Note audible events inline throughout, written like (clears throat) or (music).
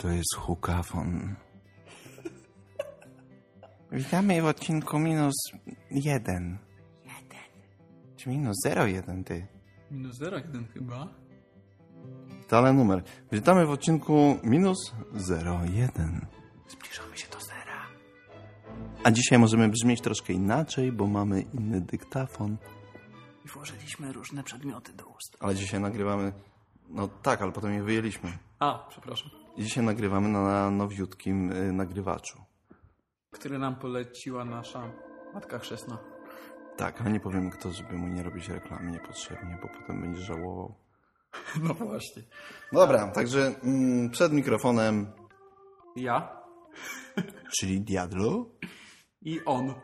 To jest hukafon. Witamy w odcinku minus jeden. Czy minus zero jeden, ty? Minus 0,1 chyba. Wcale numer. Witamy w odcinku minus zero jeden. Zbliżamy się do zera. A dzisiaj możemy brzmieć troszkę inaczej, bo mamy inny dyktafon. I włożyliśmy różne przedmioty do ust. Ale dzisiaj nagrywamy... No tak, ale potem je wyjęliśmy. A, przepraszam. Dzisiaj nagrywamy na nowiutkim y, nagrywaczu. Który nam poleciła nasza matka chrzestna. Tak, ale nie powiem kto, żeby mu nie robić reklamy niepotrzebnie, bo potem będzie żałował. (laughs) No właśnie. Dobra, także mm, przed mikrofonem, Ja (laughs) czyli Diablo, i on.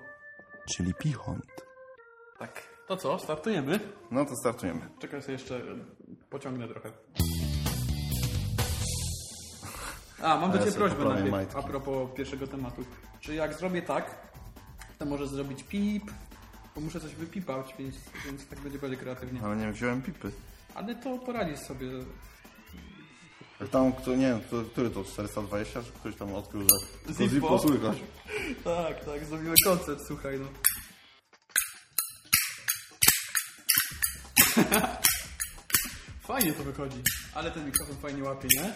czyli Pichont. Tak. To co, startujemy? No to startujemy. Czekaj sobie jeszcze, pociągnę trochę. A, mam do Ciebie prośbę najpierw, majtki. a propos pierwszego tematu. Czy jak zrobię tak, to może zrobić pip, bo muszę coś wypipać, więc, więc tak będzie bardziej kreatywnie. Ale nie wziąłem pipy. Ale to poradzisz sobie. Jak tam, kto, nie wiem, który to, 420, czy ktoś tam odkrył, że Zippo słychać. Tak, tak, zrobiłem koncert, słuchaj no. (laughs) Fajnie to wychodzi, ale ten mikrofon fajnie łapie, nie?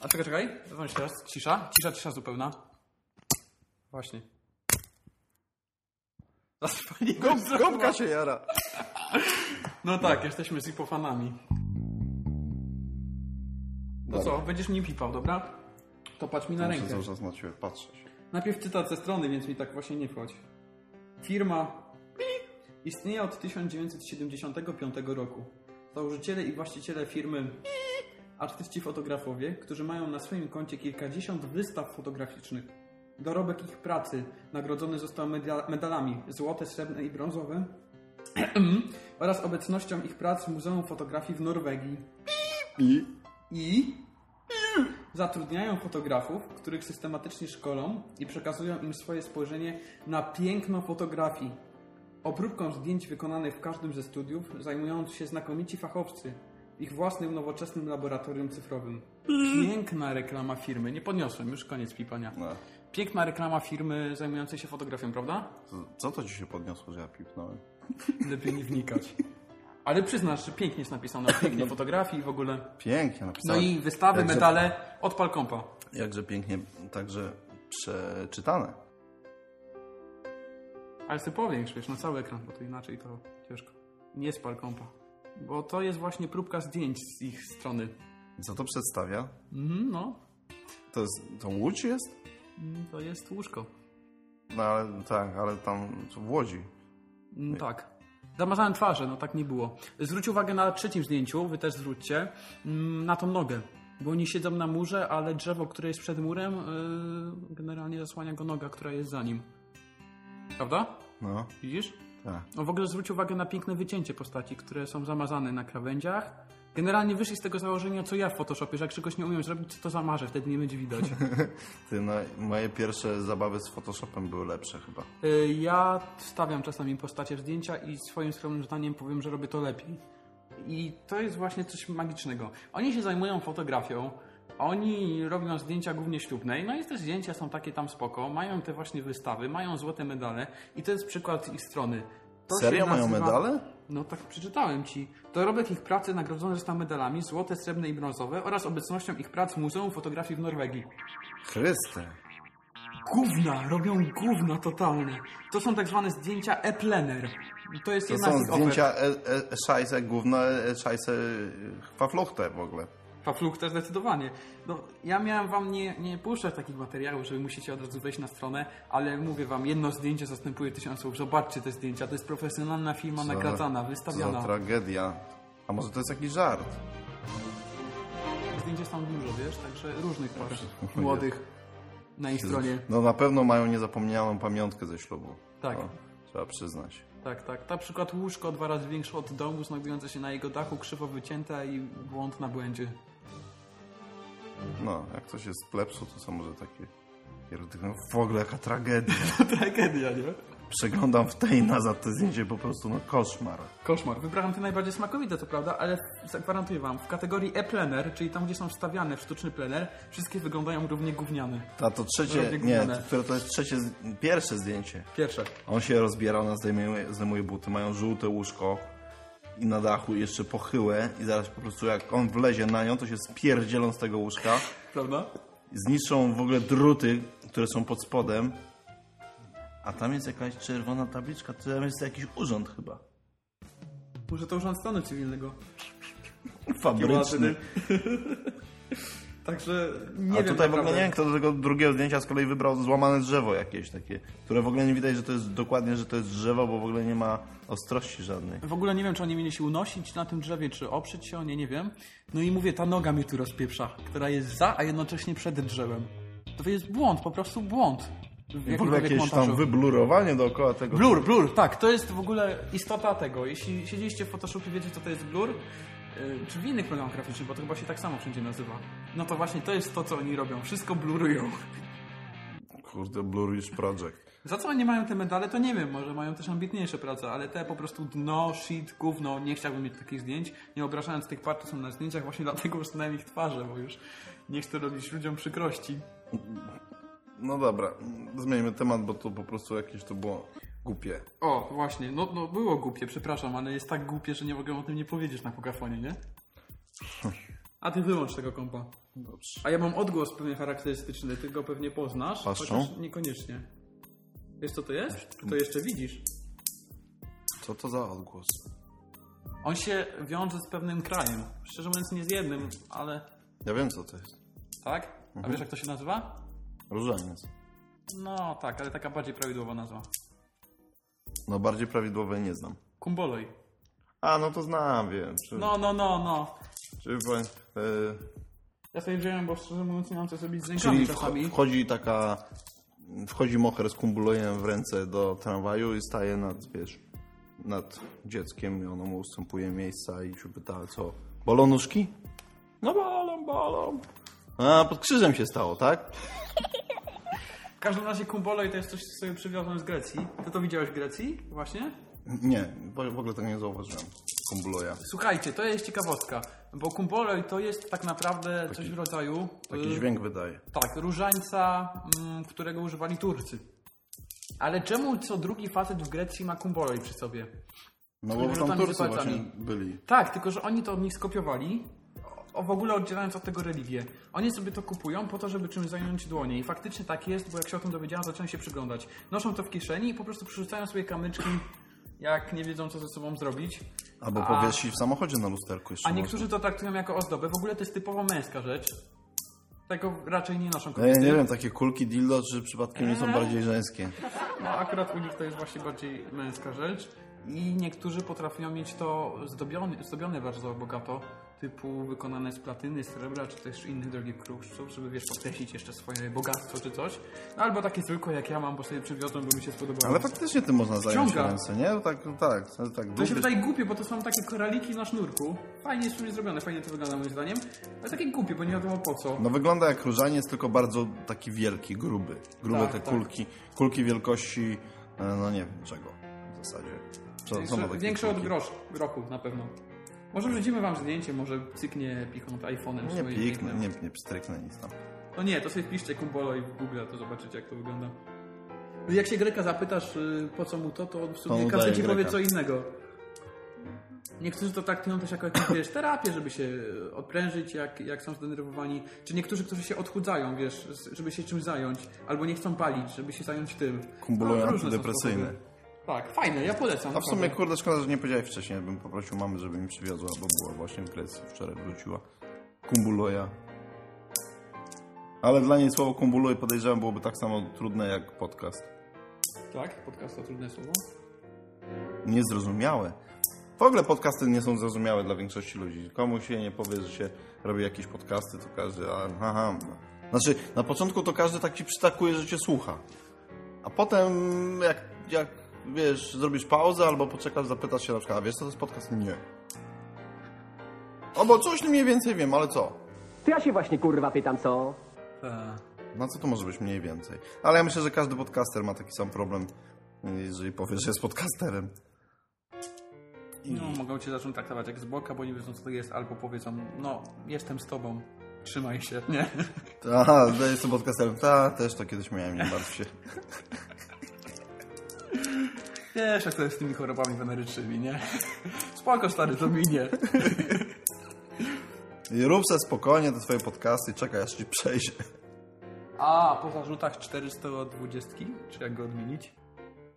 A czekaj, czekaj, zadzwoń jeszcze raz, cisza, cisza, cisza zupełna. Właśnie. (laughs) Go Gąbka się jara. No tak, jesteśmy z fanami. To co, będziesz mi pipał, dobra? To patrz mi na Muszę rękę. cały czas na ciebie patrzeć. Najpierw cytat ze strony, więc mi tak właśnie nie wchodź. Firma istnieje od 1975 roku. Założyciele i właściciele firmy artyści fotografowie, którzy mają na swoim koncie kilkadziesiąt wystaw fotograficznych. Dorobek ich pracy nagrodzony został medalami złote, srebrne i brązowe (clears throat) oraz obecnością ich prac w Muzeum Fotografii w Norwegii I? i zatrudniają fotografów, których systematycznie szkolą i przekazują im swoje spojrzenie na piękno fotografii. Obróbką zdjęć wykonanych w każdym ze studiów zajmują się znakomici fachowcy ich własnym nowoczesnym laboratorium cyfrowym. Piękna reklama firmy. Nie podniosłem, już koniec pipania. No. Piękna reklama firmy zajmującej się fotografią, prawda? Co- to ci się podniosło, że ja pipnąłem? (laughs) Lepiej nie wnikać. Ale przyznasz, że pięknie jest napisane, pięknie (laughs) fotografii w ogóle. Pięknie No napisane. i wystawy, Jakże- medale od Palkompa. Jakże pięknie także przeczytane. Ale sobie powiększ, wiesz, na cały ekran, bo to inaczej to ciężko. Nie spal kompa. Bo to jest właśnie próbka zdjęć z ich strony. Co to przedstawia? Mhm, no, To jest, to Łódź jest? Mm, to jest łóżko. No ale tak, ale tam w Łodzi. Mm, tak. Zamazałem twarze, no tak nie było. Zwróć uwagę na trzecim zdjęciu, wy też zwróćcie, mm, na tą nogę. Bo oni siedzą na murze, ale drzewo, które jest przed murem, yy, generalnie zasłania go noga, która jest za nim. Prawda? No, Widzisz? Tak. No w ogóle zwróć uwagę na piękne wycięcie postaci, które są zamazane na krawędziach. Generalnie wyszli z tego założenia, co ja w Photoshopie, że jak czegoś nie umiem zrobić, to to zamarzę, wtedy nie będzie widać. (laughs) Ty, no, moje pierwsze zabawy z Photoshopem były lepsze chyba. Y, ja stawiam czasami postacie w zdjęcia i swoim skromnym zdaniem powiem, że robię to lepiej. I to jest właśnie coś magicznego. Oni się zajmują fotografią, oni robią zdjęcia głównie ślubne, no i te zdjęcia są takie tam spoko, mają te właśnie wystawy, mają złote medale i to jest przykład ich strony. To Serio się mają nazywa- medale? No tak przeczytałem ci. Dorobek ich pracy nagrodzony został medalami złote, srebrne i brązowe oraz obecnością ich prac w Muzeum Fotografii w Norwegii. Chryste. Gówna, robią gówna totalne. To są tak zwane zdjęcia e-plener. To jest To jedna są z ich zdjęcia e, e, szajse, główne e, szajse fafluchte w ogóle. Fafluk też zdecydowanie. No, ja miałem wam nie, nie puszczać takich materiałów, że wy musicie od razu wejść na stronę, ale mówię wam, jedno zdjęcie zastępuje tysiąc słów. Zobaczcie te zdjęcia, to jest profesjonalna firma Za- nagradzana, Za wystawiana. tragedia. A może to jest jakiś żart? Jest tam dużo, wiesz, także różnych par (laughs) młodych na ich stronie. No na pewno mają niezapomnianą pamiątkę ze ślubu. Tak. To trzeba przyznać. Tak, tak. Na przykład łóżko dwa razy większe od domu, znajdujące się na jego dachu, krzywo wycięte i błąd na błędzie. No, jak coś jest plepsu, to są może takie... pierdolę, W ogóle jaka tragedia. (laughs) Tragedia, nie? przeglądam w tej nazad to zdjęcie po prostu, no koszmar. Koszmar. Wybrałem te najbardziej smakowite, to prawda, ale zagwarantuję wam, w kategorii e-plener, czyli tam, gdzie są wstawiane w sztuczny plener, wszystkie wyglądają równie gówniane. A to trzecie, nie, które to jest trzecie, pierwsze zdjęcie. Pierwsze. On się rozbiera, ona zdejmuje, zdejmuje buty, mają żółte łóżko i na dachu jeszcze pochyłe i zaraz po prostu jak on wlezie na nią, to się spierdzielą z tego łóżka, Prawda? zniszczą w ogóle druty, które są pod spodem, a tam jest jakaś czerwona tabliczka, to tam jest jakiś urząd chyba. Może to urząd stanu cywilnego. (laughs) Fabryczny. (laughs) Także nie A wiem tutaj w ogóle nie wiem, kto do tego drugiego zdjęcia z kolei wybrał złamane drzewo jakieś takie, które w ogóle nie widać, że to jest dokładnie, że to jest drzewo, bo w ogóle nie ma ostrości żadnej. W ogóle nie wiem, czy oni mieli się unosić na tym drzewie, czy oprzeć się o nie, nie wiem. No i mówię, ta noga mnie tu rozpieprza, która jest za, a jednocześnie przed drzewem. To jest błąd, po prostu błąd. W W ogóle jakieś tam montażu. wyblurowanie dookoła tego. Blur, blur, tak, to jest w ogóle istota tego. Jeśli siedzieliście w Photoshopie, wiecie, co to jest blur, czy w innych programach graficznych, bo to chyba się tak samo wszędzie nazywa. No to właśnie to jest to, co oni robią. Wszystko blurują. Kurde, Blur Wish Project. Za co oni mają te medale, to nie wiem, może mają też ambitniejsze prace, ale te po prostu dno, shit, gówno, nie chciałbym mieć takich zdjęć, nie obrażając tych par, są na zdjęciach, właśnie dlatego usunąłem ich twarze, bo już nie chcę robić ludziom przykrości. No dobra, zmieńmy temat, bo to po prostu jakieś to było głupie. O, właśnie, no, no było głupie, przepraszam, ale jest tak głupie, że nie mogę o tym nie powiedzieć na pokafonie, nie? (laughs) A ty wyłącz tego kompa. Dobrze. A ja mam odgłos pewnie charakterystyczny, ty go pewnie poznasz, Paszczą? chociaż niekoniecznie. Wiesz co to jest? To jeszcze widzisz. Co to za odgłos? On się wiąże z pewnym krajem. Szczerze mówiąc nie z jednym, ale Ja wiem, co to jest. tak? A wiesz jak to się nazywa? Różaniec. No tak, ale taka bardziej prawidłowa nazwa. No bardziej prawidłowe nie znam. Kumboloj. A, no to znam, wiem. Czy, No, no, no, no. czy, powiem, Ja sobie wziąłem, bo szczerze mówiąc nie mam co zrobić z rękami czyli czasami. wcho- wchodzi taka... Wchodzi mocher z kumbulojem w ręce do tramwaju i staje nad, wiesz, nad dzieckiem i ono mu ustępuje miejsca i się pyta, co? Bolą nóżki? No bolą, bolą. A, pod krzyżem się stało, tak? (laughs) W każdym razie kumboloj to jest coś, co sobie przywiozłem z Grecji. Ty to widziałeś w Grecji właśnie? Nie, w ogóle tego nie zauważyłem. Kumbuloja. Słuchajcie, to jest ciekawostka, bo kumboloj to jest tak naprawdę coś w rodzaju... Taki y, dźwięk wydaje. Tak, różańca, mm, którego używali Turcy. Ale czemu co drugi facet w Grecji ma kumboloj przy sobie? No bo tam Turcy właśnie byli. Tak, tylko że oni to od nich skopiowali, w ogóle oddzielając od tego religię. Oni sobie to kupują po to, żeby czymś zająć dłonie. I faktycznie tak jest, bo jak się o tym dowiedziałem, zacząłem się przyglądać. Noszą to w kieszeni i po prostu przerzucają sobie kamyczki, jak nie wiedzą, co ze sobą zrobić. Albo A- powiesi w samochodzie na lusterku jeszcze A niektórzy to traktują jako ozdobę. W ogóle to jest typowo męska rzecz. Tego raczej nie noszą można. Ja kobiety. nie wiem, takie kulki dildo, czy przypadkiem nie są bardziej żeńskie. No akurat u nich to jest właśnie bardziej męska rzecz. I niektórzy potrafią mieć to zdobione, zdobione bardzo bogato, typu wykonane z platyny, srebra, czy też innych drogich kruszców, żeby wiesz, podkreślić jeszcze swoje bogactwo czy coś. No, albo takie zwykłe jak ja mam, bo sobie przywiozłem, bo mi się spodobało. Ale faktycznie tym można zająć Wciąga. ręce, nie? Tak, tak, tak. tak To się wydaje głupie, bo to są takie koraliki na sznurku. Fajnie jest czymś zrobione, fajnie to wygląda moim zdaniem. Ale takie głupie, bo nie wiadomo po co. No wygląda jak różaniec, tylko bardzo taki wielki, gruby. Grube Tak, te tak. kulki. Kulki wielkości, e, no nie wiem czego w zasadzie. Co, co ma Większe, od grosz, grochu na pewno. Może wrzucimy wam zdjęcie, może cyknie piknąć iPhone'em Nie piknę, nie, nie pstryknę nic tam. No nie, to sobie wpiszcie Kumbolo i w Google, to zobaczycie jak to wygląda. No Jak się Greka zapytasz, y, po co mu to, to w sumie każdy ci powie co innego. Niektórzy to traktują też jako jakąś, wiesz, terapię, żeby się odprężyć, jak, jak są zdenerwowani. Czy niektórzy, którzy się odchudzają, wiesz, żeby się czymś zająć. Albo nie chcą palić, żeby się zająć tym. Kumbulują są antydepresyjne. Tak, fajne, ja polecam. A w sumie kurde szkoda, że nie powiedziałeś wcześniej, bym poprosił mamy, żeby mi przywiozła, bo była właśnie w Grecji, wczoraj wróciła. Kumbuloja. Ale dla niej słowo kumbuloj podejrzewam byłoby tak samo trudne jak podcast. Tak, podcast to trudne słowo. Niezrozumiałe. W ogóle podcasty nie są zrozumiałe dla większości ludzi. Komu się nie powie, że się robi jakieś podcasty, to każdy, aha. Znaczy, na początku to każdy tak ci przytakuje, że cię słucha. A potem, jak, jak wiesz, zrobisz pauzę albo poczekasz, zapytasz się na przykład, a wiesz co to jest podcast? Nie. Albo coś mniej więcej wiem, ale co? To ja się właśnie kurwa pytam, co? Tak. Na co to może być mniej więcej? Ale ja myślę, że każdy podcaster ma taki sam problem. Jeżeli powiesz, że jest podcasterem. No, mogą cię zacząć traktować jak z boka, bo nie wiedzą co to jest, albo powiedzą, no, jestem z tobą, trzymaj się, nie? (laughs) Aha, ja jestem podcasterem. Ta, też to kiedyś miałem, nie martw się. (laughs) Wiesz, jak to jest z tymi chorobami wenerycznymi, nie? Spoko, stary, to minie. I rób se spokojnie te twoje podcasty i czekaj, aż ci przejdzie. A po zarzutach 420, czy jak go odmienić,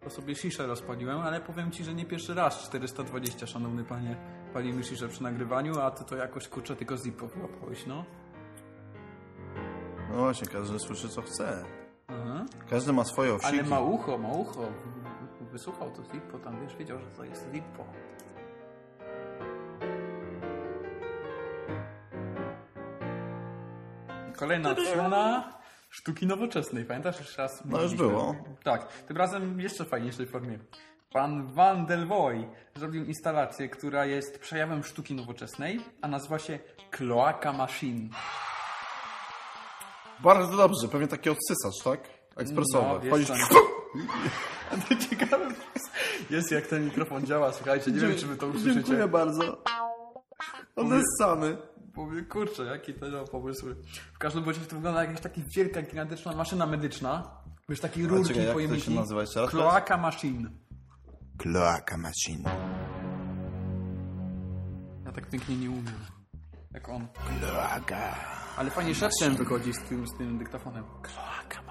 to sobie sziszę rozpaliłem, ale powiem ci, że nie pierwszy raz 420, szanowny panie, palimy sziszę przy nagrywaniu, a ty to jakoś, kurczę, tylko zippo wyłapałeś, no. No właśnie, każdy słyszy co chce. Aha. Każdy ma swoje owsiki. Ale ma ucho, ma ucho. Wysłuchał to zippo, tam wiesz, wiedział, że to jest zippo. Kolejna odsłona sztuki nowoczesnej. Pamiętasz jeszcze raz? No już było. Tak, tym razem w jeszcze fajniejszej formie. Pan Van del Voy zrobił instalację, która jest przejawem sztuki nowoczesnej, a nazywa się Cloaca Machine. Bardzo dobrze, pewnie taki odsysacz, tak? Ekspresowy. No, wiesz Wchodzisz... ciekawe jest jak ten mikrofon działa, słuchajcie, nie wiem czy wy to usłyszycie. Dziękuję bardzo. Odessany. Mówię, kurczę, jakie to miał pomysły. W każdym razie to wygląda jak jakaś taka wielka, gigantyczna maszyna medyczna. Wiesz, takie rurki, czekaj, jak pojemniki. nazywa jeszcze raz? Cloaca Machine. Cloaca Machine. Ja tak pięknie nie umiem. Jak on. Cloaca. Ale fajnie szeptem wychodzi z tym, z tym dyktafonem. Machine.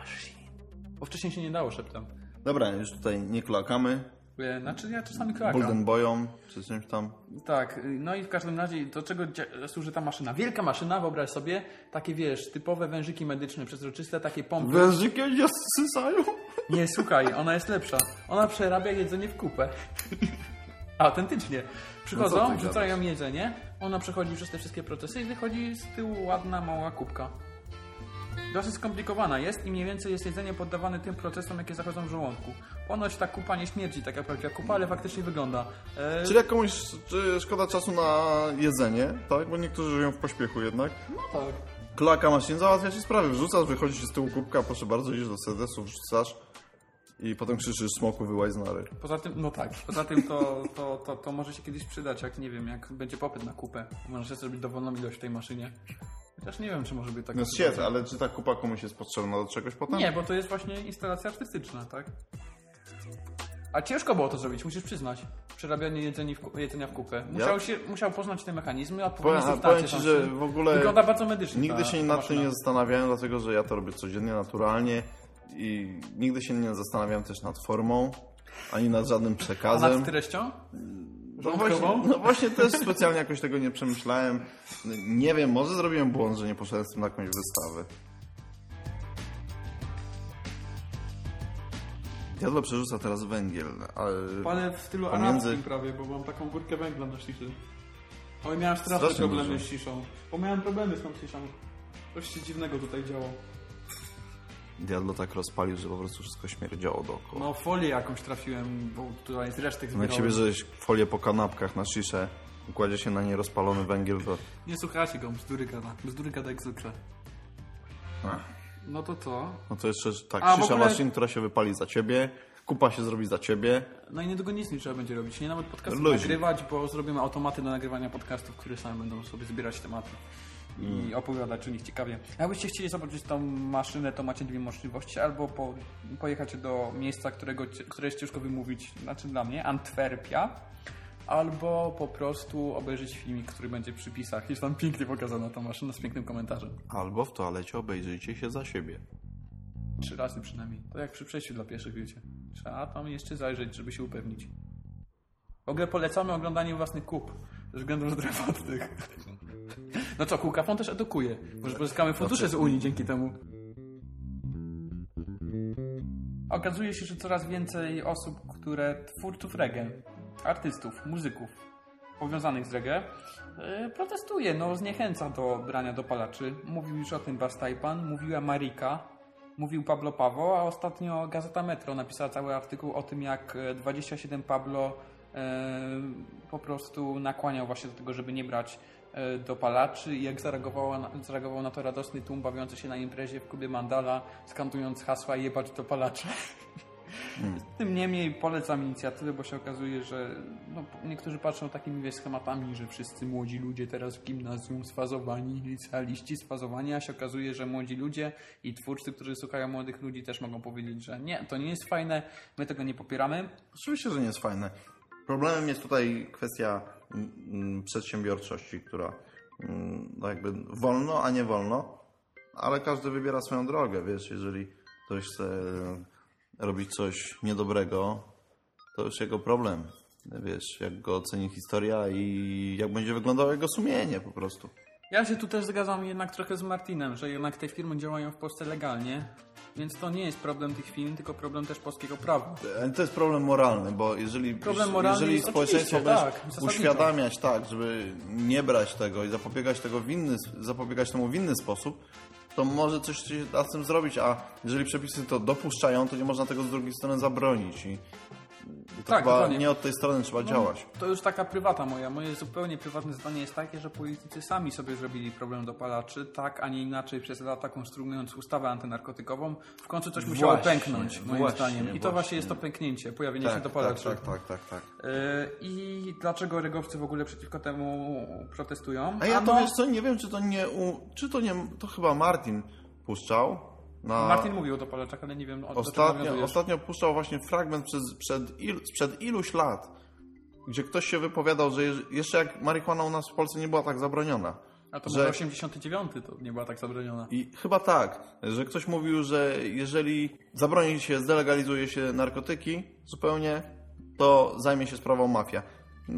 Bo wcześniej się nie dało szeptem. Dobra, już tutaj nie klakamy. Mówię, Znaczy ja czasami cloaca. Golden Boyom, czy czymś tam. Tak, no i w każdym razie do czego służy ta maszyna? Wielka maszyna, wyobraź sobie, takie wiesz, typowe wężyki medyczne, przezroczyste, takie pompy. Wężyki się zsysają. Nie, słuchaj, ona jest lepsza. Ona przerabia jedzenie w kupę. (laughs) Autentycznie. No Przychodzą, ty wrzucają jedzenie, ona przechodzi przez te wszystkie procesy i wychodzi z tyłu ładna, mała kubka. Dosyć skomplikowana jest i mniej więcej jest jedzenie poddawane tym procesom, jakie zachodzą w żołądku. Ponoć ta kupa nie śmierdzi tak jak prawdziwa kupa, ale faktycznie wygląda. E, Czyli jak komuś czy szkoda czasu na jedzenie, tak? Bo niektórzy żyją w pośpiechu jednak. no tak. Klaka maszyn załatwia ci sprawy. Wrzucasz, wychodzi ci z tyłu kubka, proszę bardzo, idziesz do sedesu, wrzucasz i potem krzyczysz smoku wyłaź z nary. Poza tym, no tak, poza tym to, to, to, to może się kiedyś przydać, jak nie wiem, jak będzie popyt na kupę. Możesz zrobić dowolną ilość w tej maszynie. Chociaż nie wiem, czy może być tak. No shit, ale czy ta kupa komuś jest potrzebna do czegoś potem? Nie, bo to jest właśnie instalacja artystyczna, tak? A ciężko było to zrobić, musisz przyznać. Przerabianie jedzenia w, jedzenia w kupę. Musiał, się, musiał poznać te mechanizmy, a Powiem, powiem, powiem ci, że w ogóle Wygląda bardzo medycznie. nigdy ta, się ta nad tym nie zastanawiałem, dlatego że ja to robię codziennie, naturalnie i nigdy się nie zastanawiałem też nad formą, ani nad żadnym A przekazem. nad treścią? No właśnie, no właśnie też specjalnie jakoś tego nie przemyślałem. Nie wiem, może zrobiłem błąd, że nie poszedłem z tym na jakąś wystawę. Diablo przerzuca teraz węgiel, ale... Ale w stylu Pomiędzy- arabskim prawie, bo mam taką górkę węgla na ciszy. Oj, miałem straszne Strasznie problemy dużo. z ciszą. Bo miałem problemy z tą ciszą. Coś się dziwnego tutaj działo. Diablo tak rozpalił, że po prostu wszystko śmierdziało dookoła. No folię jakąś trafiłem, bo tutaj jest resztek No jak zbierałem. się bierze folię po kanapkach na sziszę, układzie się na nie rozpalony węgiel, to... Nie słuchacie go, bzdury gada. Bzdury gada jak zwykle. No to co? No to jeszcze tak, A, szysza ogóle- maszyn, która się wypali za ciebie, kupa się zrobi za ciebie. No i niedługo nic nie trzeba będzie robić. Nie nawet podcastów Luzik. nagrywać, bo zrobimy automaty do nagrywania podcastów, które same będą sobie zbierać tematy. I opowiadać o nich ciekawie. Jakbyście chcieli zobaczyć tą maszynę, to macie dwie możliwości. Albo po, pojechać do miejsca, którego, które jest ciężko wymówić, znaczy dla mnie, Antwerpia. Albo po prostu obejrzeć filmik, który będzie w przypisach. Jest tam pięknie pokazana ta maszyna z pięknym komentarzem. Albo w toalecie obejrzyjcie się za siebie. Trzy razy przynajmniej. To jak przy przejściu dla pieszych, wiecie. Trzeba tam jeszcze zajrzeć, żeby się upewnić. W ogóle polecamy oglądanie własnych kup. Ze względów zdrowotnych. No co, kółkafon też edukuje. Może pozyskamy fundusze z Unii dzięki temu. Okazuje się, że coraz więcej osób, które twórców reggae, artystów, muzyków powiązanych z reggae, e, protestuje, no zniechęca do brania dopalaczy. Mówił już o tym Bas Tajpan, mówiła Marika, mówił Pablo Pawo, a ostatnio Gazeta Metro napisała cały artykuł o tym, jak e, 27 Pablo e, po prostu nakłaniał właśnie do tego, żeby nie brać e, dopalaczy i jak zareagowała na, zareagował na to radosny tłum bawiący się na imprezie w klubie Mandala, skandując hasła jebać dopalacze. Tym niemniej polecam inicjatywę, bo się okazuje, że no, niektórzy patrzą takimi wiesz, schematami, że wszyscy młodzi ludzie teraz w gimnazjum sfazowani, licealiści sfazowani, a się okazuje, że młodzi ludzie i twórcy, którzy słuchają młodych ludzi też mogą powiedzieć, że nie, to nie jest fajne, my tego nie popieramy. Oczywiście, że nie jest fajne. Problemem jest tutaj kwestia przedsiębiorczości, która no jakby wolno, a nie wolno, ale każdy wybiera swoją drogę, wiesz, jeżeli ktoś chce robić coś niedobrego, to już jego problem. Wiesz, jak go oceni historia i jak będzie wyglądało jego sumienie po prostu. Ja się tu też zgadzam jednak trochę z Martinem, że jednak te firmy działają w Polsce legalnie, więc to nie jest problem tych firm, tylko problem też polskiego prawa. Ale To jest problem moralny, bo jeżeli, Problem moralny jeżeli społeczeństwo będzie tak, uświadamiać tak, żeby nie brać tego i zapobiegać, tego w inny, zapobiegać temu w inny sposób, to może coś się da z tym zrobić, a jeżeli przepisy to dopuszczają, to nie można tego z drugiej strony zabronić i, i to Tak, chyba dokładnie. nie od tej strony trzeba działać. To już taka prywata moja. Moje zupełnie prywatne zdanie jest takie, że politycy sami sobie zrobili problem dopalaczy, tak, a nie inaczej przez lata konstruując ustawę antynarkotykową. W końcu coś musiało Właśnie, pęknąć, moim właśnie, zdaniem. I to właśnie. właśnie jest to pęknięcie, pojawienie się Tak, tak, dopalaczy. tak, tak, tak, tak. Yy, I dlaczego rygowcy w ogóle przeciwko temu protestują? A ja to Ano- wiesz co, nie wiem, czy to nie, u, czy to nie, to chyba Martin puszczał. Na... Martin mówił o dopalaczach, ale nie wiem, o Ostatnio, ostatnio puszczał właśnie fragment przez, przed, il, sprzed iluś lat, gdzie ktoś się wypowiadał, że jeszcze jak marihuana u nas w Polsce nie była tak zabroniona. A to że- może 89 to nie była tak zabroniona. I chyba tak, że ktoś mówił, że jeżeli zabroni się, zdelegalizuje się narkotyki zupełnie, to zajmie się sprawą mafia.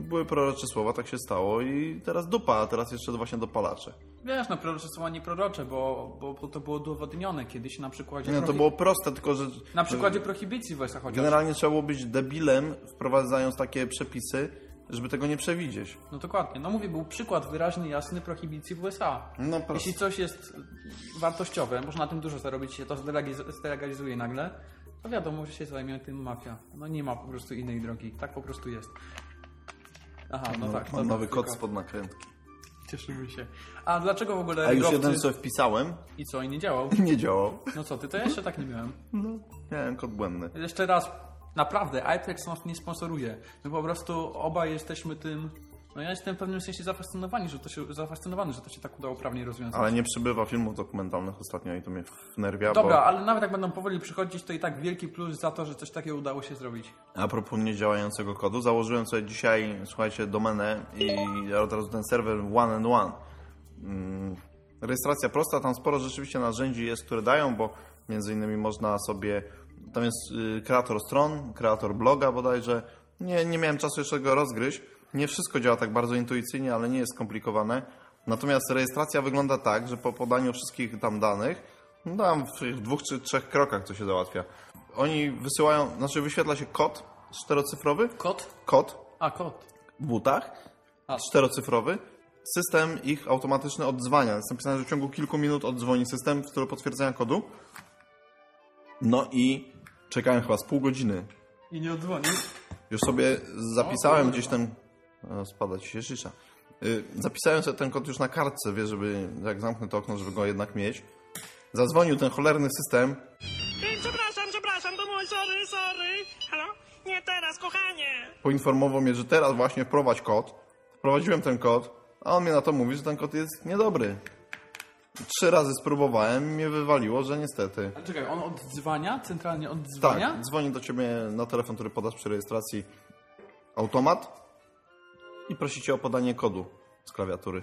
Były prorocze słowa, tak się stało i teraz dupa, a teraz jeszcze właśnie dopalacze. Wiesz, no proroctwo nie prorocze, bo, bo, bo to było udowodnione kiedyś na przykładzie, Nie, no to było proste, tylko że na przykładzie prohibicji w USA chociaż. generalnie trzeba było być debilem, wprowadzając takie przepisy, żeby tego nie przewidzieć. No dokładnie. No mówię, był przykład wyraźny, jasny prohibicji w USA. No proste. Jeśli coś jest wartościowe, można na tym dużo zarobić, się to zdelegaliz- zdelegalizuje nagle, to wiadomo, że się zajmie tym mafia. No nie ma po prostu innej drogi. Tak po prostu jest. Aha, no, tak. Mam nowy tylko- kod spod nakrętki. Cieszymy się. A dlaczego w ogóle A już jeden sobie wpisałem I co, i nie działał? (laughs) nie działał. No co ty, to ja jeszcze tak nie miałem. No, miałem kod błędny. Jeszcze raz, naprawdę, iTex nas nie sponsoruje. My po prostu obaj jesteśmy tym. No ja jestem w pewnym sensie zafascynowany, że to się, zafascynowany, że to się tak udało prawnie rozwiązać. Ale nie przybywa filmów dokumentalnych ostatnio i to mnie wnerwia, Dobra, bo ale nawet jak będą powoli przychodzić, to i tak wielki plus za to, że coś takiego udało się zrobić. a propos niedziałającego kodu, założyłem sobie dzisiaj, słuchajcie, domenę i od razu ten serwer one and one. Mm, Rejestracja prosta, tam sporo rzeczywiście narzędzi jest, które dają, bo między innymi można sobie, tam jest y, kreator stron, kreator bloga bodajże, nie, nie miałem czasu jeszcze go rozgryźć, nie wszystko działa tak bardzo intuicyjnie, ale nie jest skomplikowane. Natomiast rejestracja wygląda tak, że po podaniu wszystkich tam danych, no tam w tych dwóch czy trzech krokach to się załatwia. Oni wysyłają, znaczy wyświetla się kod czterocyfrowy, Kod? kod A, kod. w butach, A. czterocyfrowy. System ich automatyczny odzwania. Jest napisane, że w ciągu kilku minut oddzwoni system w celu potwierdzenia kodu. No i czekałem chyba z pół godziny. I nie odzwonił. Już sobie zapisałem O, gdzieś ten... O, spada ci się szysza. Y, Zapisałem sobie ten kod już na kartce, wie, żeby jak zamknę to okno, żeby go jednak mieć. Zadzwonił ten cholerny system. Ej, Przepraszam, przepraszam, to mój, sorry, sorry. Halo? Nie teraz, kochanie. Poinformował mnie, że teraz właśnie wprowadź kod. Wprowadziłem ten kod, a on mnie na to mówi, że ten kod jest niedobry. Trzy razy spróbowałem i mnie wywaliło, że niestety. Ale czekaj, on odzwania? Centralnie Tak, odzwania? dzwoni do ciebie na telefon, który podasz przy rejestracji automat i prosi cię o podanie kodu z klawiatury.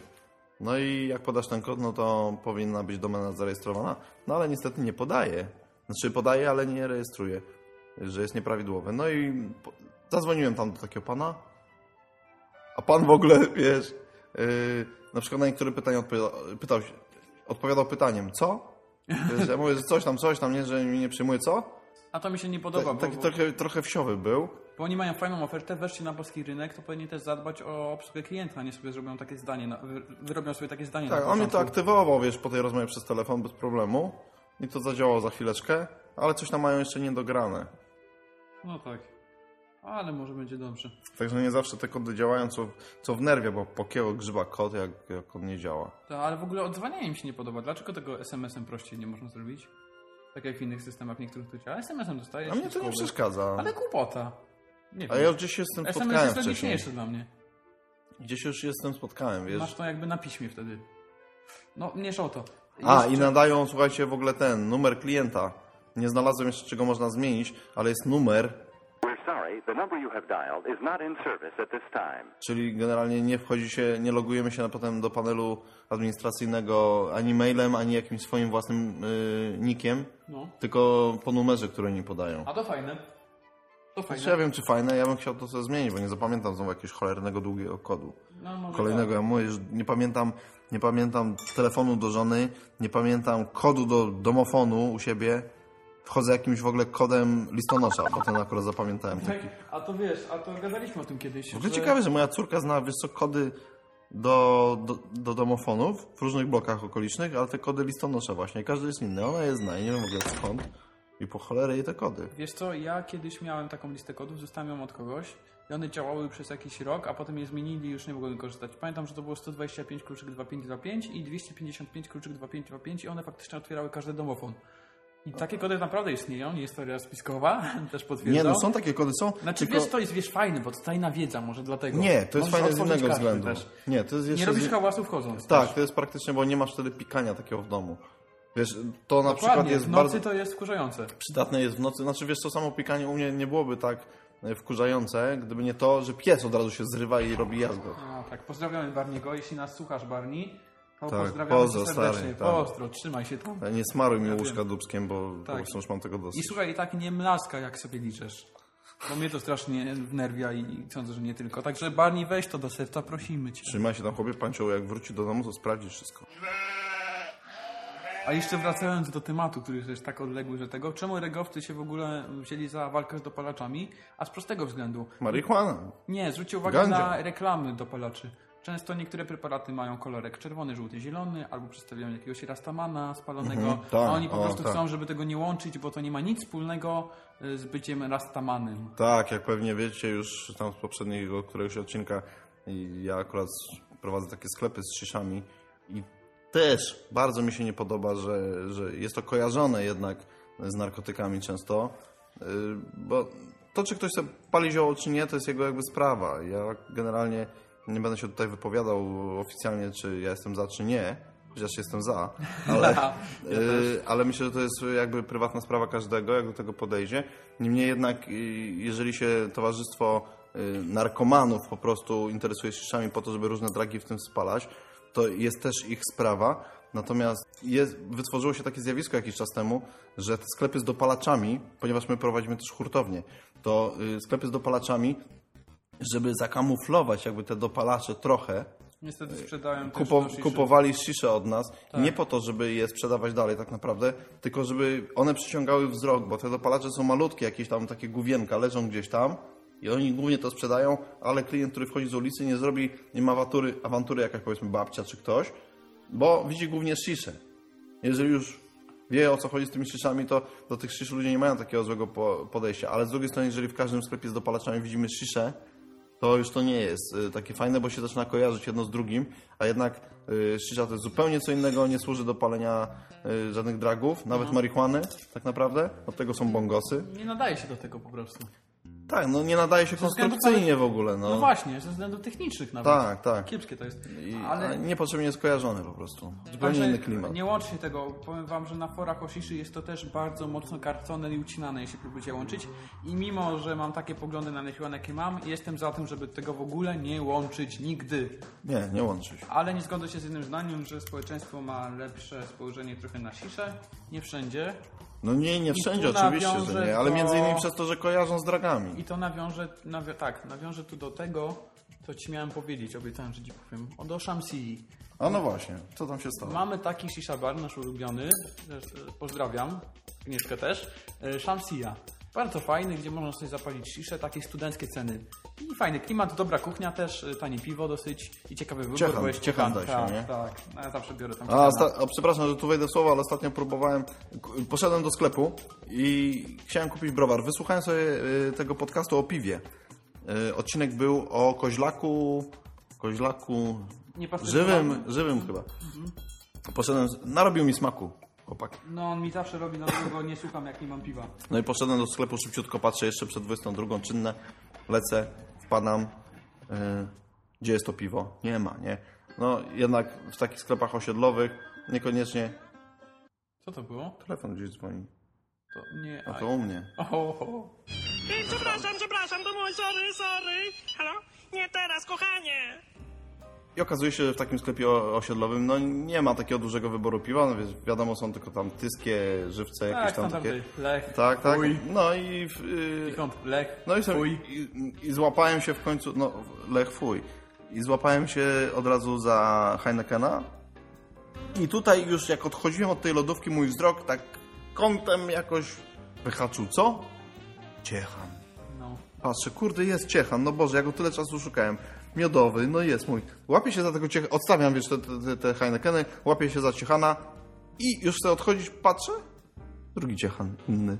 No i jak podasz ten kod, no to powinna być domena zarejestrowana, no ale niestety nie podaje. Znaczy podaje, ale nie rejestruje, że jest nieprawidłowe. No i zadzwoniłem tam do takiego pana, a pan w ogóle, (laughs) wiesz, yy, na przykład na niektóre pytania odpowiadał, pytał się, odpowiadał pytaniem, co? Wiesz, ja mówię, że coś tam, coś tam, nie, że mi nie przyjmuje, co? A to mi się nie podoba, bo, Taki bo, trochę, trochę wsiowy był. bo oni mają fajną ofertę, weszli na polski rynek, to powinni też zadbać o obsługę klienta, a nie sobie zrobią takie zdanie, na, wy- wyrobią sobie takie zdanie Tak, on mnie to aktywował, wiesz, po tej rozmowie przez telefon bez problemu. I to zadziałało za chwileczkę, ale coś tam mają jeszcze niedograne. No tak. Ale może będzie dobrze. Także nie zawsze te kody działają, co, co w nerwie, bo pokiego grzyba kod, jak, jak on nie działa. To, ale w ogóle odzwanianie mi się nie podoba. Dlaczego tego SMS-em prościej nie można zrobić? Tak jak w innych systemach niektórych to działa. SMS-em dostajesz. A mnie to nie przeszkadza. Ale głupota. Nie A wiem. ja gdzieś z tym SMS spotkałem jest logiczniejszy dla mnie. Gdzieś już tym spotkałem, wiesz. Masz to jakby na piśmie wtedy. No, mniejsza o to. A, Jeszcze- i nadają, słuchajcie, w ogóle ten numer klienta. Nie znalazłem jeszcze czego można zmienić, ale jest numer, czyli generalnie nie wchodzi się, nie logujemy się na potem do panelu administracyjnego ani mailem, ani jakimś swoim własnym y, nikiem, No. tylko po numerze, który oni podają. A to fajne. To fajne. Znaczy, ja wiem, czy fajne, ja bym chciał to sobie zmienić, bo nie zapamiętam znowu jakiegoś cholernego długiego kodu. No, Kolejnego, ja mówię, że nie pamiętam, nie pamiętam telefonu do żony, nie pamiętam kodu do domofonu u siebie. Wchodzę jakimś w ogóle kodem listonosza, bo ten akurat zapamiętałem. Tak, a to wiesz, a to gadaliśmy o tym kiedyś. W ogóle że- ciekawe, że moja córka zna, wiesz co, kody do, do, do domofonów w różnych blokach okolicznych, ale te kody listonosza właśnie, każdy jest inny, ona je zna i nie wiem w ogóle skąd. I po cholerę jej te kody. Wiesz co, ja kiedyś miałem taką listę kodów, dostałem ją od kogoś i one działały przez jakiś rok, a potem je zmienili i już nie mogłem korzystać. Pamiętam, że to było 125 kluczyk 2525 i 255 kluczyk 2525 i one faktycznie otwierały każdy domofon. I takie kody naprawdę istnieją, nie jest teoria spiskowa, (laughs) też potwierdzam. Nie, no są takie kody, są, Znaczy tylko... wiesz, to jest wiesz fajne, bo to tajna wiedza, może dlatego. Nie, to jest fajne z innego względu. Też. Nie, to jest Nie jeszcze... robisz z... hałasu wchodząc. Tak, też. to jest praktycznie, bo nie masz wtedy pikania takiego w domu. Wiesz, to na przykład Dokładnie, jest w nocy bardzo to jest wkurzające. przydatne jest w nocy. Znaczy, wiesz, to samo pikanie u mnie nie byłoby tak e, wkurzające, gdyby nie to, że pies od razu się zrywa i robi jazgo. No tak, pozdrawiamy Barniego. Jeśli nas słuchasz, Barni, Tak, pozdrawiamy cię serdecznie. stary, tak. Pozdro, trzymaj się tam. Nie smaruj mi Ja łóżka wiem. dubskiem, bo po Tak. prostu już mam tego I dosyć. słuchaj, i tak nie mlaska, jak sobie liczysz. Bo mnie to strasznie wnerwia i sądzę, że nie tylko. Także Barni, weź to do serca, prosimy cię. Trzymaj się tam, chłopie pancioł, jak wróci do domu, to sprawdzi wszystko. A jeszcze wracając do tematu, który jest tak odległy, że tego, czemu regowcy się w ogóle wzięli za walkę z dopalaczami? A z prostego względu. Marihuana. Nie, zwróćcie uwagę Gandzia. na reklamy dopalaczy. Często niektóre preparaty mają kolorek czerwony, żółty, zielony, albo przedstawiają jakiegoś rastamana spalonego, Mhm, tak, a oni po o, prostu tak. chcą, żeby tego nie łączyć, bo to nie ma nic wspólnego y, z byciem rastamanem. Tak, jak pewnie wiecie już tam z poprzedniego któregoś odcinka, ja akurat prowadzę takie sklepy z szyszami i też bardzo mi się nie podoba, że, że jest to kojarzone jednak z narkotykami często, yy, bo to, czy ktoś sobie pali zioło, czy nie, to jest jego jakby sprawa. Ja generalnie nie będę się tutaj wypowiadał oficjalnie, czy ja jestem za, czy nie, chociaż jestem za, (laughs) ale, yy, ale myślę, że to jest jakby prywatna sprawa każdego, jak do tego podejdzie. Niemniej jednak, jeżeli się towarzystwo yy, narkomanów po prostu interesuje się szyszami po to, żeby różne dragi w tym spalać, to jest też ich sprawa. Natomiast jest, wytworzyło się takie zjawisko jakiś czas temu, że te sklepy z dopalaczami, ponieważ my prowadzimy też hurtownie, to yy, sklepy z dopalaczami, żeby zakamuflować jakby te dopalacze trochę, Niestety sprzedają kupo, kupowali szisze od nas. Tak. Nie po to, żeby je sprzedawać dalej tak naprawdę, tylko żeby one przyciągały wzrok, bo te dopalacze są malutkie, jakieś tam takie główienka, leżą gdzieś tam i oni głównie to sprzedają, ale klient, który wchodzi z ulicy nie zrobi, nie ma awantury, awantury jakaś powiedzmy babcia czy ktoś, bo widzi głównie szisze. Jeżeli już wie o co chodzi z tymi szyszami, to do tych szysz ludzie nie mają takiego złego po- podejścia. Ale z drugiej strony, jeżeli w każdym sklepie z dopalaczami widzimy szyszę, to już to nie jest y, takie fajne, bo się zaczyna kojarzyć jedno z drugim, a jednak y, shisha to jest zupełnie co innego, nie służy do palenia y, żadnych dragów, nawet marihuany tak naprawdę, od tego są bongosy. Nie nadaje się do tego po prostu. Tak, no nie nadaje się konstrukcyjnie w ogóle, no. No właśnie, ze względów technicznych nawet. Tak, tak. Kiepskie to jest. I, Ale niepotrzebnie jest kojarzone po prostu. Zupełnie inny klimat. Nie łączcie tego. Powiem wam, że na forach o Shiszy jest to też bardzo mocno karcone i ucinane, jeśli próbujecie łączyć. I mimo, że mam takie poglądy na marihuanę, jakie mam, jestem za tym, żeby tego w ogóle nie łączyć nigdy. Nie, nie łączyć. Ale nie zgodzę się z jednym zdaniem, że społeczeństwo ma lepsze spojrzenie trochę na Shiszę. Nie wszędzie. No nie, nie wszędzie oczywiście, że nie, ale do- między innymi przez to, że kojarzą z dragami. I to nawiążę, nawi- tak, nawiążę tu do tego, co ci miałem powiedzieć. Obiecałem, że ci powiem. O do Shamsi. A no właśnie, co tam się stało? Mamy taki shisha bar, nasz ulubiony, e, pozdrawiam, Agnieszkę też, e, Shamsia. Bardzo fajny, gdzie można sobie zapalić shiszę, takie studenckie ceny. I fajny klimat, dobra kuchnia też, e, tanie piwo dosyć i ciekawy wybór, Ciechan, bo jest ciechan ciechan. da się, tak, nie? tak, no ja zawsze biorę tam A, o, przepraszam, że tu wejdę w słowo, ale ostatnio próbowałem, poszedłem do sklepu i chciałem kupić browar. Wysłuchałem sobie y, tego podcastu o piwie. Y, odcinek był o koźlaku, koźlaku żywym, żywym chyba. Poszedłem, z- narobił mi smaku. Chłopak. No on mi zawsze robi na długo, nie słucham jak nie mam piwa. No i poszedłem do sklepu szybciutko, patrzę jeszcze przed 22, czynne, lecę, wpadam, yy, gdzie jest to piwo? Nie ma, nie? No jednak w takich sklepach osiedlowych niekoniecznie Co to było? telefon gdzieś dzwoni. To nie... A to u mnie. O, o. Ej, przepraszam, przepraszam, to mój, sorry, sorry. Halo? Nie teraz, kochanie. I okazuje się, że w takim sklepie osiedlowym no nie ma takiego dużego wyboru piwa, no wiesz, wiadomo są tylko tam tyskie, żywce, jakieś Tak, tam standardy. takie. Lech, Tak, tak. fuj. No i yy, lech, No i, sobie, i, i złapałem się w końcu, no lech fuj. I złapałem się od razu za Heinekena. I tutaj już jak odchodziłem od tej lodówki, mój wzrok tak kątem jakoś wyhaczył. Co? Ciechan. No. Patrzę, kurde, jest Ciechan. No Boże, ja go tyle czasu szukałem. Miodowy, no jest mój. Łapię się za tego Ciechana, odstawiam, wiesz, te, te, te Heinekeny, łapię się za Ciechana i już chcę odchodzić, patrzę. Drugi Ciechan, inny.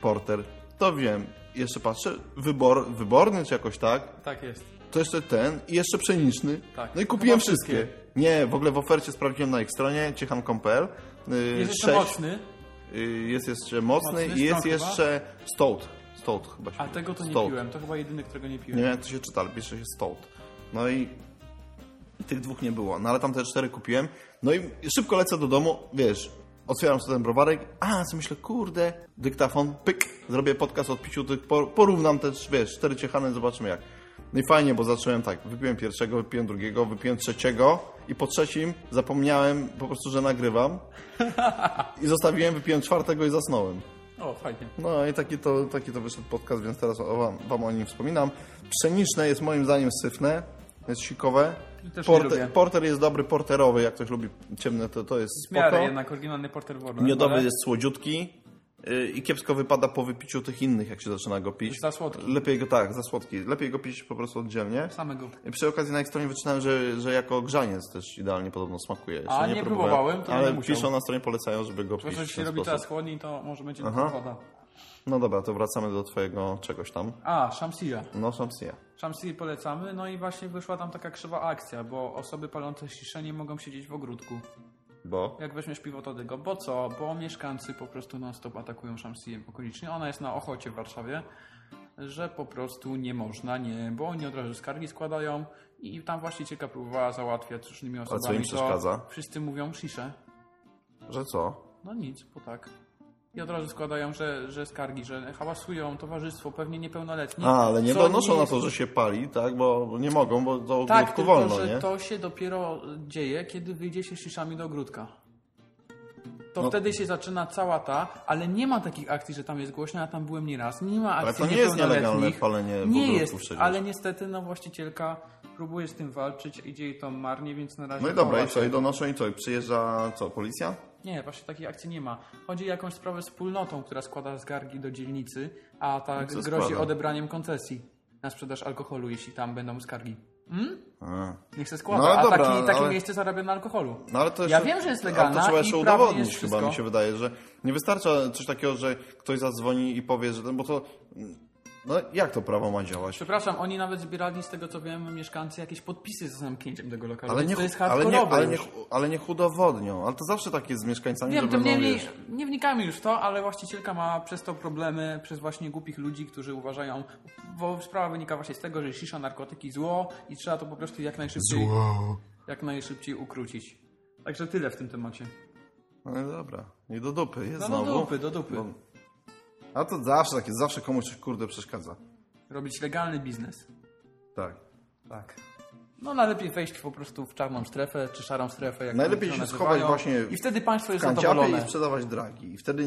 Porter. To wiem. Jeszcze patrzę, wybor, wyborny czy jakoś tak. Tak jest. To jeszcze ten i jeszcze pszeniczny. Tak. No i kupiłem wszystkie. wszystkie. Nie, w ogóle w ofercie sprawdziłem na ich stronie, ciechan.pl. Yy, Jest jeszcze mocny, Yy, jest jeszcze mocny, Mocny, i jest jeszcze stout. Stout chyba się a tego to nie Stout. piłem. To chyba jedyny, którego nie Nie piłem. wiem jak to się czyta, ale pisze się stout. No i tych dwóch nie było. No ale tam te cztery kupiłem. No i szybko lecę do domu, wiesz, otwieram sobie ten browarek, a co myślę, kurde, dyktafon, pyk, zrobię podcast o piciu tych, por- porównam też, wiesz, cztery ciechane, zobaczymy jak. No i fajnie, bo zacząłem tak, wypiłem pierwszego, wypiłem drugiego, wypiłem trzeciego i po trzecim zapomniałem po prostu, że nagrywam i zostawiłem, wypiłem czwartego i zasnąłem. O, fajnie. No i taki to, taki to wyszedł podcast, więc teraz o, wam, wam o nim wspominam. Pszeniczne jest moim zdaniem syfne, jest sikowe. Porter, porter jest dobry, porterowy, jak ktoś lubi ciemne, to, to jest W miarę spoko. jednak oryginalny Porter Warner. Miodowy ale jest słodziutki i kiepsko wypada po wypiciu tych innych, jak się zaczyna go pić. Za słodki. Lepiej go, tak, za słodki. Lepiej go pić po prostu oddzielnie. Samego. I przy okazji na ich stronie wyczytałem, że, że jako grzaniec też idealnie podobno smakuje. Jeszcze A, nie próbowałem, próbowałem, to Ale piszą na stronie, polecają, żeby go pić ten się robi teraz chłodniej, to może będzie woda. No dobra, to wracamy do twojego czegoś tam. A, Shamsia. No, Shamsia. Shamsi polecamy, no i właśnie wyszła tam taka krzywa akcja, bo osoby palące sziszę nie mogą siedzieć w ogródku. Bo? Jak weźmiesz piwo to tego, bo co? Bo mieszkańcy po prostu non-stop atakują Shamsię okolicznie. Ona jest na Ochocie w Warszawie, że po prostu nie można, nie, bo oni od razu skargi składają i tam właścicielka próbowała załatwiać z różnymi osobami. co im przeszkadza? Wszyscy mówią sziszę. Że co? No nic, bo tak. I od razu składają, że, że skargi, że hałasują, towarzystwo, pewnie niepełnoletni. A, ale nie donoszą na jest- to, że się pali, tak? Bo nie mogą, bo do Tak, ogródku tylko wolno, że nie? to się dopiero dzieje, kiedy wyjdzie się szyszami do ogródka. To No. wtedy się zaczyna cała ta, ale nie ma takich akcji, że tam jest głośno, ja tam byłem nieraz. Nie ma akcji Ale to nie jest nielegalne palenie w Nie jest, przecież. ale niestety no właścicielka próbuje z tym walczyć, idzie jej to marnie, więc na razie... No i dobra, i co? I donoszą i co? I przyjeżdża co? Policja? Nie, właśnie takiej akcji nie ma. Chodzi o jakąś sprawę z wspólnotą, która składa skargi do dzielnicy, a ta Co grozi składa? odebraniem koncesji na sprzedaż alkoholu, jeśli tam będą skargi. A. Niech se składa, No ale a dobra, taki, takie ale- miejsce zarabia na alkoholu. No ale to Ja wiem, że jest ale legalna to trzeba jeszcze udowodnić chyba, mi się wydaje, że nie wystarcza coś takiego, że ktoś zadzwoni i powie, że... Bo to... No jak to prawo ma działać? Przepraszam, oni nawet zbierali z tego co wiem mieszkańcy jakieś podpisy za zamknięciem tego lokalu. Ale nie, to jest ale, nie, ale, nie, ale niech udowodnią. Ale to zawsze tak jest z mieszkańcami, Wiem, to niemniej wiesz, nie wnikajmy już w to, ale właścicielka ma przez to problemy, przez właśnie głupich ludzi, którzy uważają, bo sprawa wynika właśnie z tego, że sisza, narkotyki zło i trzeba to po prostu jak najszybciej, jak najszybciej ukrócić. Także tyle w tym temacie. No dobra, i do dupy, jest No do znowu. dupy, do dupy. Bo- A to zawsze tak jest, zawsze komuś coś kurde przeszkadza. Robić legalny biznes. Tak. Tak. No najlepiej wejść po prostu w czarną strefę, czy szarą strefę. Jak Najlepiej się nazywają. schować właśnie I wtedy państwo jest Kanciapy i zadowolone. sprzedawać dragi. I wtedy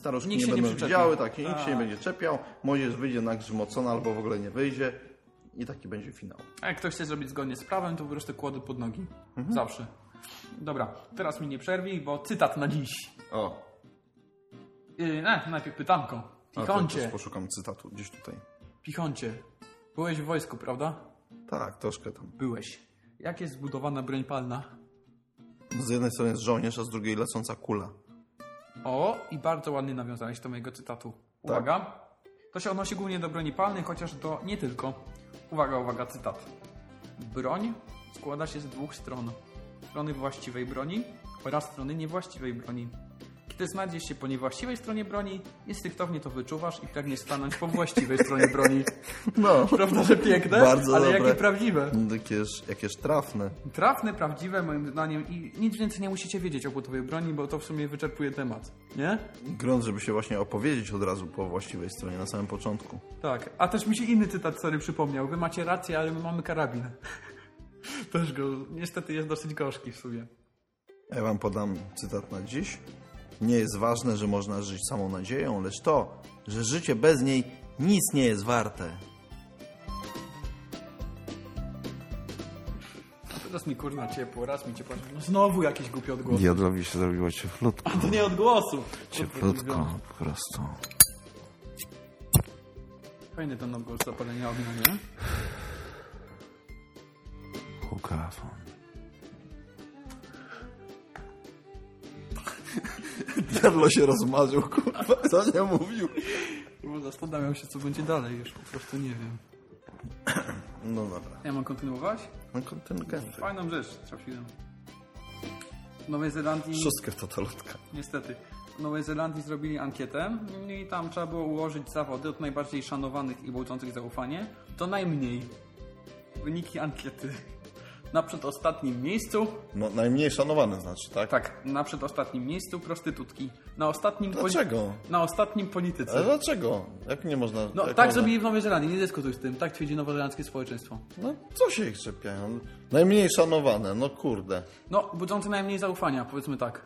starożki Nikt nie się nie będą przyczepi. widziały, tak, i nikt się nie będzie czepiał, młodzież wyjdzie na grzmocona albo w ogóle nie wyjdzie i taki będzie finał. A jak ktoś chce zrobić zgodnie z prawem, to po prostu kłody pod nogi. Mhm. Zawsze. Dobra, teraz mi nie przerwij, bo cytat na dziś. O, e, najpierw pytanko. a Pichoncie, też poszukam cytatu gdzieś tutaj. pichoncie. Byłeś w wojsku, prawda? Tak, troszkę tam. Byłeś. Jak jest zbudowana broń palna? Z jednej strony jest żołnierz, a z drugiej lecąca kula. O, i bardzo ładnie nawiązałeś do mojego cytatu. Uwaga. To się odnosi głównie do broni palnej, chociaż do nie tylko. Uwaga, uwaga, cytat. Broń składa się z dwóch stron. Strony właściwej broni oraz strony niewłaściwej broni. Kiedy znajdziesz się po niewłaściwej stronie broni, instynktownie to wyczuwasz i pragniesz stanąć po właściwej stronie broni. (laughs) No. Prawda, że piękne? Bardzo ale dobre. jakie prawdziwe. Jakież, jakież trafne. Trafne, prawdziwe moim zdaniem i nic więcej nie musicie wiedzieć o budowie broni, bo to w sumie wyczerpuje temat. Nie? Grunt, żeby się właśnie opowiedzieć od razu po właściwej stronie, na samym początku. Tak. A też mi się inny cytat sorry przypomniał. Wy macie rację, ale my mamy karabin. (laughs) Też go, niestety jest dosyć gorzki w sumie. Ja wam podam cytat na dziś. Nie jest ważne, że można żyć samą nadzieją, lecz to, że życie bez niej nic nie jest warte. A teraz mi kurna ciepło, raz mi ciepło. No znowu jakiś głupi odgłos. Diodlowi się zrobiło cieplutko. To nie odgłosu. Cieplutko, po prostu. Fajny ten odgłos zapalenia ognia, nie? Hukafon. Diablo się rozmarzył, kurwa, co nie mówił. Bo zastanawiam się, co będzie dalej, już po prostu nie wiem. No dobra, Ja mam kontynuować? no kontyngenty. Fajną rzecz trafiłem. W Nowej Zelandii... Szóstkę to to lotka. Niestety. W Nowej Zelandii zrobili ankietę i tam trzeba było ułożyć zawody od najbardziej szanowanych i budzących zaufanie do najmniej. Wyniki ankiety. Na przedostatnim miejscu, No, najmniej szanowany znaczy, tak? tak, na przedostatnim miejscu prostytutki. Na ostatnim poli- Dlaczego? Na ostatnim polityce. Ale dlaczego? Jak nie można... No tak można- zrobili w Nowej Zelandii, nie dyskutuj z tym. Tak twierdzi nowozelandzkie społeczeństwo. No co się ich czepiają? Najmniej szanowane, no kurde. No, budzące najmniej zaufania, powiedzmy tak.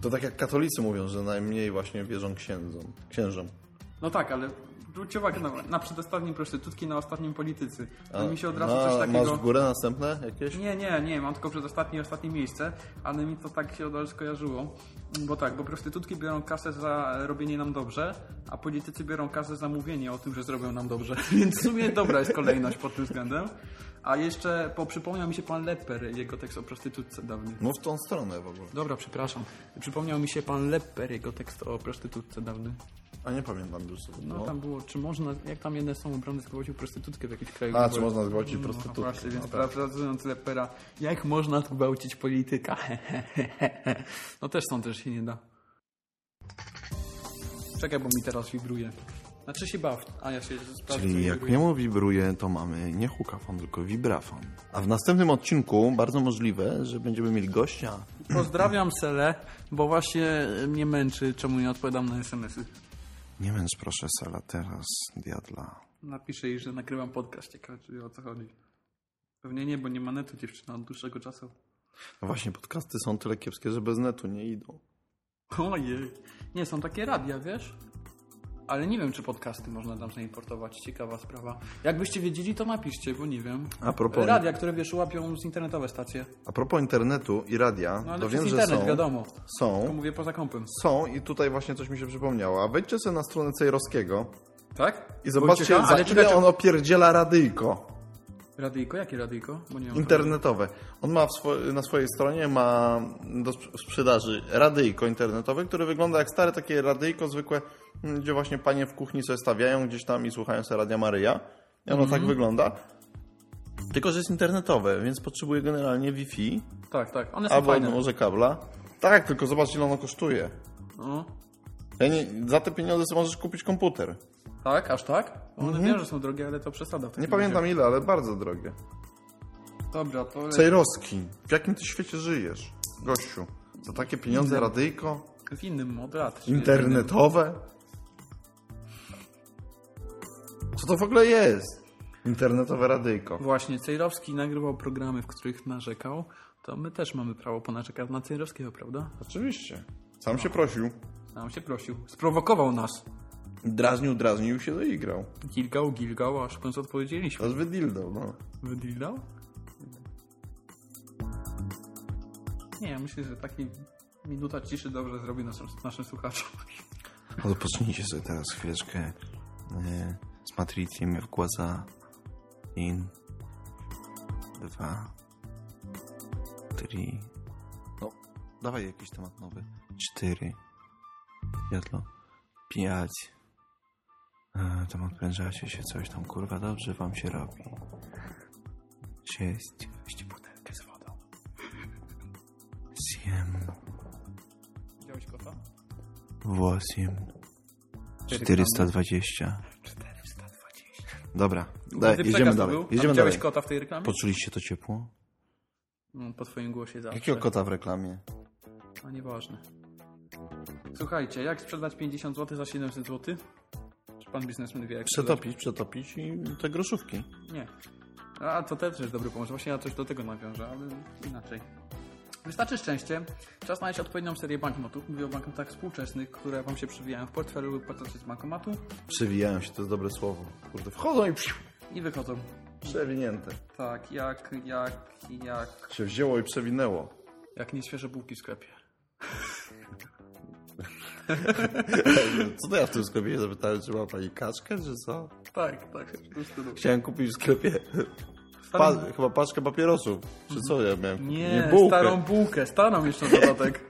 To tak jak katolicy mówią, że najmniej właśnie wierzą księdzom, księżom. No tak, ale uwagę na, na przedostatnim prostytutki, na ostatnim politycy. A, To mi się od razu no, coś takiego... Masz w górę następne jakieś? Nie, nie, nie, mam tylko przedostatnie i ostatnie miejsce, ale mi to tak się od razu skojarzyło. Bo tak, bo prostytutki biorą kasę za robienie nam dobrze, a politycy biorą kasę za mówienie o tym, że zrobią nam dobrze. (laughs) Więc w sumie dobra jest kolejność pod tym względem. A jeszcze po, przypomniał mi się pan Lepper, jego tekst o prostytutce dawny. Mów w tą stronę w ogóle. Dobra, przepraszam. Przypomniał mi się pan Lepper, jego tekst o prostytutce dawny. A nie pamiętam już co to No było. tam było, czy można, jak tam jedne są obrony zgwałcił prostytutkę w jakimś kraju. A, czy można zgwałcić no, prostytutkę. Właśnie, więc No tak. Lepera, jak można zgwałcić polityka? (laughs) no też są, też się nie da. Czekaj, bo mi teraz wibruje. Znaczy się baw, a ja się sprawdzę. Czyli jak wibruje. jemu wibruje, to mamy nie hukafon, tylko vibrafon. A w następnym odcinku bardzo możliwe, że będziemy mieli gościa. Pozdrawiam Sele, bo właśnie mnie męczy, czemu nie odpowiadam na SMS-y. Nie męcz proszę Sala teraz, diadla. Napiszę jej, że nagrywam podcast, ciekawe o co chodzi. Pewnie nie, bo nie ma netu dziewczyna od dłuższego czasu. No właśnie, podcasty są tyle kiepskie, że bez netu nie idą. Ojej. Nie, są takie radia, wiesz? Ale nie wiem, czy podcasty można tam zaimportować. Ciekawa sprawa. Jakbyście wiedzieli, to napiszcie, bo nie wiem. A propos, Radia, które wiesz, łapią z internetowe stacje. a propos internetu i radia, No ale to wiem, że internet, są. wiadomo. Tylko Są, mówię poza kąpem. są i tutaj właśnie coś mi się przypomniało. A wejdźcie sobie na stronę Cejrowskiego Tak? i zobaczcie, Wojciecha? za ale ile on opierdziela radyjko. Radyjko? Jakie radyjko? Internetowe. On ma swo- na swojej stronie ma do sprz- sprzedaży radyjko internetowe, które wygląda jak stare takie radyjko zwykłe, m, gdzie właśnie panie w kuchni sobie stawiają gdzieś tam i słuchają sobie Radia Maryja. I ono tak wygląda. Tylko, że jest internetowe, więc potrzebuje generalnie Wi-Fi Tak, tak. One są albo fajne. może kabla. Tak, tylko zobacz ile ono kosztuje. No. Ja nie, za te pieniądze sobie możesz kupić komputer. Tak? Aż tak? One wiem, że są drogie, ale to przesada. Nie pamiętam ile, ale bardzo drogie. Dobra, to... Cejrowski, w jakim ty świecie żyjesz, gościu? Za takie pieniądze radyjko? W innym od lat. Internetowe? Co to w ogóle jest? Internetowe radyjko. Właśnie, Cejrowski nagrywał programy, w których narzekał. To my też mamy prawo ponarzekać na Cejrowskiego, prawda? Oczywiście. Sam się prosił. Sam się prosił. Sprowokował nas. Drażnił, drażnił się doigrał. Gilgał, gilgał, aż w końcu odpowiedzieliśmy. Aż wydildał, no. Wydildał? Nie, ja myślę, że taki minuta ciszy dobrze zrobi naszym, naszym słuchaczom. Ale posunięcie sobie teraz chwileczkę e, z Matriciem w głaza in dwa trzy no dawaj jakiś temat nowy cztery jedno pięć E, tam odprężacie się coś tam, kurwa, dobrze wam się robi. Sześć. Weźcie butelkę z wodą. Osiem, Widziałeś kota? osiem, 420. Dobra, daj, jedziemy przekaz to dalej. był? A Jedziemy widziałeś dalej. kota w tej reklamie? Poczuliście to ciepło? No, po twoim głosie zawsze. Jakiego kota w reklamie? A nieważne. Słuchajcie, jak sprzedać 50 zł za 700 zł? Pan biznesmen wie jak Przetopić, przetopić i te groszówki. Nie. A to też jest dobry pomysł. Właśnie ja coś do tego nawiążę, ale inaczej. Wystarczy szczęście. Trzeba znaleźć odpowiednią serię banknotów. Mówię o banknotach współczesnych, które wam się przewijają w portfelu lub płacacie z bankomatu Przewijają się, to jest dobre słowo. Kurde, wchodzą i psiu, i wychodzą. przewinięte. Tak, jak, jak, jak, Się wzięło i przewinęło. jak nieświeże bułki w sklepie. Co to ja w tym sklepie zapytałem, czy ma pani kaczkę, czy co? Tak, tak. po. Chciałem kupić w sklepie pa, chyba paczkę papierosów. Czy co ja miałem kupić? Nie, bułkę. starą bułkę, starą jeszcze na dodatek. (laughs)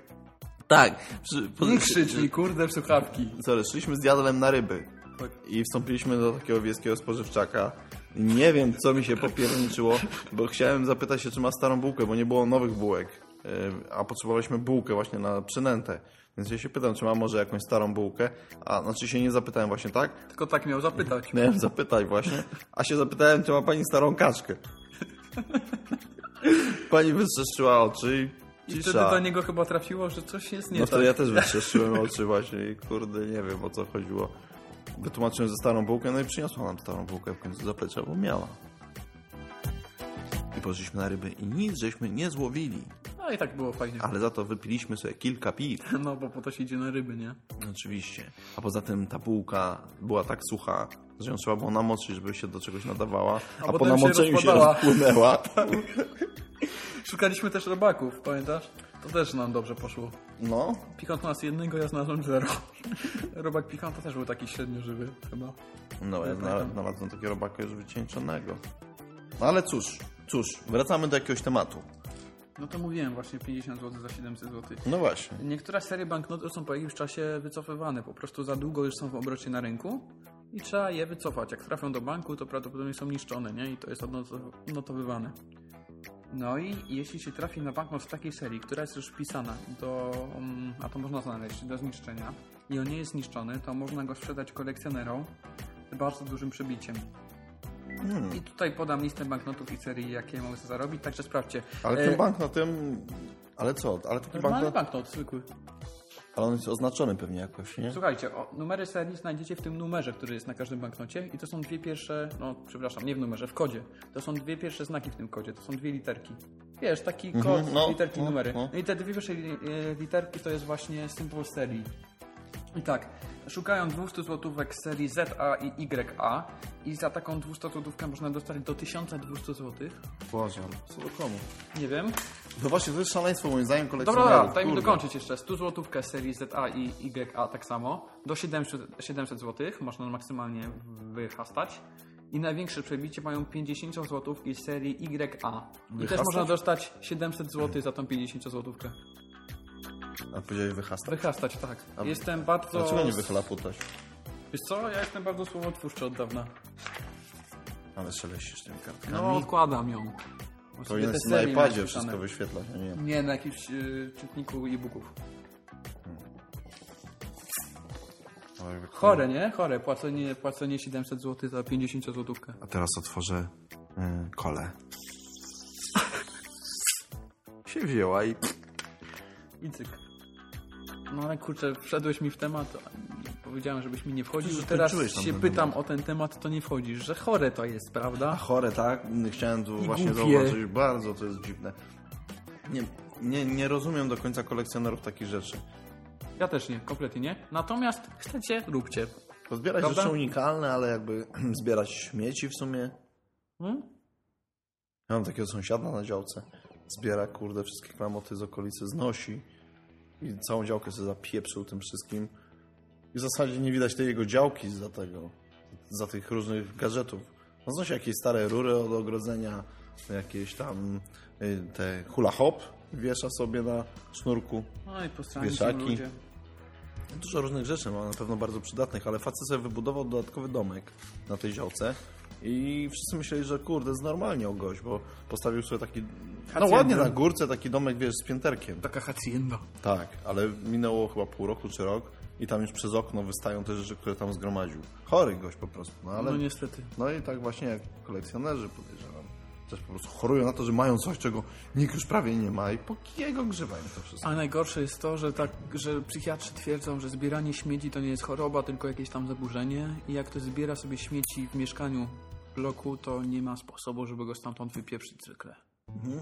Tak. Przy, Nie krzycz mi, kurde, w słuchawki. Sorry, szliśmy z diadłem na ryby. Tak. I wstąpiliśmy do takiego wiejskiego spożywczaka. Nie wiem, co mi się popierniczyło, bo chciałem zapytać się, czy ma starą bułkę, bo nie było nowych bułek. Yy, A potrzebowaliśmy bułkę właśnie na przynętę. Więc ja się pytam, czy ma może jakąś starą bułkę. A znaczy się nie zapytałem właśnie tak. Tylko tak miał zapytać. (laughs) Miałem zapytać właśnie. A się zapytałem, czy ma pani starą kaczkę. (laughs) Pani wystrzeszczyła oczy i I wtedy do niego chyba trafiło, że coś jest nie No tak. to ja też (laughs) wytrzeszczyłem oczy właśnie i kurde, nie wiem o co chodziło. Wytłumaczyłem ze starą bułkę, no i przyniosła nam starą bułkę w końcu zaplecza, bo miała. I poszliśmy na ryby i nic żeśmy nie złowili. No i tak było fajnie. Ale za to wypiliśmy sobie kilka piw. (laughs) No bo po to się idzie na ryby, nie? Oczywiście. A poza tym ta bułka była tak sucha, że ją trzeba było namoczyć, żeby się do czegoś nadawała. A, po potem się namoczeniu się, rozpłynęła. (laughs) Szukaliśmy też robaków, pamiętasz? To też nam dobrze poszło. No, Pikant nas jednego, ja znalazłem zero. (laughs) Robak pikanta też był taki średnio żywy chyba. no ja tak, tak. znalazłem takiego robaka już wycieńczonego. No ale cóż, cóż, wracamy do jakiegoś tematu. No to mówiłem właśnie 50 zł za 700 zł. No właśnie. Niektóre serie banknotów są po jakimś czasie wycofywane. Po prostu za długo już są w obrocie na rynku i trzeba je wycofać. Jak trafią do banku, to prawdopodobnie są niszczone, nie? I to jest odnotowywane. No i jeśli się trafi na banknot z takiej serii, która jest już wpisana do, mm, a to można znaleźć, do zniszczenia i on nie jest zniszczony, to można go sprzedać kolekcjonerom z bardzo dużym przebiciem. Hmm. I tutaj podam listę banknotów i serii, jakie mogę zarobić, także sprawdźcie. Ale E, tym... Ale co? Ale taki Normalny bank, banknot, zwykły. ale on jest oznaczony pewnie jakoś, nie? Słuchajcie, o, numery serii znajdziecie w tym numerze, który jest na każdym banknocie i to są dwie pierwsze, no przepraszam, nie w numerze, w kodzie. To są dwie pierwsze znaki w tym kodzie, to są dwie literki. Wiesz, taki kod, no, literki, no, numery. no. No i te dwie pierwsze e, literki to jest właśnie symbol serii. I tak, szukają 200 złotówek serii ZA i YA i za taką 200 złotówkę można dostać do 1200 złotych. Boże, co do komu? Nie wiem. No właśnie, to jest szaleństwo moim zdaniem kolekcjonerów. dobra, daj mi dokończyć jeszcze. 100 złotówkę serii ZA i YA tak samo. Do 700, 700 zł można maksymalnie wyhastać. I największe przebicie mają 50 złotówki serii YA. I też można dostać 700 zł za tą 50 złotówkę. A powiedziałeś wyhastać? Wyhastać, tak. A Jestem bardzo... Dlaczego nie wychlaputać? Wiesz co, ja jestem bardzo słowotwórczy od dawna. Ale szeleścisz tymi kartkami. No, odkładam ją. Powinieneś te na iPadzie wszystko wyświetlać, a nie. Nie, na jakimś y, czytniku e-booków. Oj, Chore, nie? Chore. Płacenie, płacenie 700 zł za 50 złotówkę. A teraz otworzę y, kolę. (laughs) się wzięła i... I cyk. No ale kurczę, wszedłeś mi w temat, a powiedziałem, żebyś mi nie wchodził. Ty Teraz się pytam temat. o ten temat, to nie wchodzisz, że chore to jest, prawda? Chore, tak? Chciałem tu I właśnie głupie. zauważyć. Bardzo to jest dziwne. Nie, nie, nie rozumiem do końca kolekcjonerów takich rzeczy. Ja też nie, kompletnie nie. Natomiast chcecie, róbcie. Pozbierać Prawda? rzeczy unikalne, ale jakby (clears throat) zbierać śmieci w sumie. Hmm? Ja mam takiego sąsiada na działce. Zbiera, kurde, wszystkie klamoty z okolicy, znosi. I całą działkę sobie zapieprzył tym wszystkim. I w zasadzie nie widać tej jego działki za tego, za tych różnych gadżetów. No znosi jakieś stare rury od ogrodzenia, jakieś tam y, te hula hop wiesza sobie na sznurku. No i Wieszaki. Dużo różnych rzeczy ma, na pewno bardzo przydatnych, ale facet sobie wybudował dodatkowy domek na tej działce I wszyscy myśleli, że kurde, jest normalnie o gość, bo postawił sobie taki, no ładnie na górce, taki domek, wiesz, z pięterkiem. Taka hacienda. Tak, ale minęło chyba pół roku czy rok i tam już przez okno wystają te rzeczy, które tam zgromadził. Chory gość po prostu, no ale... No niestety. No i tak właśnie jak kolekcjonerzy podejrzewam. Też po prostu chorują na to, że mają coś, czego nikt już prawie nie ma i po kiego grzewają to wszystko. A najgorsze jest to, że, tak, że psychiatrzy twierdzą, że zbieranie śmieci to nie jest choroba, tylko jakieś tam zaburzenie i jak ktoś zbiera sobie śmieci w mieszkaniu bloku, to nie ma sposobu, żeby go stamtąd wypieprzyć zwykle.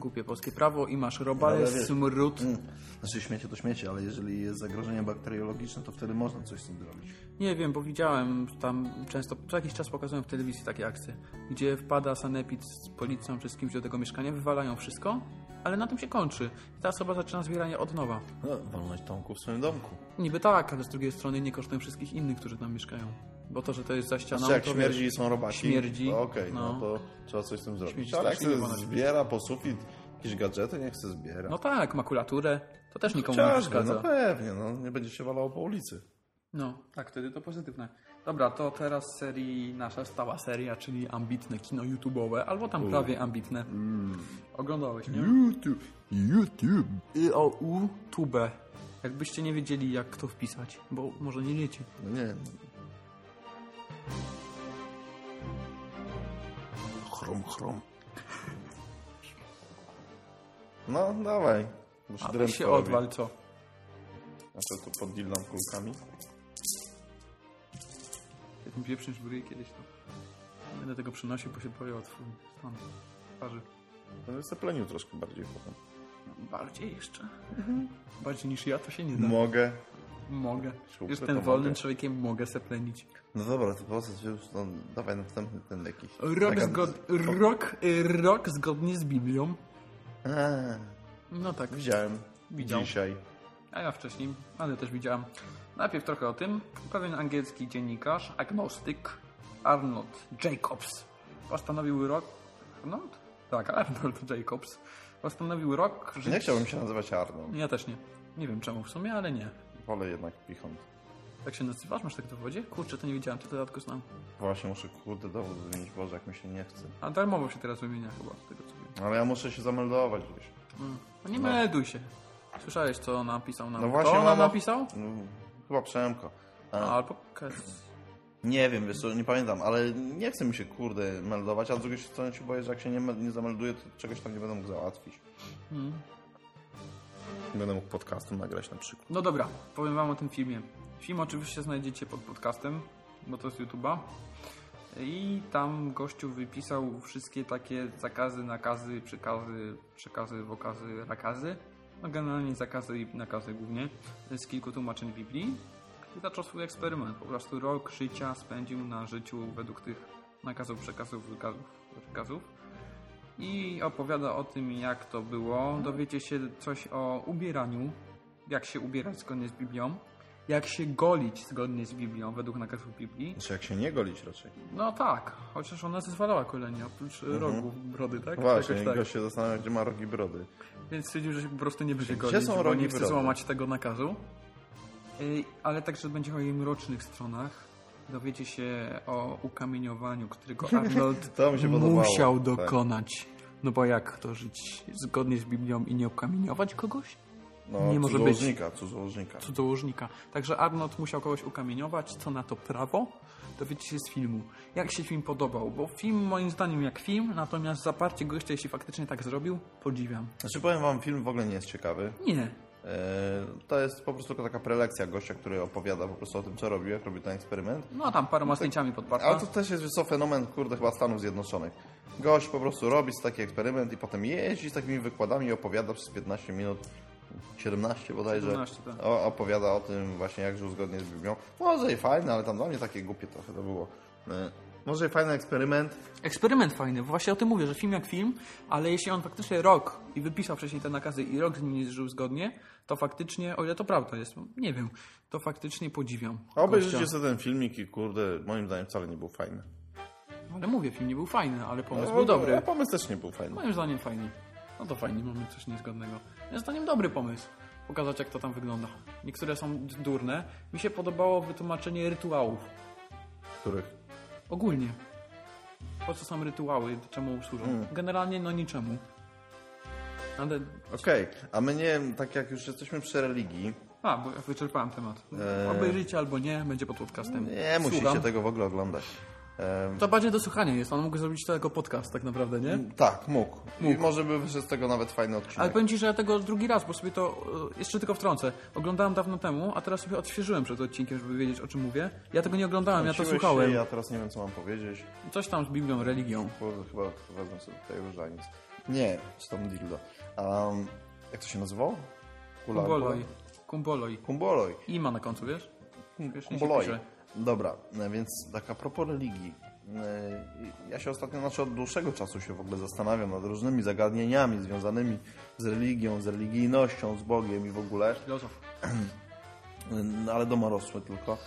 Głupie polskie prawo i masz robale, Mhm. Ale wiesz- smród. Znaczy śmiecie to śmiecie, ale jeżeli jest zagrożenie bakteriologiczne, to wtedy można coś z tym zrobić. Nie wiem, bo widziałem tam często, co jakiś czas pokazują w telewizji takie akcje, gdzie wpada sanepid z policją czy z kimś do tego mieszkania, wywalają wszystko, ale na tym się kończy. I ta osoba zaczyna zbieranie od nowa. No, walnąć Tomku w swoim domku. Niby tak, ale z drugiej strony nie kosztują wszystkich innych, którzy tam mieszkają. Bo to, że to jest za ścianą, Znaczy jak to śmierdzi wiesz, i są robaki, śmierdzi, to okej, no. no. to trzeba coś z tym zrobić. Ale jak sobie bo ona- zbiera po sufit jakieś gadżety, niech se zbiera. No tak, makulaturę, to też nikomu nie Chociażby, przeszkadza. no pewnie, no nie będzie się walało po ulicy. No, tak, wtedy to pozytywne. Dobra, to teraz serii, nasza stała seria, czyli ambitne kino YouTube'owe, albo tam prawie ambitne. Oglądałeś, nie? YouTube, YouTube. Y o U tube. Jakbyście nie wiedzieli, jak to wpisać, bo może nie wiecie. No nie. Chrom, chrom. No, dawaj. Bo A ty się odwal, co? Znaczy tu pod dilną kulkami. Jak mi pieprzysz w ryj kiedyś, to będę tego przynosił, bo się boję o twój stan twarzy. To jest zaplenił troszkę bardziej potem. No, bardziej jeszcze. Bardziej niż ja, to się nie da. Mogę. Mogę. Szukry, Jestem wolnym mogę. człowiekiem, mogę se plenić. No dobra, to po się już, no, dawaj następny ten jakiś. Rok, Taka- zgod... rok, y, rok zgodnie z Biblią. A, No tak. widziałem. Widział. Dzisiaj. A ja wcześniej, ale też widziałam. Najpierw trochę o tym. Pewien angielski dziennikarz, agnostyk Arnold Jacobs postanowił rok... Arnold? Tak, Arnold Jacobs postanowił rok żyć... Nie chciałbym się nazywać Arnold. Ja też nie. Nie wiem czemu w sumie, ale nie. Wolę jednak Pichont. Tak się nazywasz? Masz tak w dowodzie? Kurczę, to nie wiedziałem, to dodatku znam. Właśnie muszę kurde dowód wymienić, Boże, jak mi się nie chce. A darmowo się teraz wymienia chyba, z tego co wiem. Ale ja muszę się zameldować gdzieś. Mm. No nie No. melduj się. Słyszałeś, co napisał nam? No właśnie, Kto nam napisał? No, chyba Przemko. A, Albo Kes. nie wiem, wiesz co, nie pamiętam, ale nie chcę mi się kurde meldować, a z drugiej strony się boję, że jak się nie, nie zamelduję, to czegoś tam nie będę mógł załatwić. Mm. Będę mógł podcastu nagrać na przykład. No dobra, powiem wam o tym filmie. Film oczywiście znajdziecie pod podcastem, bo to jest YouTube'a. I tam gościu wypisał wszystkie takie zakazy, nakazy, przykazy, przekazy, wokazy, rakazy. No generalnie zakazy i nakazy głównie z kilku tłumaczeń Biblii. I zaczął swój eksperyment. Po prostu rok życia spędził na życiu według tych nakazów, przekazów, wykazów, przekazów. I opowiada o tym, jak to było. Dowiecie się coś o ubieraniu, jak się ubierać zgodnie z Biblią, jak się golić zgodnie z Biblią, według nakazów Biblii. Znaczy jak się nie golić raczej. No tak, chociaż ona zezwalała golenie, oprócz mhm. rogów, brody, tak? Właśnie, Jakoś tak. się zastanawia, gdzie ma rogi brody. Więc stwierdził, że się po prostu nie będzie Gdzie golić, są bo rogi nie chce brody? złamać tego nakazu. Ale także będzie o jej mrocznych stronach. Dowiecie się o ukamieniowaniu, którego (laughs) Arnold musiał tak. dokonać. No bo jak to żyć zgodnie z Biblią i nie ukamieniować kogoś? No, Nie może być. cudzołożnika. Cudzołożnika. Także Arnold musiał kogoś ukamieniować. Co na to prawo? Dowiecie się z filmu. Jak się film podobał? Bo film moim zdaniem jak film, natomiast zaparcie gościa, jeśli faktycznie tak zrobił, podziwiam. Znaczy powiem wam, film w ogóle nie jest ciekawy. Nie. E, To jest po prostu taka prelekcja gościa, który opowiada po prostu o tym, co robił, jak robił ten eksperyment. No tam paroma zdjęciami podparta. Ale to też jest, co, fenomen, kurde, chyba Stanów Zjednoczonych. Gość po prostu robi taki eksperyment i potem jeździ z takimi wykładami i opowiada przez 15 minut, 17 bodajże, 17, tak. o, opowiada o tym właśnie, jak żył zgodnie z Biblią. Może i fajne, ale tam dla mnie takie głupie trochę to było. Może fajny eksperyment, Eksperyment fajny, bo właśnie o tym mówię, że film jak film, ale jeśli on faktycznie rok i wypisał wcześniej te nakazy i rok z nimi żył zgodnie, to faktycznie, o ile to prawda jest, nie wiem, to faktycznie podziwiam. a obejrzyjcie sobie ten filmik i kurde, moim zdaniem wcale nie był fajny. Ale mówię, film nie był fajny, ale pomysł No, był dobry. A pomysł też nie był fajny. Moim zdaniem fajny. No to fajnie, mamy coś niezgodnego. Moim zdaniem dobry pomysł. Pokazać jak to tam wygląda. Niektóre są durne. Mi się podobało wytłumaczenie rytuałów. Których? Ogólnie. po co są rytuały, czemu służą. Mm. Generalnie no niczemu. Ale... Okej, a my nie, tak jak już jesteśmy przy religii, A, bo ja wyczerpałem temat. Eee. Obejrzyjcie albo nie, będzie pod podcastem. nie musicie Słucham. tego w ogóle oglądać. To bardziej do słuchania jest, on mógł zrobić to jako podcast tak naprawdę, nie? tak, mógł. I może by wyszedł z tego nawet fajny odcinek. Ale powiem Ci, że ja tego drugi raz, bo sobie to, e, jeszcze tylko wtrącę, oglądałem dawno temu, a teraz sobie odświeżyłem przed odcinkiem, żeby wiedzieć o czym mówię. Ja tego nie oglądałem, ja to słuchałem. Się, ja teraz nie wiem, co mam powiedzieć. Coś tam z Biblią, religią. Kurde, chyba wezmę sobie tutaj różaniec. Nie, czy tam dildo. Um, jak to się nazywało? Kumboloj. Kumboloj. Kumboloj. I ma na końcu, wiesz? Kumboloj. Dobra, e, więc tak a propos religii. E, Ja się ostatnio, znaczy od dłuższego czasu się w ogóle zastanawiam nad różnymi zagadnieniami związanymi z religią, z religijnością, z Bogiem i w ogóle. Filozof. No, (clears throat) ale domorosły tylko.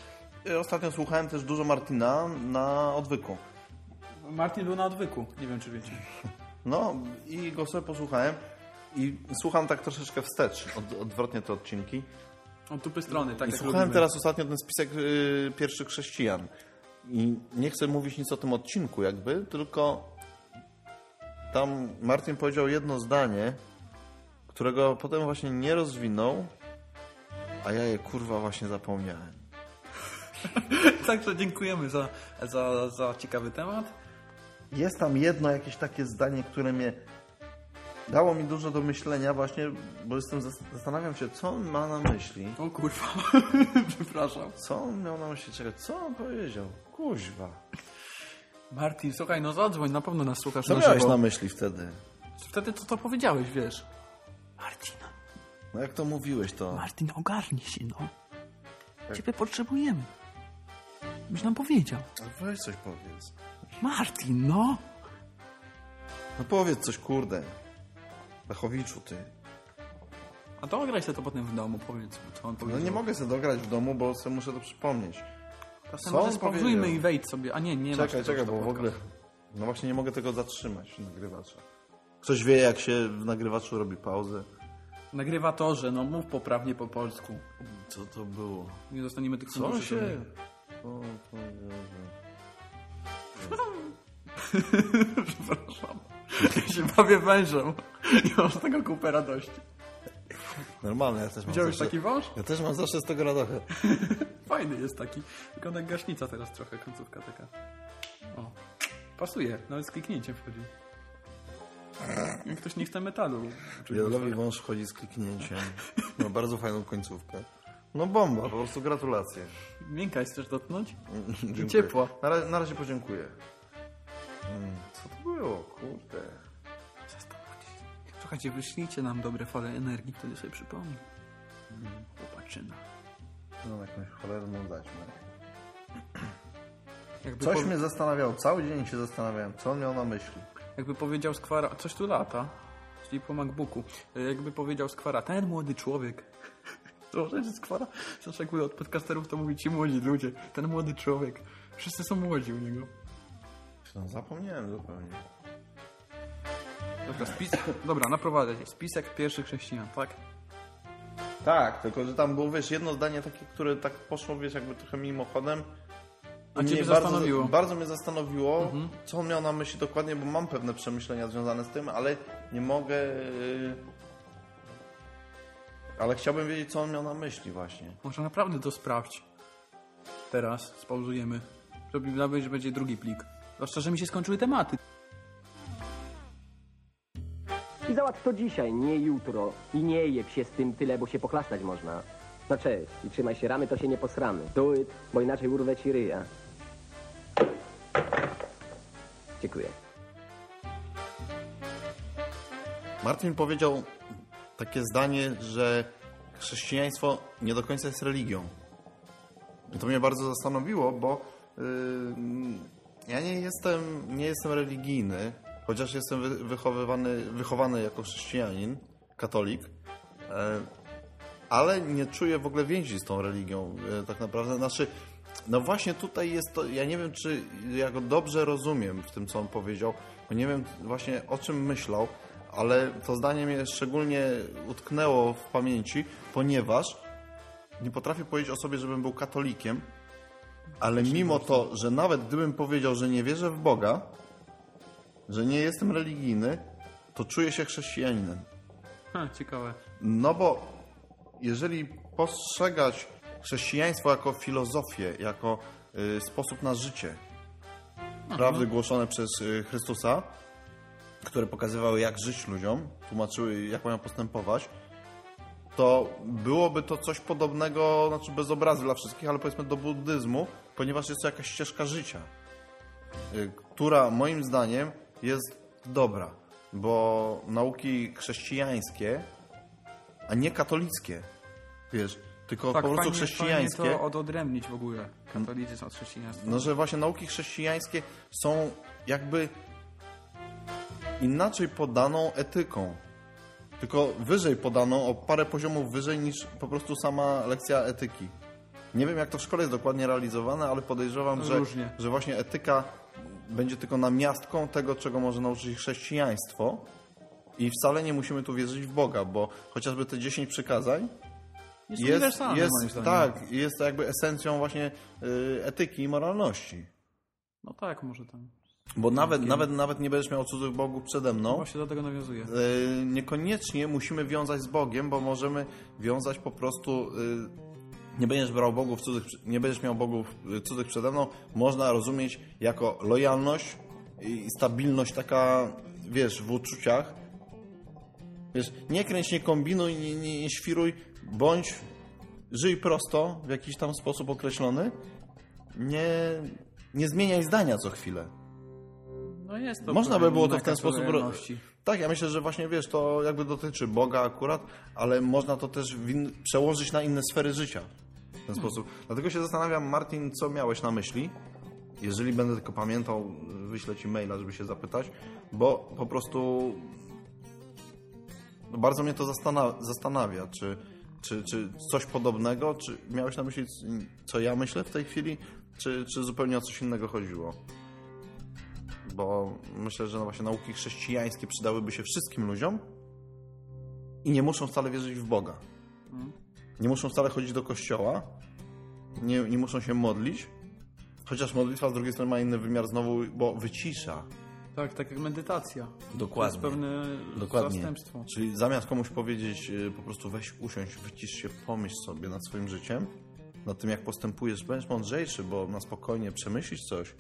I Ostatnio słuchałem też dużo Martina na odwyku. Martin był na odwyku, nie wiem czy wiecie. No i go sobie posłuchałem i słucham tak troszeczkę wstecz, od, odwrotnie te odcinki. Od tupy strony, tak I jak słuchałem teraz ostatnio ten spisek y, pierwszych chrześcijan. I nie chcę mówić nic o tym odcinku jakby, tylko tam Martin powiedział jedno zdanie, którego potem właśnie nie rozwinął, a ja je kurwa właśnie zapomniałem. (laughs) Także dziękujemy za, za, za ciekawy temat. Jest tam jedno jakieś takie zdanie, które mnie dało mi dużo do myślenia właśnie, bo jestem zas- zastanawiam się, co on ma na myśli. O kurwa, (laughs) przepraszam. Co on miał na myśli? Czekaj, co on powiedział? Kuźwa. Martin, słuchaj, no zadzwoń, na pewno nas słuchasz Co na miałeś żywo. na myśli wtedy? Wtedy to, to powiedziałeś, wiesz. Martin, No jak to mówiłeś, to... Martin, ogarnij się, no. Ciebie potrzebujemy. Byś nam powiedział. Weź coś powiedz. Martin, no. No powiedz coś, kurde. Lechowiczu, ty. A to ograj sobie to potem w domu, powiedz, co on No powiedział. nie mogę sobie dograć w domu, bo sobie muszę to przypomnieć. Czasem może spauzujmy i wejdź sobie. A nie, nie Czekaj, czekaj, bo w ogóle... No właśnie nie mogę tego zatrzymać, nagrywacza. Ktoś wie, jak się w nagrywaczu robi pauzę? Nagrywa to, że no mów poprawnie po polsku. Co to było? Nie dostaniemy tych Co się... O. (laughs) Przepraszam. Ja się bawię wężem. I mam z tego kupę radości. Normalne, ja też mam Widziałeś zawsze... taki wąż? Ja też mam zawsze z tego radochę. (laughs) Fajny jest taki. Tylko gaśnica teraz trochę, końcówka taka. O. Pasuje, nawet z kliknięciem wchodzi. Jak ktoś nie chce metalu. Jadlowy wąż chodzi z kliknięciem. Ma bardzo fajną końcówkę. No bomba, po prostu gratulacje. Miękka jest też dotknąć? (laughs) Ciepła. Na razie, na razie podziękuję. Mm, co to było? Kurde. Słuchajcie, wyślijcie nam dobre fale energii, wtedy sobie przypomnę. Chłopaczyna. No jakąś cholerną dać. (clears throat) Jakby, Coś mnie zastanawiało, cały dzień się zastanawiałem, co on miał na myśli. jakby powiedział Skwara, coś tu lata, czyli po MacBooku, jakby powiedział Skwara, ten młody człowiek. (laughs) To rzeczy Skwara, zawsze jakby od podcasterów to mówi ci młodzi ludzie, ten młody człowiek. Wszyscy są młodzi u niego. No, zapomniałem zupełnie. Dobra, spis... Dobra, naprowadzę cię. Spisek pierwszych chrześcijan, tak? Tak, tylko że tam było, wiesz, jedno zdanie takie, które tak poszło, wiesz, jakby trochę mimochodem. A Mnie ciebie bardzo, zastanowiło? Bardzo mnie zastanowiło, co on miał na myśli dokładnie, bo mam pewne przemyślenia związane z tym, ale nie mogę... yy, Ale chciałbym wiedzieć, co on miał na myśli właśnie. Może naprawdę to sprawdź. Teraz spauzujemy. Żeby nawet, że będzie drugi plik. Zwłaszcza, że mi się skończyły tematy. I załatw to dzisiaj, nie jutro. I nie jeb się z tym tyle, bo się pochlastać można. No cześć i trzymaj się ramy, to się nie posramy. Do it, bo inaczej urwę ci ryja. Dziękuję. Martin powiedział takie zdanie, że chrześcijaństwo nie do końca jest religią. I to mnie bardzo zastanowiło, bo yy, ja nie jestem, nie jestem religijny, chociaż jestem wy, wychowywany, wychowany jako chrześcijanin, katolik, e, ale nie czuję w ogóle więzi z tą religią e, tak naprawdę. Znaczy, no właśnie tutaj jest to, ja nie wiem, czy ja go dobrze rozumiem w tym, co on powiedział, bo nie wiem właśnie o czym myślał, ale to zdanie mnie szczególnie utknęło w pamięci, ponieważ nie potrafię powiedzieć o sobie, żebym był katolikiem, ale mimo to, że nawet gdybym powiedział, że nie wierzę w Boga, że nie jestem religijny, to czuję się chrześcijaninem. Ha, ciekawe. No bo jeżeli postrzegać chrześcijaństwo jako filozofię, jako y, sposób na życie, prawdy głoszone przez y, Chrystusa, które pokazywały jak żyć ludziom, tłumaczyły jak mają postępować, to byłoby to coś podobnego, znaczy bez obrazu dla wszystkich, ale powiedzmy do buddyzmu, ponieważ jest to jakaś ścieżka życia, y, która moim zdaniem jest dobra, bo nauki chrześcijańskie, a nie katolickie, wiesz, tylko Tak, po prostu fajnie, chrześcijańskie. Fajnie to od, odrębnić w ogóle. Katolicyzm od chrześcijaństwa. No, że właśnie nauki chrześcijańskie są jakby inaczej podaną etyką. Tylko wyżej podaną, o parę poziomów wyżej niż po prostu sama lekcja etyki. Nie wiem, jak to w szkole jest dokładnie realizowane, ale podejrzewam, że, że właśnie etyka będzie tylko namiastką tego, czego może nauczyć chrześcijaństwo. I wcale nie musimy tu wierzyć w Boga, bo chociażby te 10 przykazań jest, jest, jest tak, jest to jakby esencją właśnie y, etyki i moralności. No tak, może tam. Bo nawet, nawet, nawet nie będziesz miał cudzych bogów przede mną, Właśnie do tego nawiązuje. y, niekoniecznie musimy wiązać z Bogiem, bo możemy wiązać po prostu... y, Nie będziesz brał bogów cudzych, nie będziesz miał bogów y, cudzych przede mną, można rozumieć jako lojalność i stabilność taka, wiesz, w uczuciach. Wiesz, nie kręć, nie kombinuj, nie, nie, nie świruj, bądź, żyj prosto w jakiś tam sposób określony. Nie, nie zmieniaj zdania co chwilę. No jest to Można by było to w ten sposób... Tak, ja myślę, że właśnie wiesz, to jakby dotyczy Boga akurat, ale można to też przełożyć na inne sfery życia ten sposób. Dlatego się zastanawiam, Martin, co miałeś na myśli? Jeżeli będę tylko pamiętał, wyślę ci maila, żeby się zapytać, bo po prostu no bardzo mnie to zastana- zastanawia, czy, czy, czy coś podobnego, czy miałeś na myśli, co ja myślę w tej chwili, czy, czy zupełnie o coś innego chodziło? bo myślę, że no właśnie nauki chrześcijańskie przydałyby się wszystkim ludziom i nie muszą wcale wierzyć w Boga. Nie muszą wcale chodzić do kościoła, nie, nie muszą się modlić, chociaż modlitwa z drugiej strony ma inny wymiar znowu, bo wycisza. Tak, tak jak medytacja. Dokładnie. To jest pewne Dokładnie. zastępstwo. Czyli zamiast komuś powiedzieć y, po prostu weź usiąść, wycisz się, pomyśl sobie nad swoim życiem, nad tym jak postępujesz, będziesz mądrzejszy, bo na spokojnie przemyślisz coś,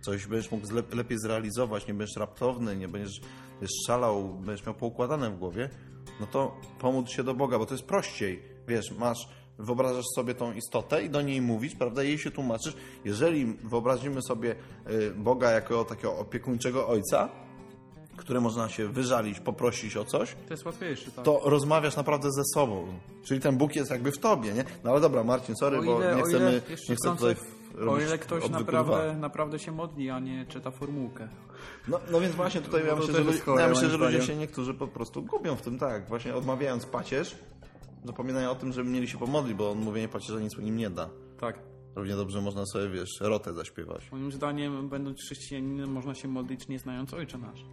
coś będziesz mógł lepiej zrealizować, nie będziesz raptowny, nie będziesz, będziesz szalał, będziesz miał poukładane w głowie, no to pomódl się do Boga, bo to jest prościej. Wiesz, masz, wyobrażasz sobie tą istotę i do niej mówisz, prawda, jej się tłumaczysz. Jeżeli wyobrazimy sobie y, Boga jako takiego opiekuńczego ojca, które można się wyżalić, poprosić o coś, To jest łatwiejsze, tak. to rozmawiasz naprawdę ze sobą. Czyli ten Bóg jest jakby w tobie, nie? No ale dobra, Marcin, sorry, o bo ile, nie chcemy, ile, nie wtrącę, tutaj o ile ktoś naprawdę, naprawdę się modli, a nie czyta formułkę. No, no więc właśnie tutaj No ja myślę, że, ja myślę, że ludzie się niektórzy po prostu gubią w tym, tak. Właśnie odmawiając pacierz, zapominają o tym, że mieli się pomodlić, bo mówienie pacierza nic im nie da. Tak. Równie dobrze można sobie, wiesz, rotę zaśpiewać. Moim zdaniem, będąc chrześcijaninem, można się modlić nie znając Ojcze Nasz.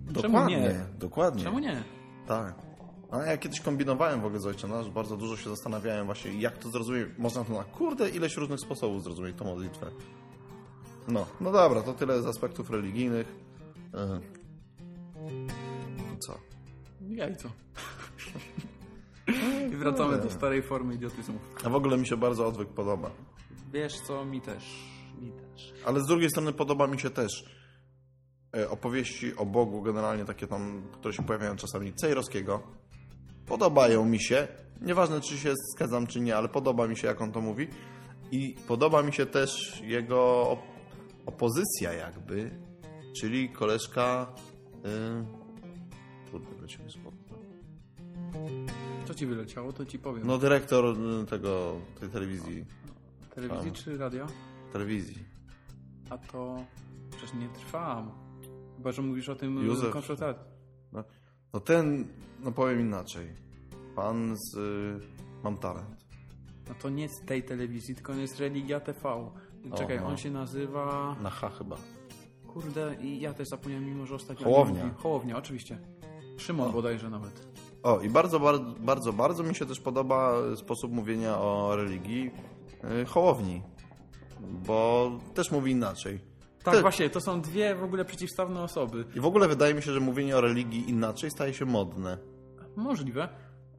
Dokładnie, nie? dokładnie. Czemu nie? Tak. A ja kiedyś kombinowałem w ogóle z Ojcze Nasz, bardzo dużo się zastanawiałem właśnie, jak to zrozumieć. Można to na kurde ileś różnych sposobów zrozumieć tą modlitwę. No, no dobra, to tyle z aspektów religijnych. Yy. Co? Jajco. (laughs) I wracamy do starej formy idiotyzmu. A w ogóle mi się bardzo odwyk podoba. Wiesz co, mi też. Mi też. Ale z drugiej strony podoba mi się też e, opowieści o Bogu, generalnie takie tam, które się pojawiają czasami, Cejrowskiego. Podobają mi się. Nieważne, czy się zgadzam, czy nie, ale podoba mi się, jak on to mówi. I podoba mi się też jego op- opozycja jakby, czyli koleżka... Yy, kurde, mi spod. Co ci wyleciało, to ci powiem. No dyrektor y, tego, tej telewizji. Telewizji czy radio? Telewizji. A to przecież nie trwam. Chyba, że mówisz o tym Józef. Józef. konsultacji. No, no ten, no powiem inaczej. Pan z y, Mam Talent. No to nie z tej telewizji, tylko jest Religia TV. Czekaj, no. on się nazywa... Na H chyba. Kurde, i ja też zapomniałem, mimo że ostatnio... Hołownia. Hołownia, oczywiście. Szymon bodajże nawet. O, i bardzo, bardzo, bardzo, bardzo mi się też podoba sposób mówienia o religii y, Hołowni. Bo też mówi inaczej. Tak, Ty- właśnie, to są dwie w ogóle przeciwstawne osoby. I w ogóle wydaje mi się, że mówienie o religii inaczej staje się modne. Możliwe.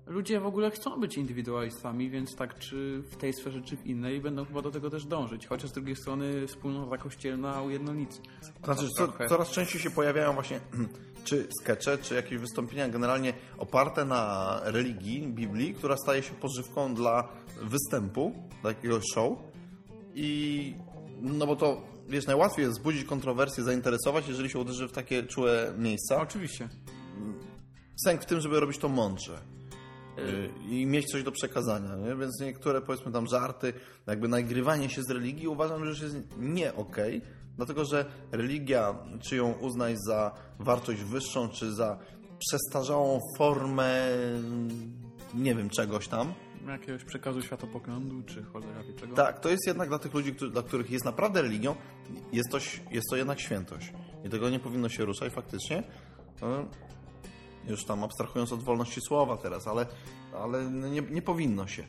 Ludzie w ogóle chcą być indywidualistami, więc tak czy w tej sferze, czy w innej będą chyba do tego też dążyć. Chociaż z drugiej strony wspólnota kościelna ujednolici. Znaczy, co, coraz częściej się pojawiają właśnie (clears throat) czy skecze, czy jakieś wystąpienia generalnie oparte na religii, Biblii, która staje się pożywką dla występu, dla jakiegoś show. I no bo to, wiesz, najłatwiej jest wzbudzić kontrowersję, zainteresować, jeżeli się uderzy w takie czułe miejsca. Oczywiście. Sęk w tym, żeby robić to mądrze. Y, I mieć coś do przekazania, nie? więc niektóre powiedzmy tam żarty, jakby nagrywanie się z religii uważam, że już jest nie okej, dlatego że religia, czy ją uznać za wartość wyższą, czy za przestarzałą formę nie wiem, czegoś tam, Jakiegoś przekazu światopoglądu, czy cholera wie czego. tak, to jest jednak dla tych ludzi, dla których jest naprawdę religią, jest to, jest to jednak świętość. I tego nie powinno się ruszać faktycznie. No, Już tam abstrahując od wolności słowa teraz, ale, ale nie, nie powinno się.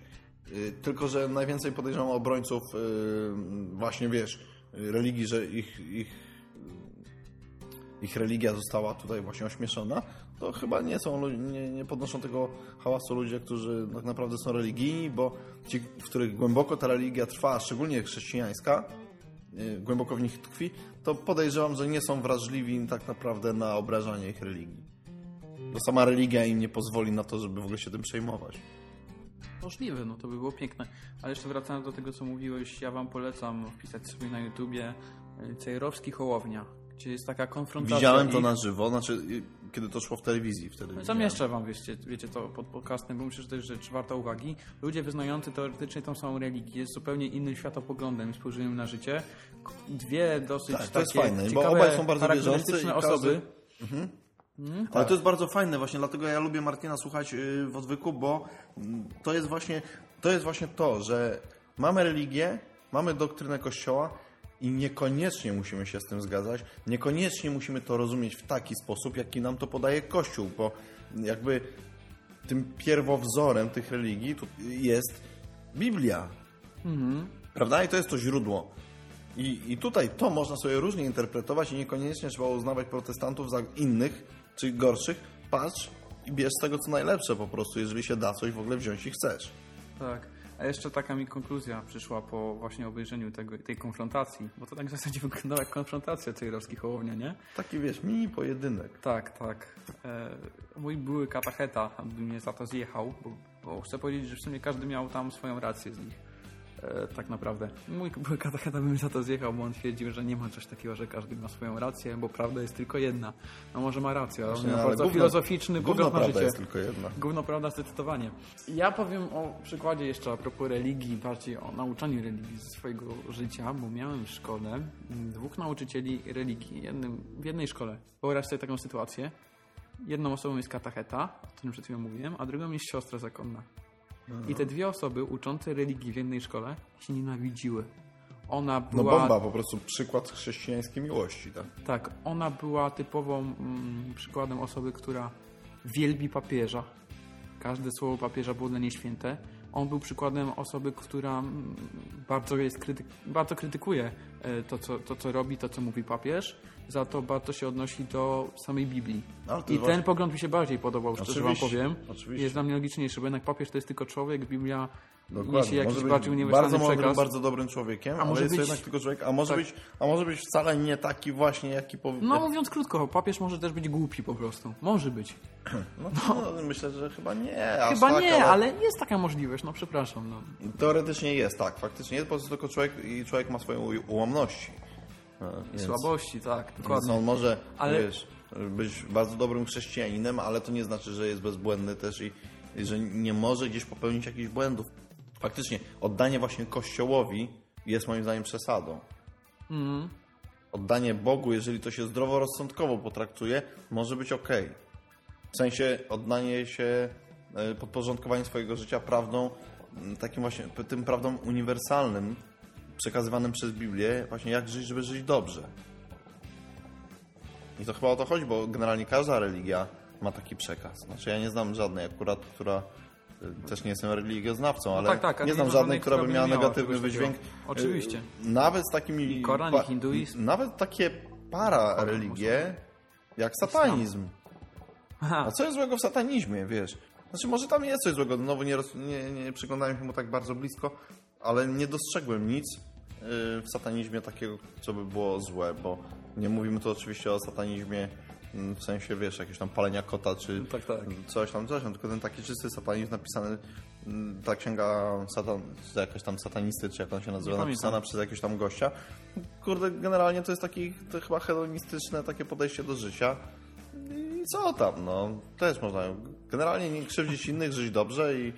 Y, Tylko, że najwięcej podejrzewam obrońców y, właśnie, wiesz, religii, że ich, ich, ich religia została tutaj właśnie ośmieszona, to chyba nie są, nie, nie podnoszą tego hałasu ludzie, którzy tak naprawdę są religijni, bo ci, w których głęboko ta religia trwa, szczególnie chrześcijańska, y, głęboko w nich tkwi, to podejrzewam, że nie są wrażliwi tak naprawdę na obrażanie ich religii. To sama religia im nie pozwoli na to, żeby w ogóle się tym przejmować. Możliwe, no to by było piękne. Ale jeszcze wracając do tego, co mówiłeś, ja wam polecam wpisać sobie na YouTubie y, Cejrowski Hołownia, gdzie jest taka konfrontacja. Widziałem to ich- na żywo, znaczy kiedy to szło w telewizji wtedy. widziałem. Zamieszczę wam, wiecie, wiecie to pod podcastem, bo myślę, że to jest rzecz warta uwagi. Ludzie wyznający teoretycznie tą samą religię, z zupełnie innym światopoglądem i spojrzeniem na życie. Dwie dosyć Tak, to jest takie fajne, bo ciekawe, obaj są bardzo i każdy- osoby. Ale to jest bardzo fajne właśnie, dlatego ja lubię Martina słuchać y, w odwyku, bo mm, to jest właśnie to, jest właśnie to że mamy religię, mamy doktrynę Kościoła i niekoniecznie musimy się z tym zgadzać, niekoniecznie musimy to rozumieć w taki sposób, jaki nam to podaje Kościół, bo jakby tym pierwowzorem tych religii jest Biblia. Prawda? I to jest to źródło. I, I tutaj to można sobie różnie interpretować i niekoniecznie trzeba uznawać protestantów za innych czy gorszych. Patrz i bierz z tego co najlepsze po prostu, jeżeli się da coś w ogóle wziąć i chcesz. Tak. A jeszcze taka mi konkluzja przyszła po właśnie obejrzeniu tego, tej konfrontacji, bo to tak w zasadzie (laughs) wyglądała jak konfrontacja Cejrowski Hołownia, nie? Taki wiesz, mini pojedynek. Tak, tak. E, mój były katacheta by mnie za to zjechał, bo, bo chcę powiedzieć, że w sumie każdy miał tam swoją rację z nich. E, tak naprawdę. Mój były katacheta by mnie za to zjechał, bo on twierdził, że nie ma coś takiego, że każdy ma swoją rację, bo prawda jest tylko jedna. No może ma rację, ale on miał bardzo filozoficzny gówno pogląd na prawda życie. jest tylko jedna. Gówno prawda zdecydowanie. Ja powiem o przykładzie jeszcze a propos religii, bardziej o nauczaniu religii ze swojego życia, bo miałem w szkole dwóch nauczycieli religii. Jednym, w jednej szkole. Wyobraź sobie taką sytuację. Jedną osobą jest katacheta, o którym przed chwilą mówiłem, a drugą jest siostra zakonna. I te dwie osoby uczące religii w jednej szkole się nienawidziły. Ona No była... bomba, po prostu przykład chrześcijańskiej miłości, tak? Tak, ona była typową mm, przykładem osoby, która wielbi papieża. Każde słowo papieża było dla niej święte. On był przykładem osoby, która mm, bardzo, jest krytyk, bardzo krytykuje e, to co, to, co robi, to, co mówi papież. Za to bardzo się odnosi do samej Biblii. To I właśnie- ten pogląd mi się bardziej podobał, szczerze wam powiem. oczywiście. Jest dla mnie logiczniejszy, bo jednak papież to jest tylko człowiek, Biblia Dokładnie. jakiś Może być bardzo mądrym, przekaz. bardzo dobrym człowiekiem, a może być- jednak tylko człowiek, a może, tak. być, a może być wcale nie taki właśnie, jaki powinien. No mówiąc krótko, papież może też być głupi po prostu. Może być. (clears throat) No, no, myślę, że chyba nie. Chyba tak, nie, ale jest taka możliwość, no przepraszam. No. Teoretycznie jest, tak, faktycznie jest, po prostu tylko człowiek i człowiek ma swoje ułomności. E, Więc, Słabości, tak, więc dokładnie. on może, Ale- wiesz, być bardzo dobrym chrześcijaninem, ale to nie znaczy, że jest bezbłędny też i, i że nie może gdzieś popełnić jakichś błędów. Faktycznie, oddanie właśnie Kościołowi jest moim zdaniem przesadą. Mhm. Oddanie Bogu, jeżeli to się zdroworozsądkowo potraktuje, może być ok. W sensie oddanie się, e, podporządkowanie swojego życia prawdą, takim właśnie, tym prawdom uniwersalnym, przekazywanym przez Biblię, właśnie jak żyć, żeby żyć dobrze. I to chyba o to chodzi, bo generalnie każda religia ma taki przekaz. Znaczy ja nie znam żadnej akurat, która też nie jestem religioznawcą, ale tak, tak, nie znam żadnej, która by miała negatywny wydźwięk. Oczywiście. Y, Nawet z takimi... I Koran, i hinduizm. Nawet takie para religie, jak satanizm. Aha, A co jest złego w satanizmie, wiesz? Znaczy, może tam jest coś złego, znowu nie, roz- nie, nie przyglądałem się mu tak bardzo blisko, ale nie dostrzegłem nic yy, w satanizmie takiego, co by było złe, bo nie mówimy tu oczywiście o satanizmie w sensie, wiesz, jakiegoś tam palenia kota, czy Tak, tak. coś tam, coś tam, tylko ten taki czysty satanizm napisany, mm, ta księga satan, jakaś tam satanisty, czy jak on się nazywa, napisana przez jakiegoś tam gościa. Kurde, generalnie to jest taki to chyba hedonistyczne takie podejście do życia. I co tam, no. Też można generalnie nie krzywdzić innych, żyć dobrze i,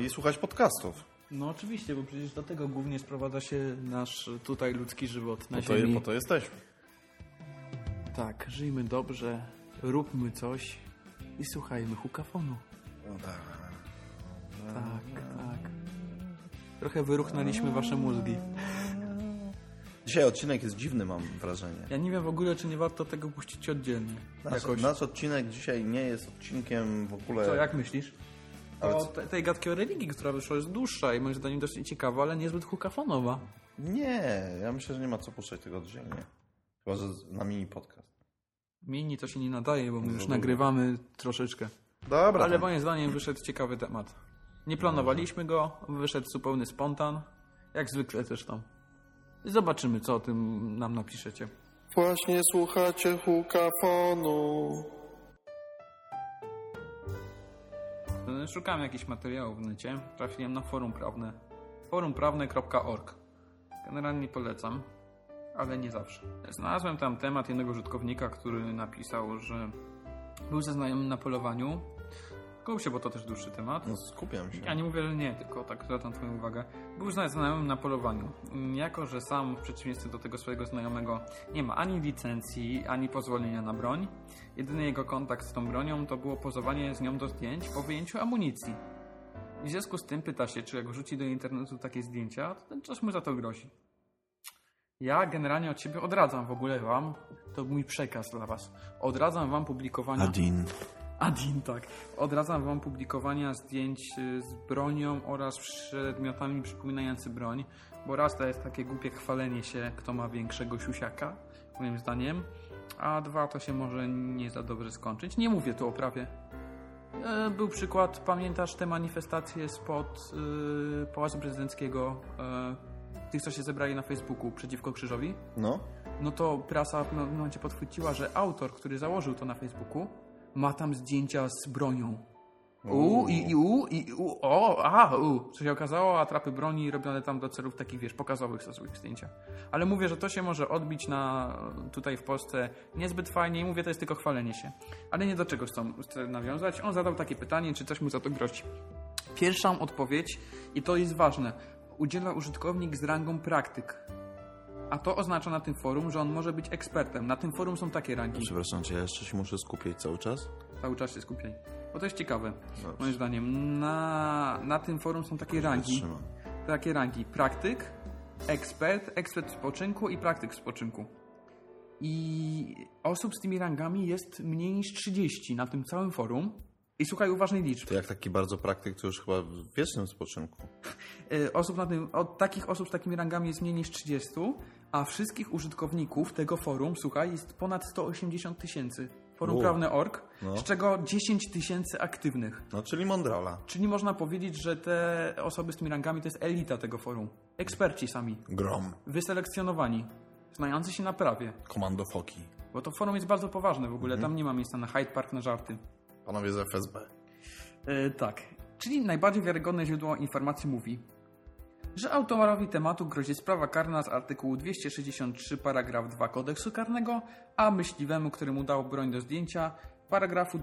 i słuchać podcastów. no oczywiście, bo przecież do tego głównie sprowadza się nasz tutaj ludzki żywot na Po to, ziemi. po to jesteśmy. Tak, żyjmy dobrze, róbmy coś i słuchajmy hukafonu. No tak. Tak, tak. Trochę wyruchnęliśmy wasze mózgi. Dzisiaj odcinek jest dziwny, mam wrażenie. Ja nie wiem w ogóle, czy nie warto tego puścić oddzielnie. Nasz, nasz odcinek dzisiaj nie jest odcinkiem w ogóle... Co, jak myślisz? O te, tej gadki o religii, która wyszła, jest dłuższa i moim zdaniem dosyć ciekawa, ale niezbyt hukafonowa. Nie, ja myślę, że nie ma co puszczać tego dzisiaj, nie. Chyba, że na mini podcast. Mini to się nie nadaje, bo my już Dobra. nagrywamy troszeczkę. Dobra, Ale moim zdaniem wyszedł ciekawy temat. Nie planowaliśmy go, wyszedł zupełny spontan. Jak zwykle zresztą. I zobaczymy, co o tym nam napiszecie. Właśnie słuchacie hukafonu. Szukałem jakichś materiałów w necie. Trafiłem na forum prawne. forumprawne.org Generalnie polecam, ale nie zawsze. Znalazłem tam temat jednego użytkownika, który napisał, że był ze znajomym na polowaniu. Kup się, bo to też dłuższy temat. No skupiam się. Ja nie mówię, że nie, tylko tak zwracam Twoją uwagę. Był zna- znajomym na polowaniu. Jako, że sam w przeciwieństwie do tego swojego znajomego nie ma ani licencji, ani pozwolenia na broń, jedyny jego kontakt z tą bronią to było pozowanie z nią do zdjęć po wyjęciu amunicji. W związku z tym pyta się, czy jak wrzuci do internetu takie zdjęcia, to ten coś mu za to grozi. Ja generalnie od siebie odradzam w ogóle Wam, to mój przekaz dla Was, odradzam Wam publikowania... Adin. Adin, tak. Odradzam Wam publikowania zdjęć y, z bronią oraz przedmiotami przypominającymi broń, bo raz to jest takie głupie chwalenie się, kto ma większego siusiaka, moim zdaniem, a dwa to się może nie za dobrze skończyć. Nie mówię tu o prawie. E, Był przykład, pamiętasz te manifestacje spod y, Pałacu Prezydenckiego, y, tych co się zebrali na Facebooku przeciwko krzyżowi? No. no to prasa w pewnym momencie podchwyciła, że autor, który założył to na Facebooku, ma tam zdjęcia z bronią. U, i, i u, i u, o, a, u. Co się okazało, atrapy broni robione tam do celów takich, wiesz, pokazowych złych zdjęcia. Ale mówię, że to się może odbić na, tutaj w Polsce niezbyt fajnie i mówię, to jest tylko chwalenie się. Ale nie do czego chcę, chcę nawiązać. On zadał takie pytanie, czy coś mu za to grozi. Pierwszą odpowiedź, i to jest ważne, udziela użytkownik z rangą praktyk. A to oznacza na tym forum, że on może być ekspertem. Na tym forum są takie rangi. Przepraszam cię, ja jeszcze się muszę skupić cały czas. Cały czas się skupiaj. Bo to jest ciekawe, Dobrze. moim zdaniem. Na, na tym forum są takie rangi. Wytrzymam. Takie rangi. Praktyk, ekspert, ekspert w spoczynku i praktyk w spoczynku. I osób z tymi rangami jest mniej niż 30 na tym całym forum. I słuchaj uważnej liczby. To jak taki bardzo praktyk, to już chyba w wiecznym spoczynku. Y, osób na tym, od takich osób z takimi rangami jest mniej niż 30, a wszystkich użytkowników tego forum, słuchaj, jest ponad 180 tysięcy. Forum Wow. prawne.org, No. z czego 10 tysięcy aktywnych. No, czyli mądrala. Czyli można powiedzieć, że te osoby z tymi rangami to jest elita tego forum. Eksperci sami, Grom. wyselekcjonowani, znający się na prawie. Komando Foki. Bo to forum jest bardzo poważne w ogóle, tam nie ma miejsca na Hyde Park na żarty. Panowie z FSB. E, tak. Czyli najbardziej wiarygodne źródło informacji mówi, że autorowi tematu grozi sprawa karna z artykułu 263 paragraf 2 kodeksu karnego, a myśliwemu, któremu dał broń do zdjęcia, paragrafu,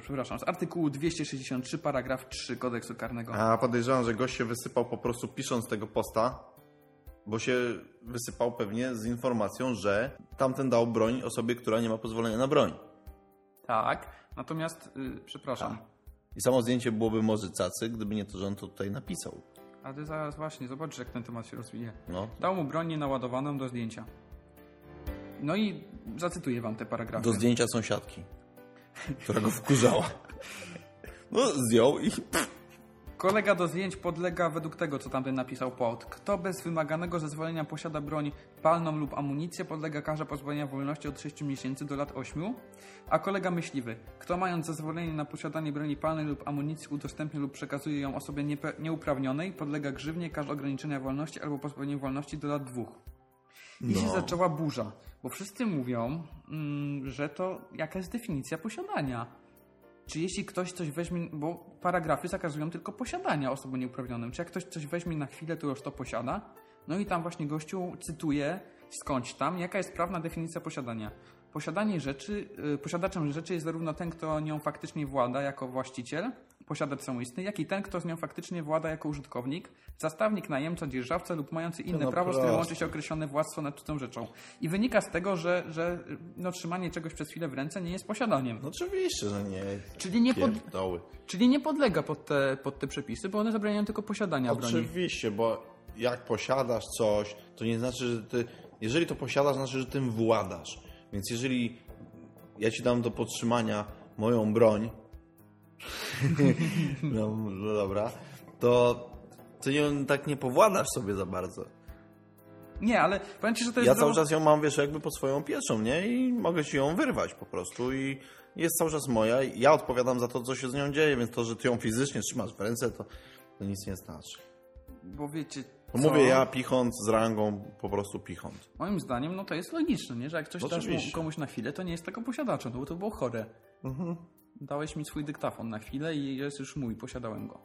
przepraszam, z artykułu 263 paragraf 3 kodeksu karnego. A podejrzewam, że gość się wysypał po prostu pisząc tego posta, bo się wysypał pewnie z informacją, że tamten dał broń osobie, która nie ma pozwolenia na broń. Tak, natomiast, y, przepraszam, I samo zdjęcie byłoby może cacy, gdyby nie to, że on to tutaj napisał. ale ty zaraz właśnie zobaczysz, jak ten temat się rozwinie. No. Dał mu broń nienaładowaną do zdjęcia. No i zacytuję wam te paragrafy. Do zdjęcia sąsiadki, która go wkurzała. No, zdjął i... Kolega do zdjęć podlega według tego, co tamten napisał pod. Kto bez wymaganego zezwolenia posiada broń palną lub amunicję, podlega karze pozbawienia wolności od 6 miesięcy do lat 8. A kolega myśliwy. Kto mając zezwolenie na posiadanie broni palnej lub amunicji udostępnia lub przekazuje ją osobie nieuprawnionej, podlega grzywnie, karze ograniczenia wolności albo pozbawienia wolności do lat 2. I się No. zaczęła burza, bo wszyscy mówią, mm, że to jaka jest definicja posiadania. Czy jeśli ktoś coś weźmie, bo paragrafy zakazują tylko posiadania osobom nieuprawnionym. Czy jak ktoś coś weźmie na chwilę, to już to posiada? No i tam właśnie gościu cytuje skądś tam, jaka jest prawna definicja posiadania. Posiadanie rzeczy, y, posiadaczem rzeczy jest zarówno ten, kto nią faktycznie włada jako właściciel, posiadacz samoistny, jak i ten, kto z nią faktycznie włada jako użytkownik, zastawnik, najemca, dzierżawca lub mający inne No prawo, z którym łączy się określone władztwo nad cudzą rzeczą. I wynika z tego, że, że no, trzymanie czegoś przez chwilę w ręce nie jest posiadaniem. No oczywiście, że nie. Czyli nie, pod, czyli nie podlega pod te, pod te przepisy, bo one zabraniają tylko posiadania broni. Oczywiście, bo jak posiadasz coś, to nie znaczy, że ty... Jeżeli to posiadasz, znaczy, że tym władasz. Więc jeżeli ja ci dam do podtrzymania moją broń, (laughs) no, no dobra, to ty ją tak nie powładasz sobie za bardzo. Nie, ale powiem Ci, że to jest... Ja cały czas ją mam, wiesz, jakby pod swoją pieczą, nie? I mogę ci ją wyrwać po prostu i jest cały czas moja i ja odpowiadam za to, co się z nią dzieje, więc to, że ty ją fizycznie trzymasz w ręce, to, to nic nie znaczy. Bo wiecie Bo co? mówię ja, pichąc z rangą, po prostu pichąc. Moim zdaniem, no to jest logiczne, nie? Że jak coś dasz Oczywiście. komuś na chwilę, to nie jest tego posiadaczem, no bo to było chore. Dałeś mi swój dyktafon na chwilę i jest już mój, posiadałem go.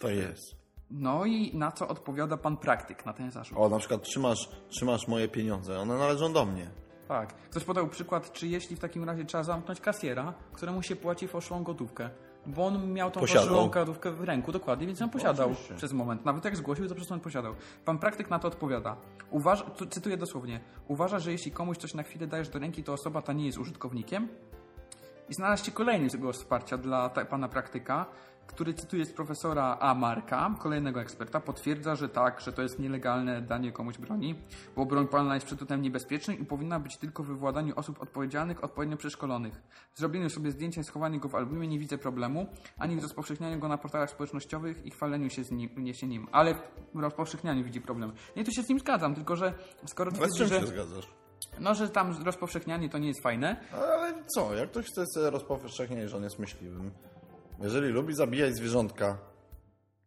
To jest. No i na co odpowiada pan praktyk na ten zarzut? O, na przykład trzymasz, trzymasz moje pieniądze, one należą do mnie. Tak. Ktoś podał przykład, czy jeśli w takim razie trzeba zamknąć kasjera, któremu się płaci fałszywą gotówkę. Bo on miał tą fałszywą gotówkę w ręku, dokładnie, więc ją posiadał oczywiście. przez moment. Nawet jak zgłosił, to przez moment posiadał. Pan praktyk na to odpowiada. Uważa, tu cytuję dosłownie. Uważa, że jeśli komuś coś na chwilę dajesz do ręki, to osoba ta nie jest użytkownikiem. I znalazł kolejny głos wsparcia dla pana praktyka, który cytuje z profesora A. Marka, kolejnego eksperta, potwierdza, że tak, że to jest nielegalne danie komuś broni, bo broń palna jest przedmiotem niebezpiecznym i powinna być tylko we władaniu osób odpowiedzialnych, odpowiednio przeszkolonych. W zrobieniu sobie zdjęcia i schowanie go w albumie nie widzę problemu, ani w rozpowszechnianiu go na portalach społecznościowych i chwaleniu się, z nim, nie się nim, ale w rozpowszechnianiu widzi problem. Nie, tu się z nim zgadzam, tylko że skoro Ale z twierdzi, czym że, się zgadzasz? No, że tam rozpowszechnianie to nie jest fajne, Ale co, jak ktoś chce sobie rozpowszechniać, że on jest myśliwym, jeżeli lubi zabijać zwierzątka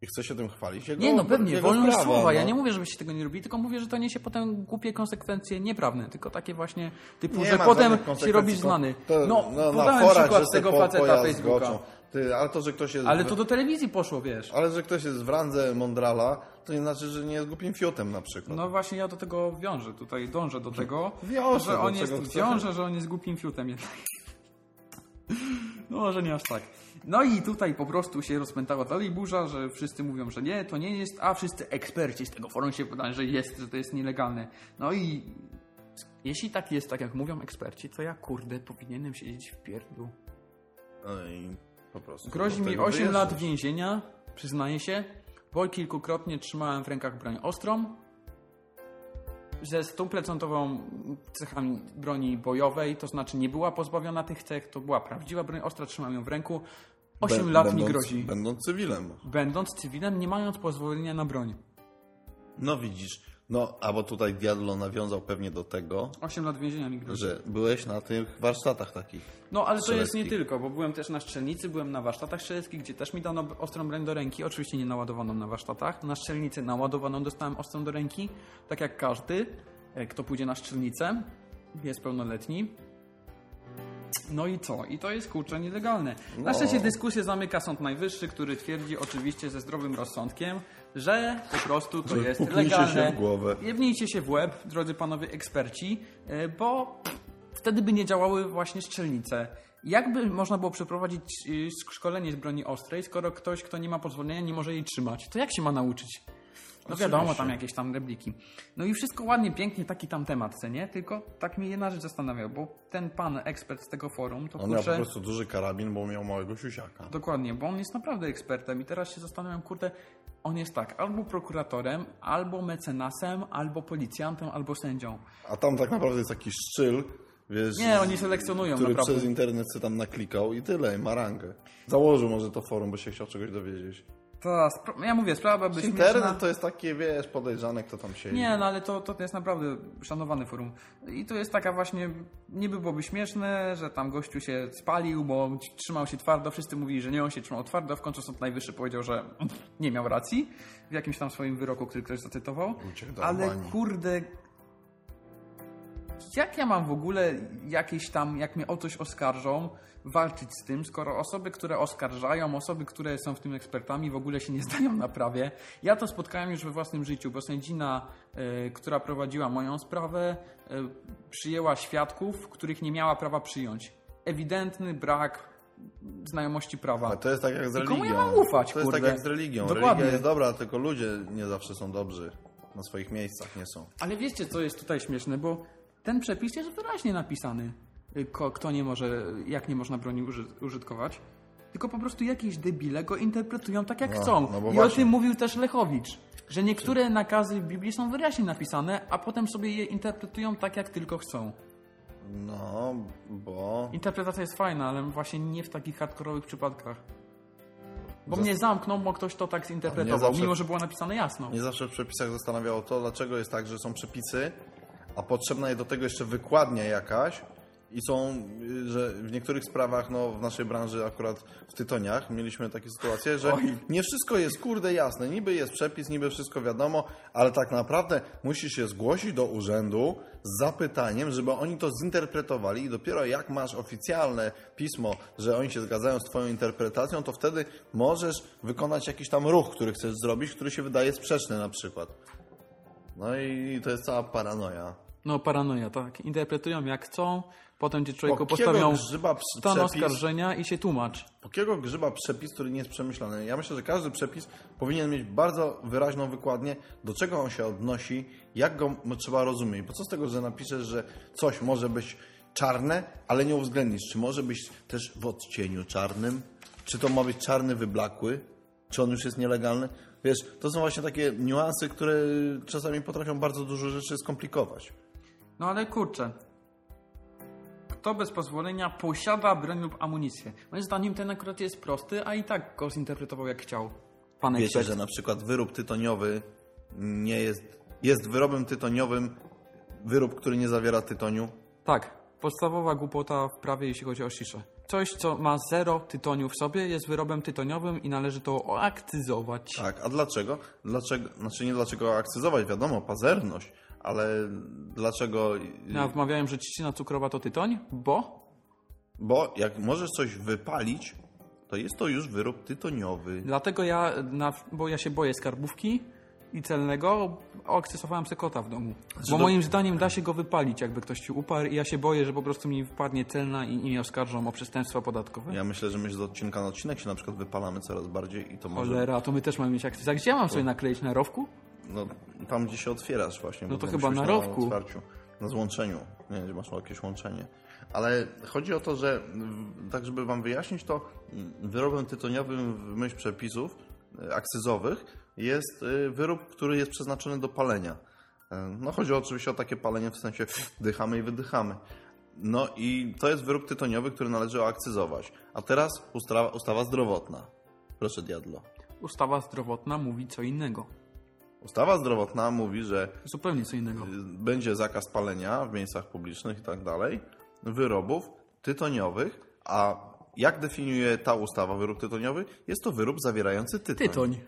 i chce się tym chwalić, jego, Nie, no pewnie, wolność sprawa, słowa. no. Ja nie mówię, żebyście tego nie robili, tylko mówię, że to niesie potem głupie konsekwencje nieprawne, tylko takie właśnie typu, Nie że potem się robisz znany. To, no, na podałem forach, przykład tego po- faceta Facebooka. zgoczą. Ty, ale to, że ktoś jest... Ale to do telewizji poszło, wiesz. Ale że ktoś jest w randze Mondrala, to nie znaczy, że nie jest głupim fiutem na przykład. No właśnie ja do tego wiążę, tutaj dążę do tego, Wiąże że on jest, wiążę, że on jest głupim fiutem jednak. (laughs) No może nie aż tak. No i tutaj po prostu się rozpętała dalej burza, że wszyscy mówią, że nie, to nie jest, a wszyscy eksperci z tego forum się podają, że jest, że to jest nielegalne. No i jeśli tak jest, tak jak mówią eksperci, to ja kurde powinienem siedzieć w pierdlu. No i po prostu. Grozi mi tego 8 wyjeżdżasz. lat więzienia, przyznaję się, bo kilkukrotnie trzymałem w rękach broń ostrą, ze stuprocentową cechami broni bojowej, to znaczy nie była pozbawiona tych cech, to była prawdziwa broń ostra, trzymam ją w ręku. 8 Bę- lat mi będąc- grozi. Będąc cywilem. Będąc cywilem, nie mając pozwolenia na broń. No widzisz. No, a bo tutaj Diablo nawiązał pewnie do tego, 8 lat więzienia mi grozi. że byłeś na tych warsztatach takich. No, ale to jest nie tylko, bo byłem też na strzelnicy, byłem na warsztatach strzeleckich, gdzie też mi dano ostrą broń do ręki. Oczywiście nie naładowaną na warsztatach. Na strzelnicy naładowaną dostałem ostrą do ręki, tak jak każdy, e, kto pójdzie na strzelnicę, jest pełnoletni. No i co? I to jest kurczę nielegalne. Na No. szczęście dyskusję zamyka Sąd Najwyższy, który twierdzi oczywiście ze zdrowym rozsądkiem, że po prostu to Że jest legalne. się w głowę. Jebnijcie się w łeb, drodzy panowie eksperci, e, bo wtedy by nie działały właśnie strzelnice. Jakby można było przeprowadzić y, szkolenie z broni ostrej, skoro ktoś, kto nie ma pozwolenia, nie może jej trzymać? To jak się ma nauczyć? No wiadomo, tam jakieś tam repliki. No i wszystko ładnie, pięknie, taki tam temat, co nie? Tylko tak mnie jedna rzecz zastanawia, bo ten pan ekspert z tego forum, to On miał po kurczę... prostu duży karabin, bo miał małego siusiaka. Dokładnie, bo on jest naprawdę ekspertem i teraz się zastanawiam, kurde, on jest tak, albo prokuratorem, albo mecenasem, albo policjantem, albo sędzią. A tam tak naprawdę jest taki szczyl Wiesz, Nie, oni selekcjonują który naprawdę. przez internet sobie tam naklikał i tyle, i ma rangę. Założył może to forum, bo się chciał czegoś dowiedzieć. Ta, ja mówię, sprawa by Internet śmieszna. to jest takie, wiesz, podejrzane, kto tam siedzi. Nie, no ale to, to jest naprawdę szanowany forum. I to jest taka właśnie, niby byłoby śmieszne, że tam gościu się spalił, bo trzymał się twardo, wszyscy mówili, że nie, on się trzymał twardo, w końcu Sąd Najwyższy powiedział, że (laughs) nie miał racji w jakimś tam swoim wyroku, który ktoś zacytował. Ale kurde, jak ja mam w ogóle jakieś tam, jak mnie o coś oskarżą, walczyć z tym, skoro osoby, które oskarżają, osoby, które są w tym ekspertami, w ogóle się nie zdają na prawie. Ja to spotkałem już we własnym życiu, bo sędzina, y, która prowadziła moją sprawę, y, przyjęła świadków, których nie miała prawa przyjąć. Ewidentny brak znajomości prawa. A to jest tak jak z I religią. komu ja mam ufać, To jest kurde? tak jak z religią. Dokładnie. Religia jest dobra, tylko ludzie nie zawsze są dobrzy. Na swoich miejscach nie są. Ale wiecie, co jest tutaj śmieszne, bo ten przepis jest wyraźnie napisany, kto nie może, jak nie można broni uży, użytkować. Tylko po prostu jakieś debile go interpretują tak, jak No, chcą. no I właśnie. o tym mówił też Lechowicz, że niektóre nakazy w Biblii są wyraźnie napisane, a potem sobie je interpretują tak, jak tylko chcą. No, bo... Interpretacja jest fajna, ale właśnie nie w takich hardkorowych przypadkach. Bo Zas- mnie zamknął, bo ktoś to tak zinterpretował, zawsze- mimo że było napisane jasno. Mnie zawsze w przepisach zastanawiało to, dlaczego jest tak, że są przepisy, a potrzebna jest do tego jeszcze wykładnia jakaś i są, y, że w niektórych sprawach, no w naszej branży akurat w tytoniach mieliśmy takie sytuacje, że Oj. nie wszystko jest kurde jasne. Niby jest przepis, niby wszystko wiadomo, ale tak naprawdę musisz się zgłosić do urzędu z zapytaniem, żeby oni to zinterpretowali i dopiero jak masz oficjalne pismo, że oni się zgadzają z twoją interpretacją, to wtedy możesz wykonać jakiś tam ruch, który chcesz zrobić, który się wydaje sprzeczny na przykład. No i to jest cała paranoja. No, paranoja, tak. Interpretują jak chcą, potem cię człowieku postawią grzyba stan oskarżenia i się tłumacz. Po kiego grzyba przepis, który nie jest przemyślany? Ja myślę, że każdy przepis powinien mieć bardzo wyraźną wykładnię, do czego on się odnosi, jak go trzeba rozumieć. Bo co z tego, że napiszesz, że coś może być czarne, ale nie uwzględnisz, czy może być też w odcieniu czarnym, czy to ma być czarny wyblakły, czy on już jest nielegalny. Wiesz, to są właśnie takie niuanse, które czasami potrafią bardzo dużo rzeczy skomplikować. No ale kurczę. Kto bez pozwolenia posiada broń lub amunicję? Moim zdaniem ten akurat jest prosty, a i tak go zinterpretował jak chciał. Pan Wiecie, ekspert. że na przykład wyrób tytoniowy nie jest, jest wyrobem tytoniowym, wyrób, który nie zawiera tytoniu. Tak. Podstawowa głupota w prawie, jeśli chodzi o sziszę. Coś, co ma zero tytoniu w sobie, jest wyrobem tytoniowym i należy to oakcyzować. Tak, a dlaczego? Dlaczego, znaczy nie dlaczego akcyzować, wiadomo, pazerność, ale dlaczego? Ja wmawiałem, że trzcina cukrowa to tytoń, bo Bo jak możesz coś wypalić, to jest to już wyrób tytoniowy. Dlatego ja, na, bo ja się boję skarbówki i celnego, oakcesowałem sobie kota w domu. Bo do- moim zdaniem da się go wypalić, jakby ktoś ci uparł i ja się boję, że po prostu mi wpadnie celna i, i mnie oskarżą o przestępstwa podatkowe. Ja myślę, że my z odcinka na odcinek się na przykład wypalamy coraz bardziej i to może... Cholera, to my też mamy mieć akces. A gdzie ja mam sobie nakleić na rowku? No, tam gdzie się otwierasz właśnie. No to chyba na rowku. otwarciu, na złączeniu. Nie wiem, masz jakieś łączenie. Ale chodzi o to, że tak żeby wam wyjaśnić to, wyrobem tytoniowym w myśl przepisów e, akcyzowych jest e, wyrób, który jest przeznaczony do palenia. E, No chodzi oczywiście o takie palenie w sensie wdychamy i wydychamy. No i to jest wyrób tytoniowy, który należy oakcyzować. A teraz ustawa, ustawa zdrowotna. Proszę diadlo. Ustawa zdrowotna mówi co innego. Ustawa zdrowotna mówi, że Zupełnie co innego. będzie zakaz palenia w miejscach publicznych i tak dalej, wyrobów tytoniowych, a jak definiuje ta ustawa wyrób tytoniowy? Jest to wyrób zawierający tytoń. Tytoń.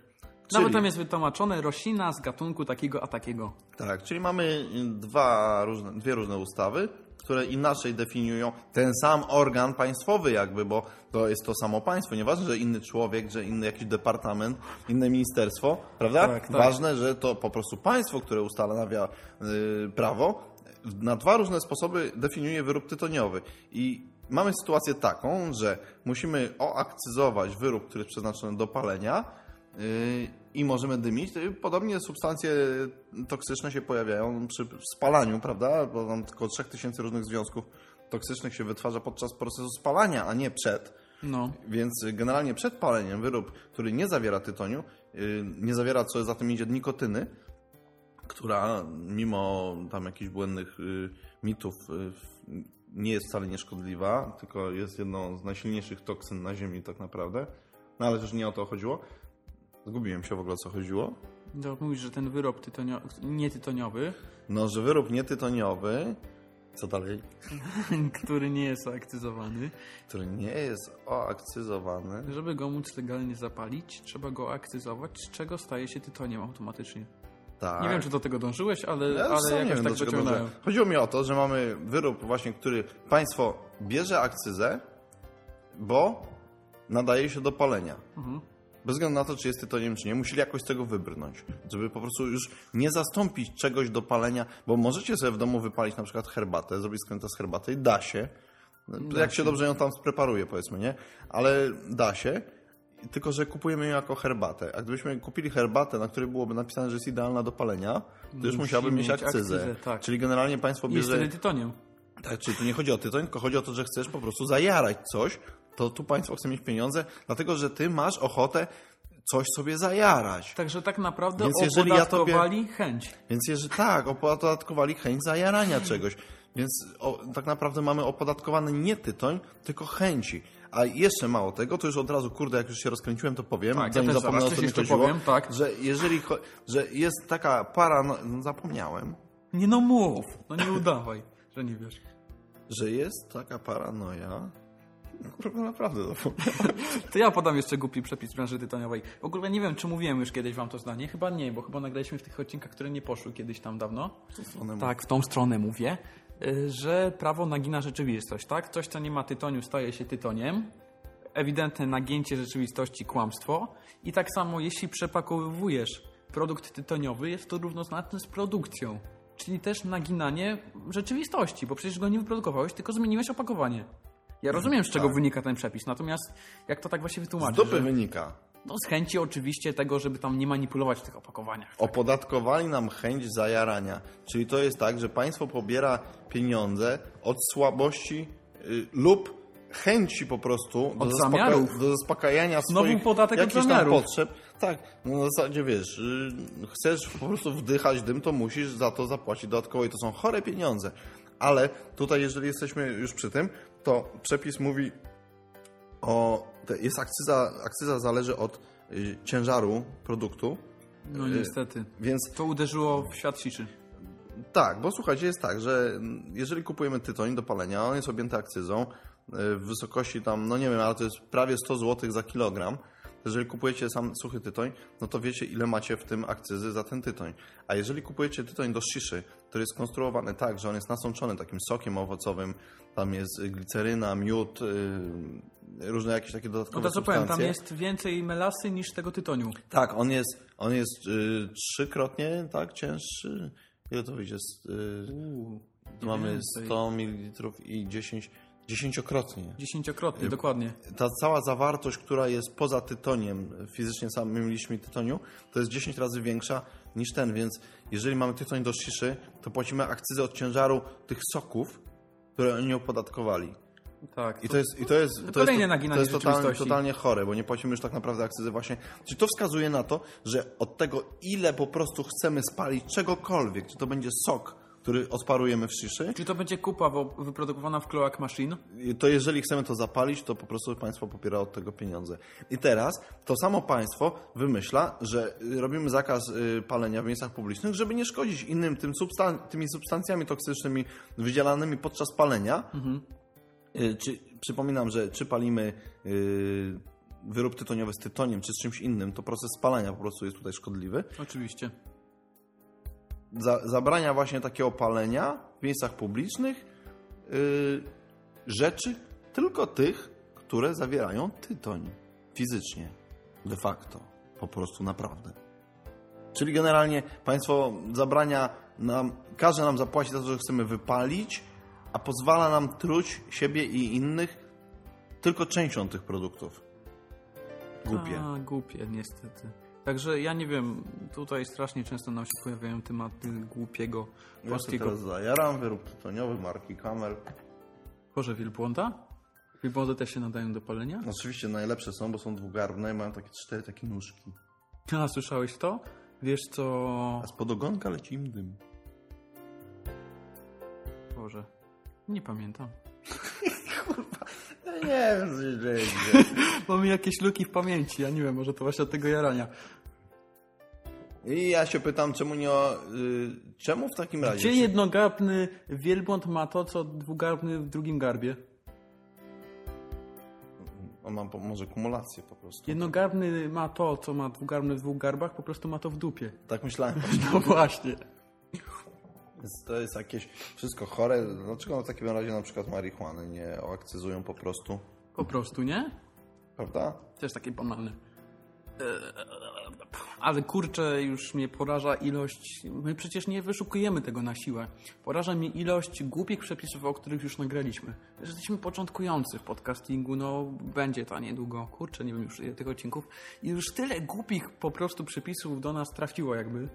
Nawet tam jest wytłumaczone roślina z gatunku takiego a takiego. Tak, czyli mamy dwa różne, dwie różne ustawy, które inaczej definiują ten sam organ państwowy jakby, bo to jest to samo państwo. Nieważne, że inny człowiek, że inny jakiś departament, inne ministerstwo, prawda? Tak, tak. Ważne, że to po prostu państwo, które ustanawia y, prawo, na dwa różne sposoby definiuje wyrób tytoniowy. I mamy sytuację taką, że musimy oakcyzować wyrób, który jest przeznaczony do palenia, Yy, i możemy dymić. Podobnie substancje toksyczne się pojawiają przy spalaniu, prawda? Bo tam tylko 3000 różnych związków toksycznych się wytwarza podczas procesu spalania, a nie przed. No. Więc generalnie przed paleniem wyrób, który nie zawiera tytoniu, yy, nie zawiera, co za tym idzie, nikotyny, która mimo tam jakichś błędnych yy, mitów yy, nie jest wcale nieszkodliwa, tylko jest jedną z najsilniejszych toksyn na Ziemi tak naprawdę. No ale też nie o to chodziło. Zgubiłem się w ogóle o co chodziło. To mówisz, że ten wyrób tytonio... nietytoniowy, No, że wyrób nietytoniowy, co dalej, (laughs) który nie jest akcyzowany, który nie jest oakcyzowany, żeby go móc legalnie zapalić, trzeba go akcyzować, z czego staje się tytoniem automatycznie. tak. Nie wiem, czy do tego dążyłeś, ale, Ja ale sam nie jakoś wiem, tak wyciągnąłem. Chodziło mi o to, że mamy wyrób właśnie, który państwo bierze akcyzę, bo nadaje się do palenia. Mhm. Bez względu na to, czy jest tytoniem, czy nie, musieli jakoś z tego wybrnąć. Żeby po prostu już nie zastąpić czegoś do palenia, bo możecie sobie w domu wypalić na przykład herbatę, zrobić skręta z herbaty i da się. jak się dobrze ją tam spreparuje, powiedzmy, nie? Ale da się. Tylko, że kupujemy ją jako herbatę. A gdybyśmy kupili herbatę, na której byłoby napisane, że jest idealna do palenia, to już Musi musiałby mieć akcyzę. akcyzę, tak. Czyli generalnie państwo jest bierze... wtedy tytoniem. Tak, czyli tu nie chodzi o tytoń, tylko chodzi o to, że chcesz po prostu zajarać coś, to tu państwo chce mieć pieniądze, dlatego że ty masz ochotę coś sobie zajarać. Także tak naprawdę Więc jeżeli ja tobie- opodatkowali chęć. Więc jeżeli tak, opodatkowali chęć zajarania czegoś. Więc o, tak naprawdę mamy opodatkowany nie tytoń, tylko chęci. A jeszcze mało tego, to już od razu, kurde, jak już się rozkręciłem, to powiem, Tak, ja zanim zapomnę zaraz o mi jeszcze chodziło, powiem, tak. że jeżeli, że jest taka para, no, no, zapomniałem, Nie no mów, no nie udawaj, że nie wiesz. że jest taka paranoja, no, kurwa, naprawdę zapomniałem. To ja podam jeszcze głupi przepis branży tytoniowej. W ogóle nie wiem, czy mówiłem już kiedyś wam to zdanie. Chyba nie, bo chyba nagraliśmy w tych odcinkach, które nie poszły kiedyś tam dawno. Tak, w tą stronę mówię, y, że prawo nagina rzeczywistość, tak? Coś, co nie ma tytoniu, staje się tytoniem. Ewidentne nagięcie rzeczywistości, kłamstwo. I tak samo, jeśli przepakowujesz produkt tytoniowy, jest to równoznaczne z produkcją. Czyli też naginanie rzeczywistości, bo przecież go nie wyprodukowałeś, tylko zmieniłeś opakowanie. Ja rozumiem, z czego Tak. wynika ten przepis, natomiast jak to tak właśnie Z wytłumaczyć? dupy Że, wynika. no z chęci oczywiście tego, żeby tam nie manipulować w tych opakowaniach. Opodatkowali nam chęć zajarania. Czyli to jest tak, że państwo pobiera pieniądze od słabości y, lub chęci po prostu do, zamiarów. do zaspokajania Znowu swoich podatek od jakichś tam potrzeb. Tak, no w zasadzie wiesz, y, chcesz po prostu wdychać dym, to musisz za to zapłacić dodatkowo i to są chore pieniądze. Ale tutaj, jeżeli jesteśmy już przy tym, to przepis mówi o... Jest akcyza, akcyza zależy od y, ciężaru produktu, No niestety. więc To uderzyło w świat siczy. tak, bo słuchajcie, jest tak, że mm, jeżeli kupujemy tytoń do palenia, on jest objęty akcyzą y, w wysokości tam, no nie wiem, ale to jest prawie 100 zł za kilogram. Jeżeli kupujecie sam suchy tytoń, no to wiecie, ile macie w tym akcyzy za ten tytoń. A jeżeli kupujecie tytoń do sziszy, który jest skonstruowany tak, że on jest nasączony takim sokiem owocowym, tam jest gliceryna, miód, y, różne jakieś takie No dodatkowe to co powiem, tam substancje. jest więcej melasy niż tego tytoniu. Tak, on jest, on jest y, trzykrotnie tak cięższy. Ile to wyjdzie? Z, y, tu mamy więcej. 100 ml i 10, dziesięciokrotnie. Dziesięciokrotnie, dokładnie. Ta cała zawartość, która jest poza tytoniem, fizycznie samym liczbie tytoniu, to jest 10 razy większa niż ten, więc jeżeli mamy tytoń do sziszy, to płacimy akcyzę od ciężaru tych soków, które oni opodatkowali. Tak. I to jest, i to jest, to Kolejne jest, naginanie to jest totalnie, totalnie chore, bo nie płacimy już tak naprawdę akcyzy właśnie. Czyli to wskazuje na to, że od tego, ile po prostu chcemy spalić czegokolwiek, czy to będzie sok, który odparujemy w szyszy, Czy to będzie kupa wyprodukowana w Cloak Machine? to jeżeli chcemy to zapalić, to po prostu państwo popiera od tego pieniądze. I teraz to samo państwo wymyśla, że y, robimy zakaz y, palenia w miejscach publicznych, żeby nie szkodzić innym tym substan- tymi substancjami toksycznymi wydzielanymi podczas palenia. Y, Czy, przypominam, że czy palimy y, wyrób tytoniowy z tytoniem, czy z czymś innym, to proces spalania po prostu jest tutaj szkodliwy. Oczywiście. Za, zabrania właśnie takiego palenia w miejscach publicznych y, rzeczy tylko tych, które zawierają tytoń fizycznie, de facto, po prostu naprawdę. Czyli generalnie państwo zabrania nam, każe nam zapłacić za to, że chcemy wypalić, a pozwala nam truć siebie i innych tylko częścią tych produktów. Głupie. A, głupie, niestety. Także ja nie wiem, tutaj strasznie często nam się pojawiają tematy głupiego Ja polskiego... teraz zajaram wyrób tytoniowy marki Camel. Boże, wielbłąda? Wielbłądy też się nadają do palenia? Oczywiście najlepsze są, bo są dwugarbne i mają takie cztery takie nóżki. A, słyszałeś to? Wiesz co... A spod ogonka leci im dym. Boże. Nie pamiętam. (laughs) Ja nie wiem, co się dzieje. (laughs) Mamy jakieś luki w pamięci, ja nie wiem, może to właśnie od tego jarania. I ja się pytam, czemu nie... o- Y, czemu w takim razie... Gdzie jednogarbny wielbłąd ma to, co dwugarbny w drugim garbie? On ma po, może kumulację po prostu. Jednogarbny ma to, co ma dwugarbny w dwóch garbach, po prostu ma to w dupie. Tak myślałem. (laughs) No właśnie. Więc To jest jakieś wszystko chore. Dlaczego w takim razie na przykład marihuany nie akcyzują po prostu? Po prostu, nie? Prawda? Też takie banalne. Eee, Ale kurczę, już mnie poraża ilość. My przecież nie wyszukujemy tego na siłę. Poraża mnie ilość głupich przepisów, o których już nagraliśmy. Jesteśmy początkujący w podcastingu, no będzie to niedługo. Kurczę, nie wiem już tych odcinków. I już tyle głupich po prostu przepisów do nas trafiło, jakby.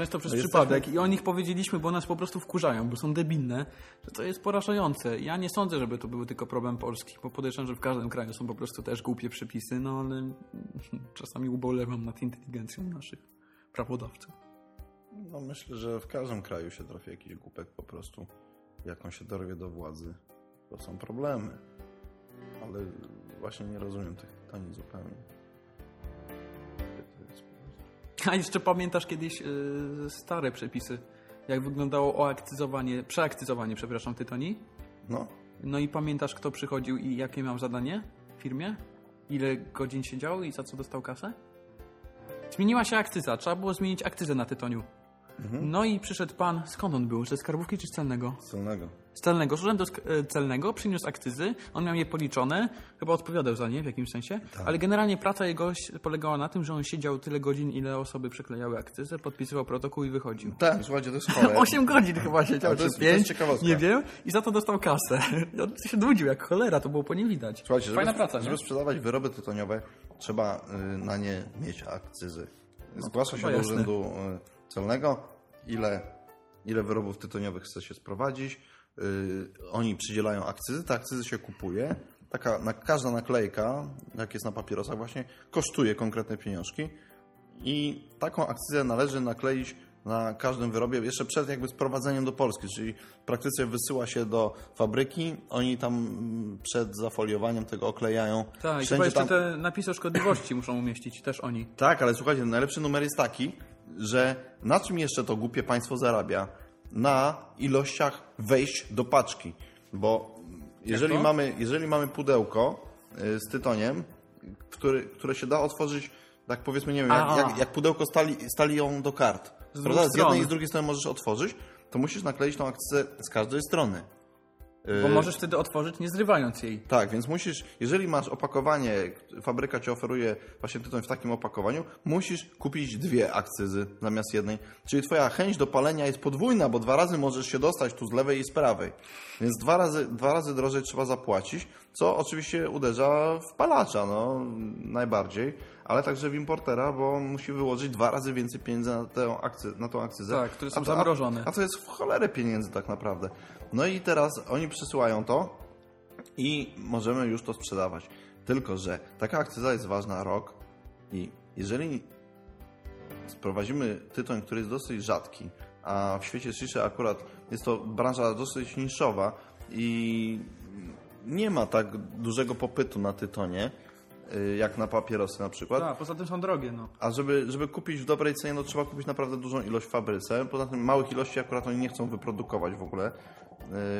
Często przez No jesteśmy- przypadek i o nich powiedzieliśmy, bo nas po prostu wkurzają, bo są debilne, że to jest porażające. Ja nie sądzę, żeby to był tylko problem polski, bo podejrzewam, że w każdym kraju są po prostu też głupie przepisy, no ale (laughs) czasami ubolewam nad inteligencją naszych prawodawców. No myślę, że w każdym kraju się trafi jakiś głupek po prostu. Jak on się dorwie do władzy, to są problemy. Ale właśnie nie rozumiem tych pytań zupełnie. A jeszcze pamiętasz kiedyś yy, stare przepisy, jak wyglądało oakcyzowanie, przeakcyzowanie, przepraszam, tytoni? No, No i pamiętasz, kto przychodził i jakie miał zadanie w firmie? Ile godzin siedział i za co dostał kasę? Zmieniła się akcyza, trzeba było zmienić akcyzę na tytoniu. No i przyszedł pan, skąd on był? Ze skarbówki czy z celnego. Z celnego. Szedłem do sk- e, celnego, przyniósł akcyzy, on miał je policzone, chyba odpowiadał za nie w jakimś sensie, ale generalnie praca jego polegała na tym, że on siedział tyle godzin, ile osoby przeklejały akcyzę, podpisywał protokół i wychodził. Tak, słuchajcie, to jest chore. (laughs) 8 godzin chyba siedział, czy jest- to jest 5, ciekawostka. nie wiem, i za to dostał kasę. (laughs) On się nudził jak cholera, to było po nim widać. Słuchajcie, żeby, Fajna praca, żeby nie? sprzedawać wyroby tytoniowe, trzeba y, na nie mieć akcyzy. Zgłasza się do urzędu y, celnego, ile, ile wyrobów tytoniowych chce się sprowadzić. Y, oni przydzielają akcyzy, te akcyzy się kupuje. Taka, na, każda naklejka, jak jest na papierosach właśnie, kosztuje konkretne pieniążki i taką akcyzę należy nakleić na każdym wyrobie jeszcze przed jakby sprowadzeniem do Polski, czyli w praktyce wysyła się do fabryki, oni tam mm, przed zafoliowaniem tego oklejają. Tak, i Wszędzie jeszcze tam... te napisy o szkodliwości muszą umieścić, też oni. Tak, ale słuchajcie, najlepszy numer jest taki, że na czym jeszcze to głupie państwo zarabia? Na ilościach wejść do paczki, bo jeżeli mamy, jeżeli mamy pudełko y, z tytoniem, który, które się da otworzyć, tak powiedzmy, nie wiem, jak, jak, jak pudełko stali, stali ją do kart. Z Z jednej i z drugiej strony możesz otworzyć, to musisz nakleić tą akcję z każdej strony. Bo Y, możesz wtedy otworzyć, nie zrywając jej. tak, więc musisz, jeżeli masz opakowanie, fabryka ci oferuje właśnie tytoń w takim opakowaniu, musisz kupić dwie akcyzy zamiast jednej. Czyli twoja chęć do palenia jest podwójna, bo dwa razy możesz się dostać tu z lewej i z prawej. Więc dwa razy, dwa razy drożej trzeba zapłacić, co oczywiście uderza w palacza, no najbardziej, ale także w importera, bo musi wyłożyć dwa razy więcej pieniędzy na tę, akcy, na tą akcyzę. Tak, które są A to- a- zamrożone. A to jest w cholerę pieniędzy tak naprawdę. No i teraz oni przysyłają to, i możemy już to sprzedawać. Tylko, że taka akcyza jest ważna rok i jeżeli sprowadzimy tytoń, który jest dosyć rzadki, a w świecie shisha akurat jest to branża dosyć niszowa i nie ma tak dużego popytu na tytonie, y, jak na papierosy na przykład. Tak, poza tym są drogie, no. A żeby, żeby kupić w dobrej cenie, no trzeba kupić naprawdę dużą ilość w fabryce. Poza tym małych ilości akurat oni nie chcą wyprodukować w ogóle,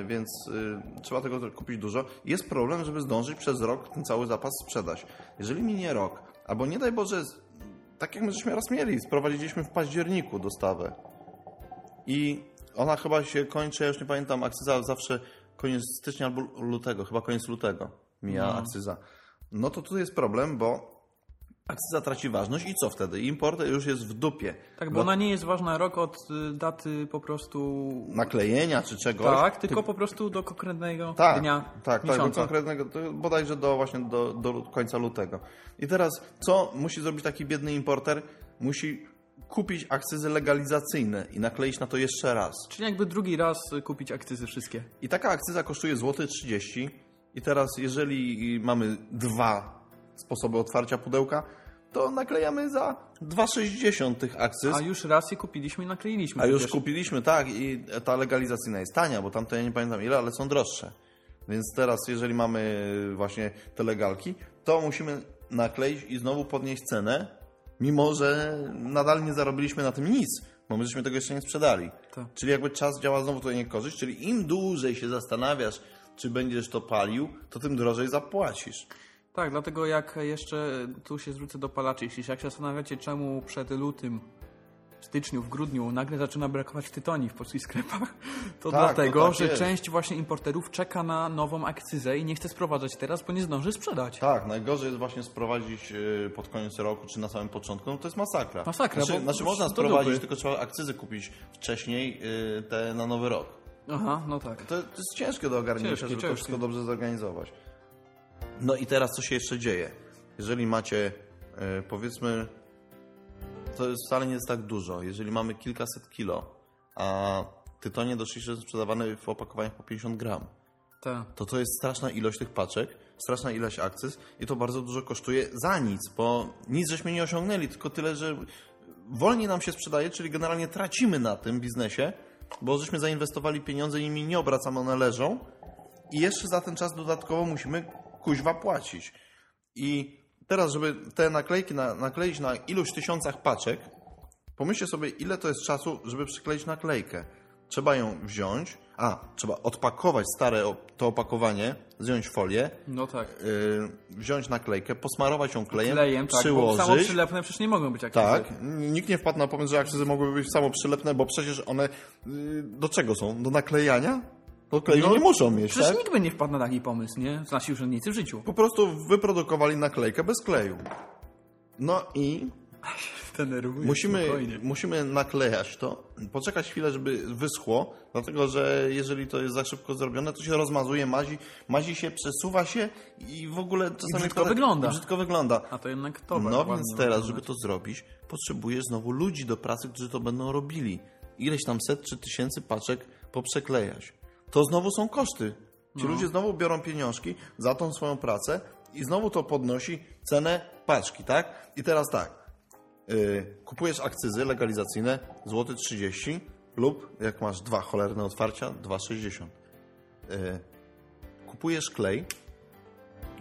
więc yy, trzeba tego kupić dużo. Jest problem, żeby zdążyć przez rok ten cały zapas sprzedać. Jeżeli minie rok, albo nie daj Boże, tak jak my żeśmy raz mieli, sprowadziliśmy w październiku dostawę i ona chyba się kończy, ja już nie pamiętam, akcyza zawsze koniec stycznia albo lutego, chyba koniec lutego mija No. akcyza. No to tu jest problem, bo akcyza traci ważność i co wtedy? Import już jest w dupie. Tak, bo ona nie jest ważna rok od y, daty po prostu... Naklejenia czy czegoś. Tak, tylko po prostu do konkretnego tak, dnia, tak, tak, do miesiąca. konkretnego, to bodajże do właśnie do, do końca lutego. I teraz co musi zrobić taki biedny importer? Musi kupić akcyzy legalizacyjne i nakleić na to jeszcze raz. Czyli jakby drugi raz y, kupić akcyzy wszystkie. I taka akcyza kosztuje złoty 30 i teraz jeżeli mamy dwa sposoby otwarcia pudełka, to naklejamy za 2,60 tych akcyz. A już raz je kupiliśmy i nakleiliśmy. A już kupiliśmy, tak, i ta legalizacyjna jest tania, bo tamte ja nie pamiętam ile, ale są droższe. Więc teraz, jeżeli mamy właśnie te legalki, to musimy nakleić i znowu podnieść cenę, mimo że nadal nie zarobiliśmy na tym nic, bo my żeśmy tego jeszcze nie sprzedali. Tak. Czyli jakby czas działa znowu to nie korzyść, czyli im dłużej się zastanawiasz, czy będziesz to palił, to tym drożej zapłacisz. Tak, dlatego jak jeszcze tu się zwrócę do palaczy, jeśli się jak się zastanawiacie, czemu przed lutym, w styczniu, w grudniu nagle zaczyna brakować tytoni w polskich sklepach, to Tak, dlatego, to tak że jest. część właśnie importerów czeka na nową akcyzę i nie chce sprowadzać teraz, bo nie zdąży sprzedać. Tak, najgorzej jest właśnie sprowadzić y, pod koniec roku, czy na samym początku, no to jest masakra. Masakra, Znaczy, bo znaczy można sprowadzić, tylko trzeba akcyzy kupić wcześniej y, te na nowy rok. Aha, no tak. To, to jest ciężkie do ogarnięcia, Ciężkie, żeby to ciężkie. wszystko dobrze zorganizować. No i teraz co się jeszcze dzieje? Jeżeli macie, e, powiedzmy, to jest, wcale nie jest tak dużo. Jeżeli mamy kilkaset kilo, a tytonie do są sprzedawane w opakowaniach po 50 gram, Tak. to to jest straszna ilość tych paczek, straszna ilość akcyz i to bardzo dużo kosztuje za nic, bo nic żeśmy nie osiągnęli, tylko tyle, że wolniej nam się sprzedaje, czyli generalnie tracimy na tym biznesie, bo żeśmy zainwestowali pieniądze i nimi nie obracamy, one leżą i jeszcze za ten czas dodatkowo musimy kuźwa płacić. I teraz, żeby te naklejki na, nakleić na iluś tysiącach paczek, pomyślcie sobie, ile to jest czasu, żeby przykleić naklejkę. Trzeba ją wziąć, a, trzeba odpakować stare to opakowanie, zdjąć folię, No tak. yy, wziąć naklejkę, posmarować ją klejem, Klejem, tak, przyłożyć. samo przylepne przecież nie mogą być akcyzy. Tak, nikt nie wpadł na pomysł, że akcyzy mogłyby być samo przylepne, bo przecież one yy, do czego są? Do naklejania? Do kleju No, nie muszą mieć, Przecież tak? nikt by nie wpadł na taki pomysł, nie? Nasi urzędnicy w życiu. Po prostu wyprodukowali naklejkę bez kleju. No i (laughs) Denerwuję musimy, spokojnie. musimy naklejać to, poczekać chwilę, żeby wyschło, dlatego że jeżeli to jest za szybko zrobione, to się rozmazuje, mazi, mazi się, przesuwa się i w ogóle czasami... brzydko to- wygląda. Brzydko wygląda. A to jednak towar. No więc teraz, żeby to zrobić, potrzebujesz znowu ludzi do pracy, którzy to będą robili. Ileś tam set czy tysięcy paczek poprzeklejać. To znowu są koszty. Ci ludzie znowu biorą pieniążki za tą swoją pracę i znowu to podnosi cenę paczki, tak? I teraz tak. Yy, kupujesz akcyzy legalizacyjne złoty 30 lub jak masz dwa cholerne otwarcia 2,60. Yy, kupujesz klej,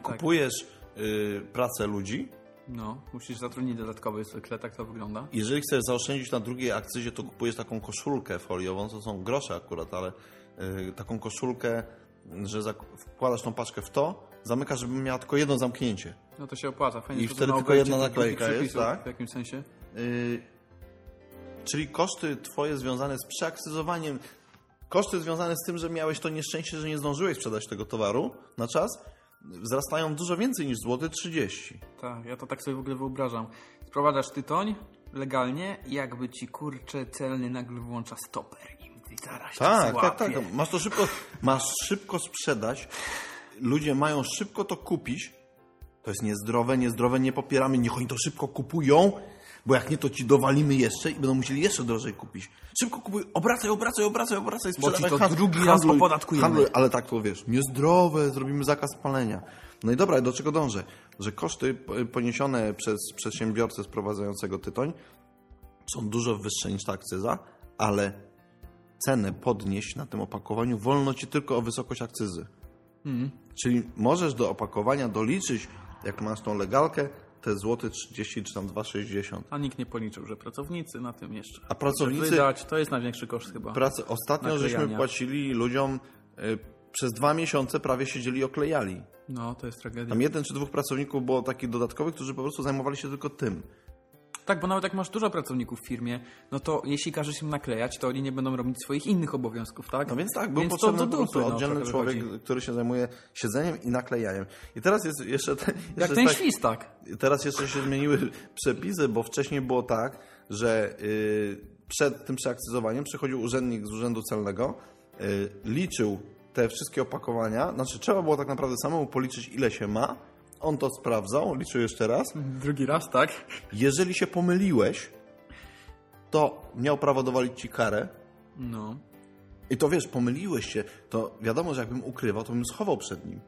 kupujesz yy, pracę ludzi, No, musisz zatrudnić dodatkowy zwykle, tak to wygląda. Jeżeli chcesz zaoszczędzić na drugiej akcyzie, to kupujesz taką koszulkę foliową, to są grosze akurat, ale taką koszulkę, że wkładasz tą paczkę w to, zamykasz, żeby miała tylko jedno zamknięcie. No to się opłaca. Fajnie, I wtedy tylko jedna naklejka jest, tak? W jakimś sensie. Y, czyli koszty twoje związane z przeakcyzowaniem, koszty związane z tym, że miałeś to nieszczęście, że nie zdążyłeś sprzedać tego towaru na czas, wzrastają dużo więcej niż złoty 30. Tak, ja to tak sobie w ogóle wyobrażam. Sprowadzasz tytoń legalnie jakby ci kurczę celny nagle włącza stoper i zaraz cię Tak, tak, tak. Masz to szybko, masz szybko sprzedać. Ludzie mają szybko to kupić. To jest niezdrowe, niezdrowe, nie popieramy. Niech oni to szybko kupują, bo jak nie, to ci dowalimy jeszcze i będą musieli jeszcze drożej kupić. Szybko kupuj, obracaj, obracaj, obracaj, obracaj, Bo ci sprzedawaj, to hand- drugi raz handluj, opodatkujemy. handluj, ale tak to wiesz, niezdrowe, zrobimy zakaz palenia. No i dobra, do czego dążę? Że koszty poniesione przez przedsiębiorcę sprowadzającego tytoń są dużo wyższe niż ta akcyza, ale cenę podnieść na tym opakowaniu wolno ci tylko o wysokość akcyzy. Czyli możesz do opakowania doliczyć, jak masz tą legalkę, te złoty 30 czy tam 2,60. A nikt nie policzył, że pracownicy na tym jeszcze. A pracownicy- Wydać, to jest największy koszt chyba. Pracy ostatnio żeśmy płacili ludziom y, przez dwa miesiące prawie siedzieli i oklejali. No, to jest tragedia. Tam jeden czy dwóch pracowników było takich dodatkowych, którzy po prostu zajmowali się tylko tym. Tak, bo nawet jak masz dużo pracowników w firmie, no to jeśli każesz im naklejać, to oni nie będą robić swoich innych obowiązków, tak? No więc tak, był Więc potrzebny to po do prostu dupy, no, oddzielny trochę człowiek, wychodzi. który się zajmuje siedzeniem i naklejaniem. I teraz jest jeszcze... Te, Jak jeszcze ten tak, świstak. Teraz jeszcze się zmieniły (laughs) przepisy, bo wcześniej było tak, że y, przed tym przeakcyzowaniem przychodził urzędnik z Urzędu Celnego, y, liczył te wszystkie opakowania, znaczy trzeba było tak naprawdę samemu policzyć ile się ma, on to sprawdzał, liczył jeszcze raz. Drugi raz, tak? Jeżeli się pomyliłeś, to miał prawo dowalić ci karę. No. I to wiesz, pomyliłeś się, to wiadomo, że jakbym ukrywał, to bym schował przed nim.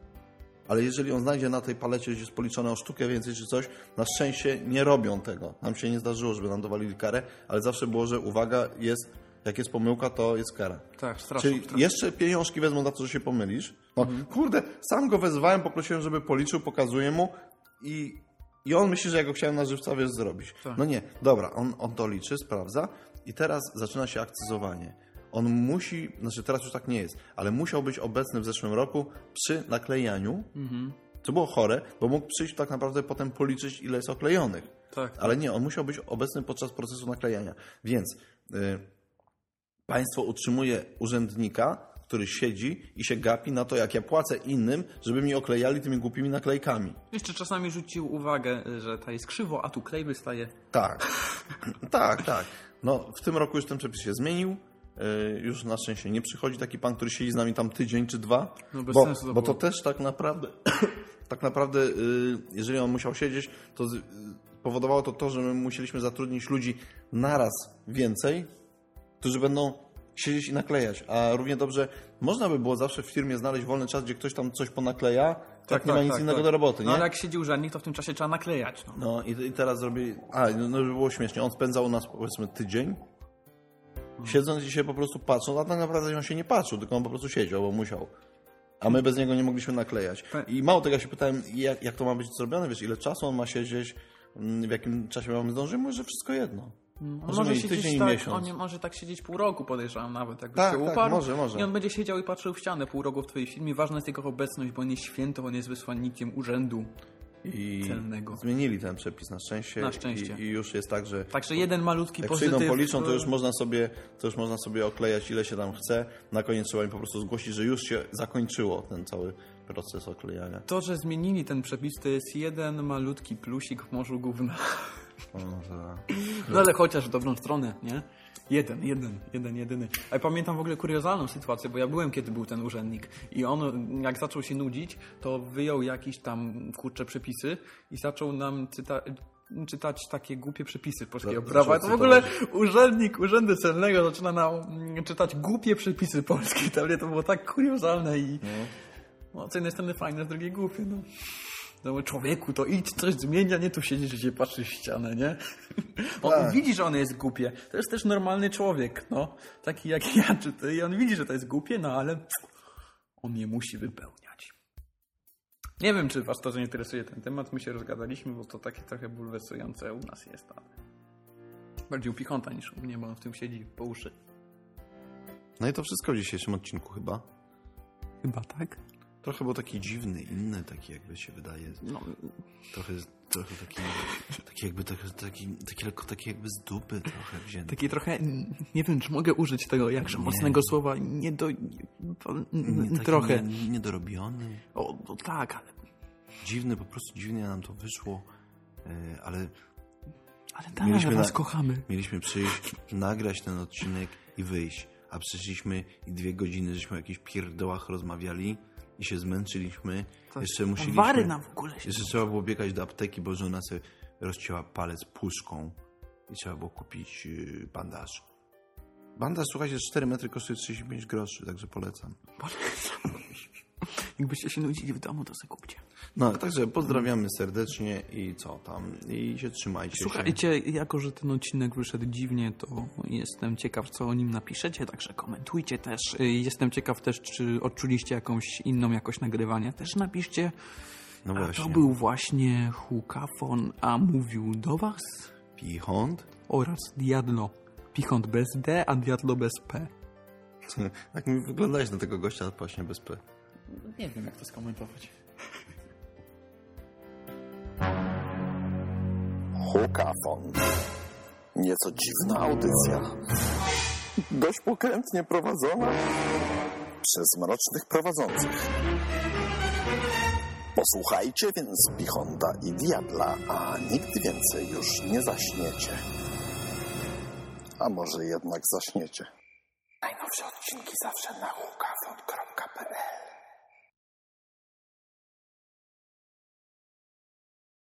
ale jeżeli on znajdzie na tej palecie, gdzie jest policzone o sztukę więcej czy coś, na szczęście nie robią tego. Nam się nie zdarzyło, żeby nam dowalili karę, ale zawsze było, że uwaga, jest, jak jest pomyłka, to jest kara. Tak, strasznie. Czyli jeszcze pieniążki wezmą za to, że się pomylisz. No, kurde, sam go wezwałem, poprosiłem, żeby policzył, pokazuję mu i, i on myśli, że ja go chciałem na żywca, wiesz, zrobić. Tak. No nie, dobra, on, on to liczy, sprawdza i teraz zaczyna się akcyzowanie. On musi, znaczy teraz już tak nie jest, ale musiał być obecny w zeszłym roku przy naklejaniu, co było chore, bo mógł przyjść tak naprawdę potem policzyć, ile jest oklejonych. Tak. Ale nie, on musiał być obecny podczas procesu naklejania. Więc y, państwo utrzymuje urzędnika, który siedzi i się gapi na to, jak ja płacę innym, żeby mi oklejali tymi głupimi naklejkami. Jeszcze czasami rzucił uwagę, że ta jest krzywo, a tu klej wystaje. Tak, (clears throat) tak, tak. No, w tym roku już ten przepis się zmienił. Y, Już na szczęście nie przychodzi taki pan, który siedzi z nami tam tydzień czy dwa. No bez bo, sensu to bo to też tak naprawdę, (clears throat) tak naprawdę, y, jeżeli on musiał siedzieć, to z- y, powodowało to to, że my musieliśmy zatrudnić ludzi naraz więcej, którzy będą siedzieć i naklejać. A równie dobrze można by było zawsze w firmie znaleźć wolny czas, gdzie ktoś tam coś ponakleja, tak, nie ma nic innego do roboty, No nie? ale jak siedzi urzędnik, to w tym czasie trzeba naklejać. No. No i, i teraz zrobi. A, no, no żeby było śmiesznie. On spędzał u nas powiedzmy tydzień. Siedząc i się po prostu patrząc, a tak naprawdę on się nie patrzył, tylko on po prostu siedział, bo musiał. A my bez niego nie mogliśmy naklejać. I mało tego ja się pytałem, jak, jak to ma być zrobione, wiesz, ile czasu on ma siedzieć, mm, w jakim czasie mamy zdążyć, mówię, że wszystko jedno. On Może może siedzieć tydzień tak, miesiąc. on może tak siedzieć pół roku, podejrzewam nawet, jakby Tak, się tak, uparł. może, może. I on będzie siedział i patrzył w ścianę pół roku w twojej filmie. Ważna jest jego obecność, bo on jest święto, on jest wysłannikiem urzędu. I Celnego. zmienili ten przepis na szczęście. Na szczęście. I, I już jest tak, że Także jeden malutki Jak pozytyw... przyjdą, policzą, to już można sobie, to już można sobie oklejać ile się tam chce. Na koniec trzeba im po prostu zgłosić, że już się zakończyło ten cały proces oklejania. To, że zmienili ten przepis, to jest jeden malutki plusik w morzu gówna. No ale chociaż w dobrą stronę, nie? Jeden, jeden, jeden, jedyny. A ja pamiętam w ogóle kuriozalną sytuację, bo ja byłem, kiedy był ten urzędnik i on, jak zaczął się nudzić, to wyjął jakieś tam, kurcze, przepisy i zaczął nam czyta czytać takie głupie przepisy polskiego Za- prawa. To w ogóle urzędnik Urzędu Celnego zaczyna nam mm, czytać głupie przepisy polskie. Dla mnie to było tak kuriozalne i no, z jednej strony fajne, z drugiej głupie, no. No człowieku, to idź coś zmienia, nie tu siedzisz się patrzysz w ścianę, nie? (laughs) On Tak. widzi, że on jest głupie. To jest też normalny człowiek, no. Taki jak ja czy ty. I on widzi, że to jest głupie, no ale on nie musi wypełniać. Nie wiem, czy was to zainteresuje ten temat. My się rozgadaliśmy, bo to takie trochę bulwersujące u nas jest, ale... Bardziej u Pichonta niż u mnie, bo on w tym siedzi po uszy. No i to wszystko w dzisiejszym odcinku chyba. Chyba tak? Trochę był taki dziwny, inny, taki jakby się wydaje. No, Trochę, trochę taki, taki jakby, taki, taki, taki lekko taki jakby z dupy trochę wzięty. Taki trochę, nie wiem, czy mogę użyć tego jakże mocnego słowa, nie do... Nie, trochę. nie- Niedorobiony. O, no tak, ale, Dziwny, po prostu dziwnie nam to wyszło. E, Ale ale tak, Mieliśmy was na- kochamy. Mieliśmy przyjść, nagrać ten odcinek i wyjść. A przyszliśmy i dwie godziny żeśmy o jakichś pierdołach rozmawiali i się zmęczyliśmy. Jeszcze musieliśmy... Wary nam w ogóle się... Jeszcze trzeba było biegać do apteki, bo żona sobie rozcięła palec puszką i trzeba było kupić yy, bandaż. Bandaż, słuchajcie, 4 metry kosztuje 35 groszy, także polecam. (laughs) Jakbyście się nudzili w domu, to sobie kupcie. No, także pozdrawiamy serdecznie i co tam, i się trzymajcie się. Słuchajcie, jako że ten odcinek wyszedł dziwnie, to jestem ciekaw, co o nim napiszecie, także komentujcie też. Y, Jestem ciekaw też, czy odczuliście jakąś inną jakość nagrywania. Też napiszcie. No A właśnie. to był właśnie Hukafon, a mówił do was Pichont? oraz Diadlo. Pichont bez D, a Diadlo bez P. (laughs) Tak mi wyglądałeś na tego gościa właśnie bez P. Nie wiem, jak to skomentować. Hukafon. Nieco dziwna audycja. Dość pokrętnie prowadzona przez mrocznych prowadzących. Posłuchajcie więc Pichonda i Diabla, a nigdy więcej już nie zaśniecie. A może jednak zaśniecie. Najnowsze odcinki zawsze na hukafon.pl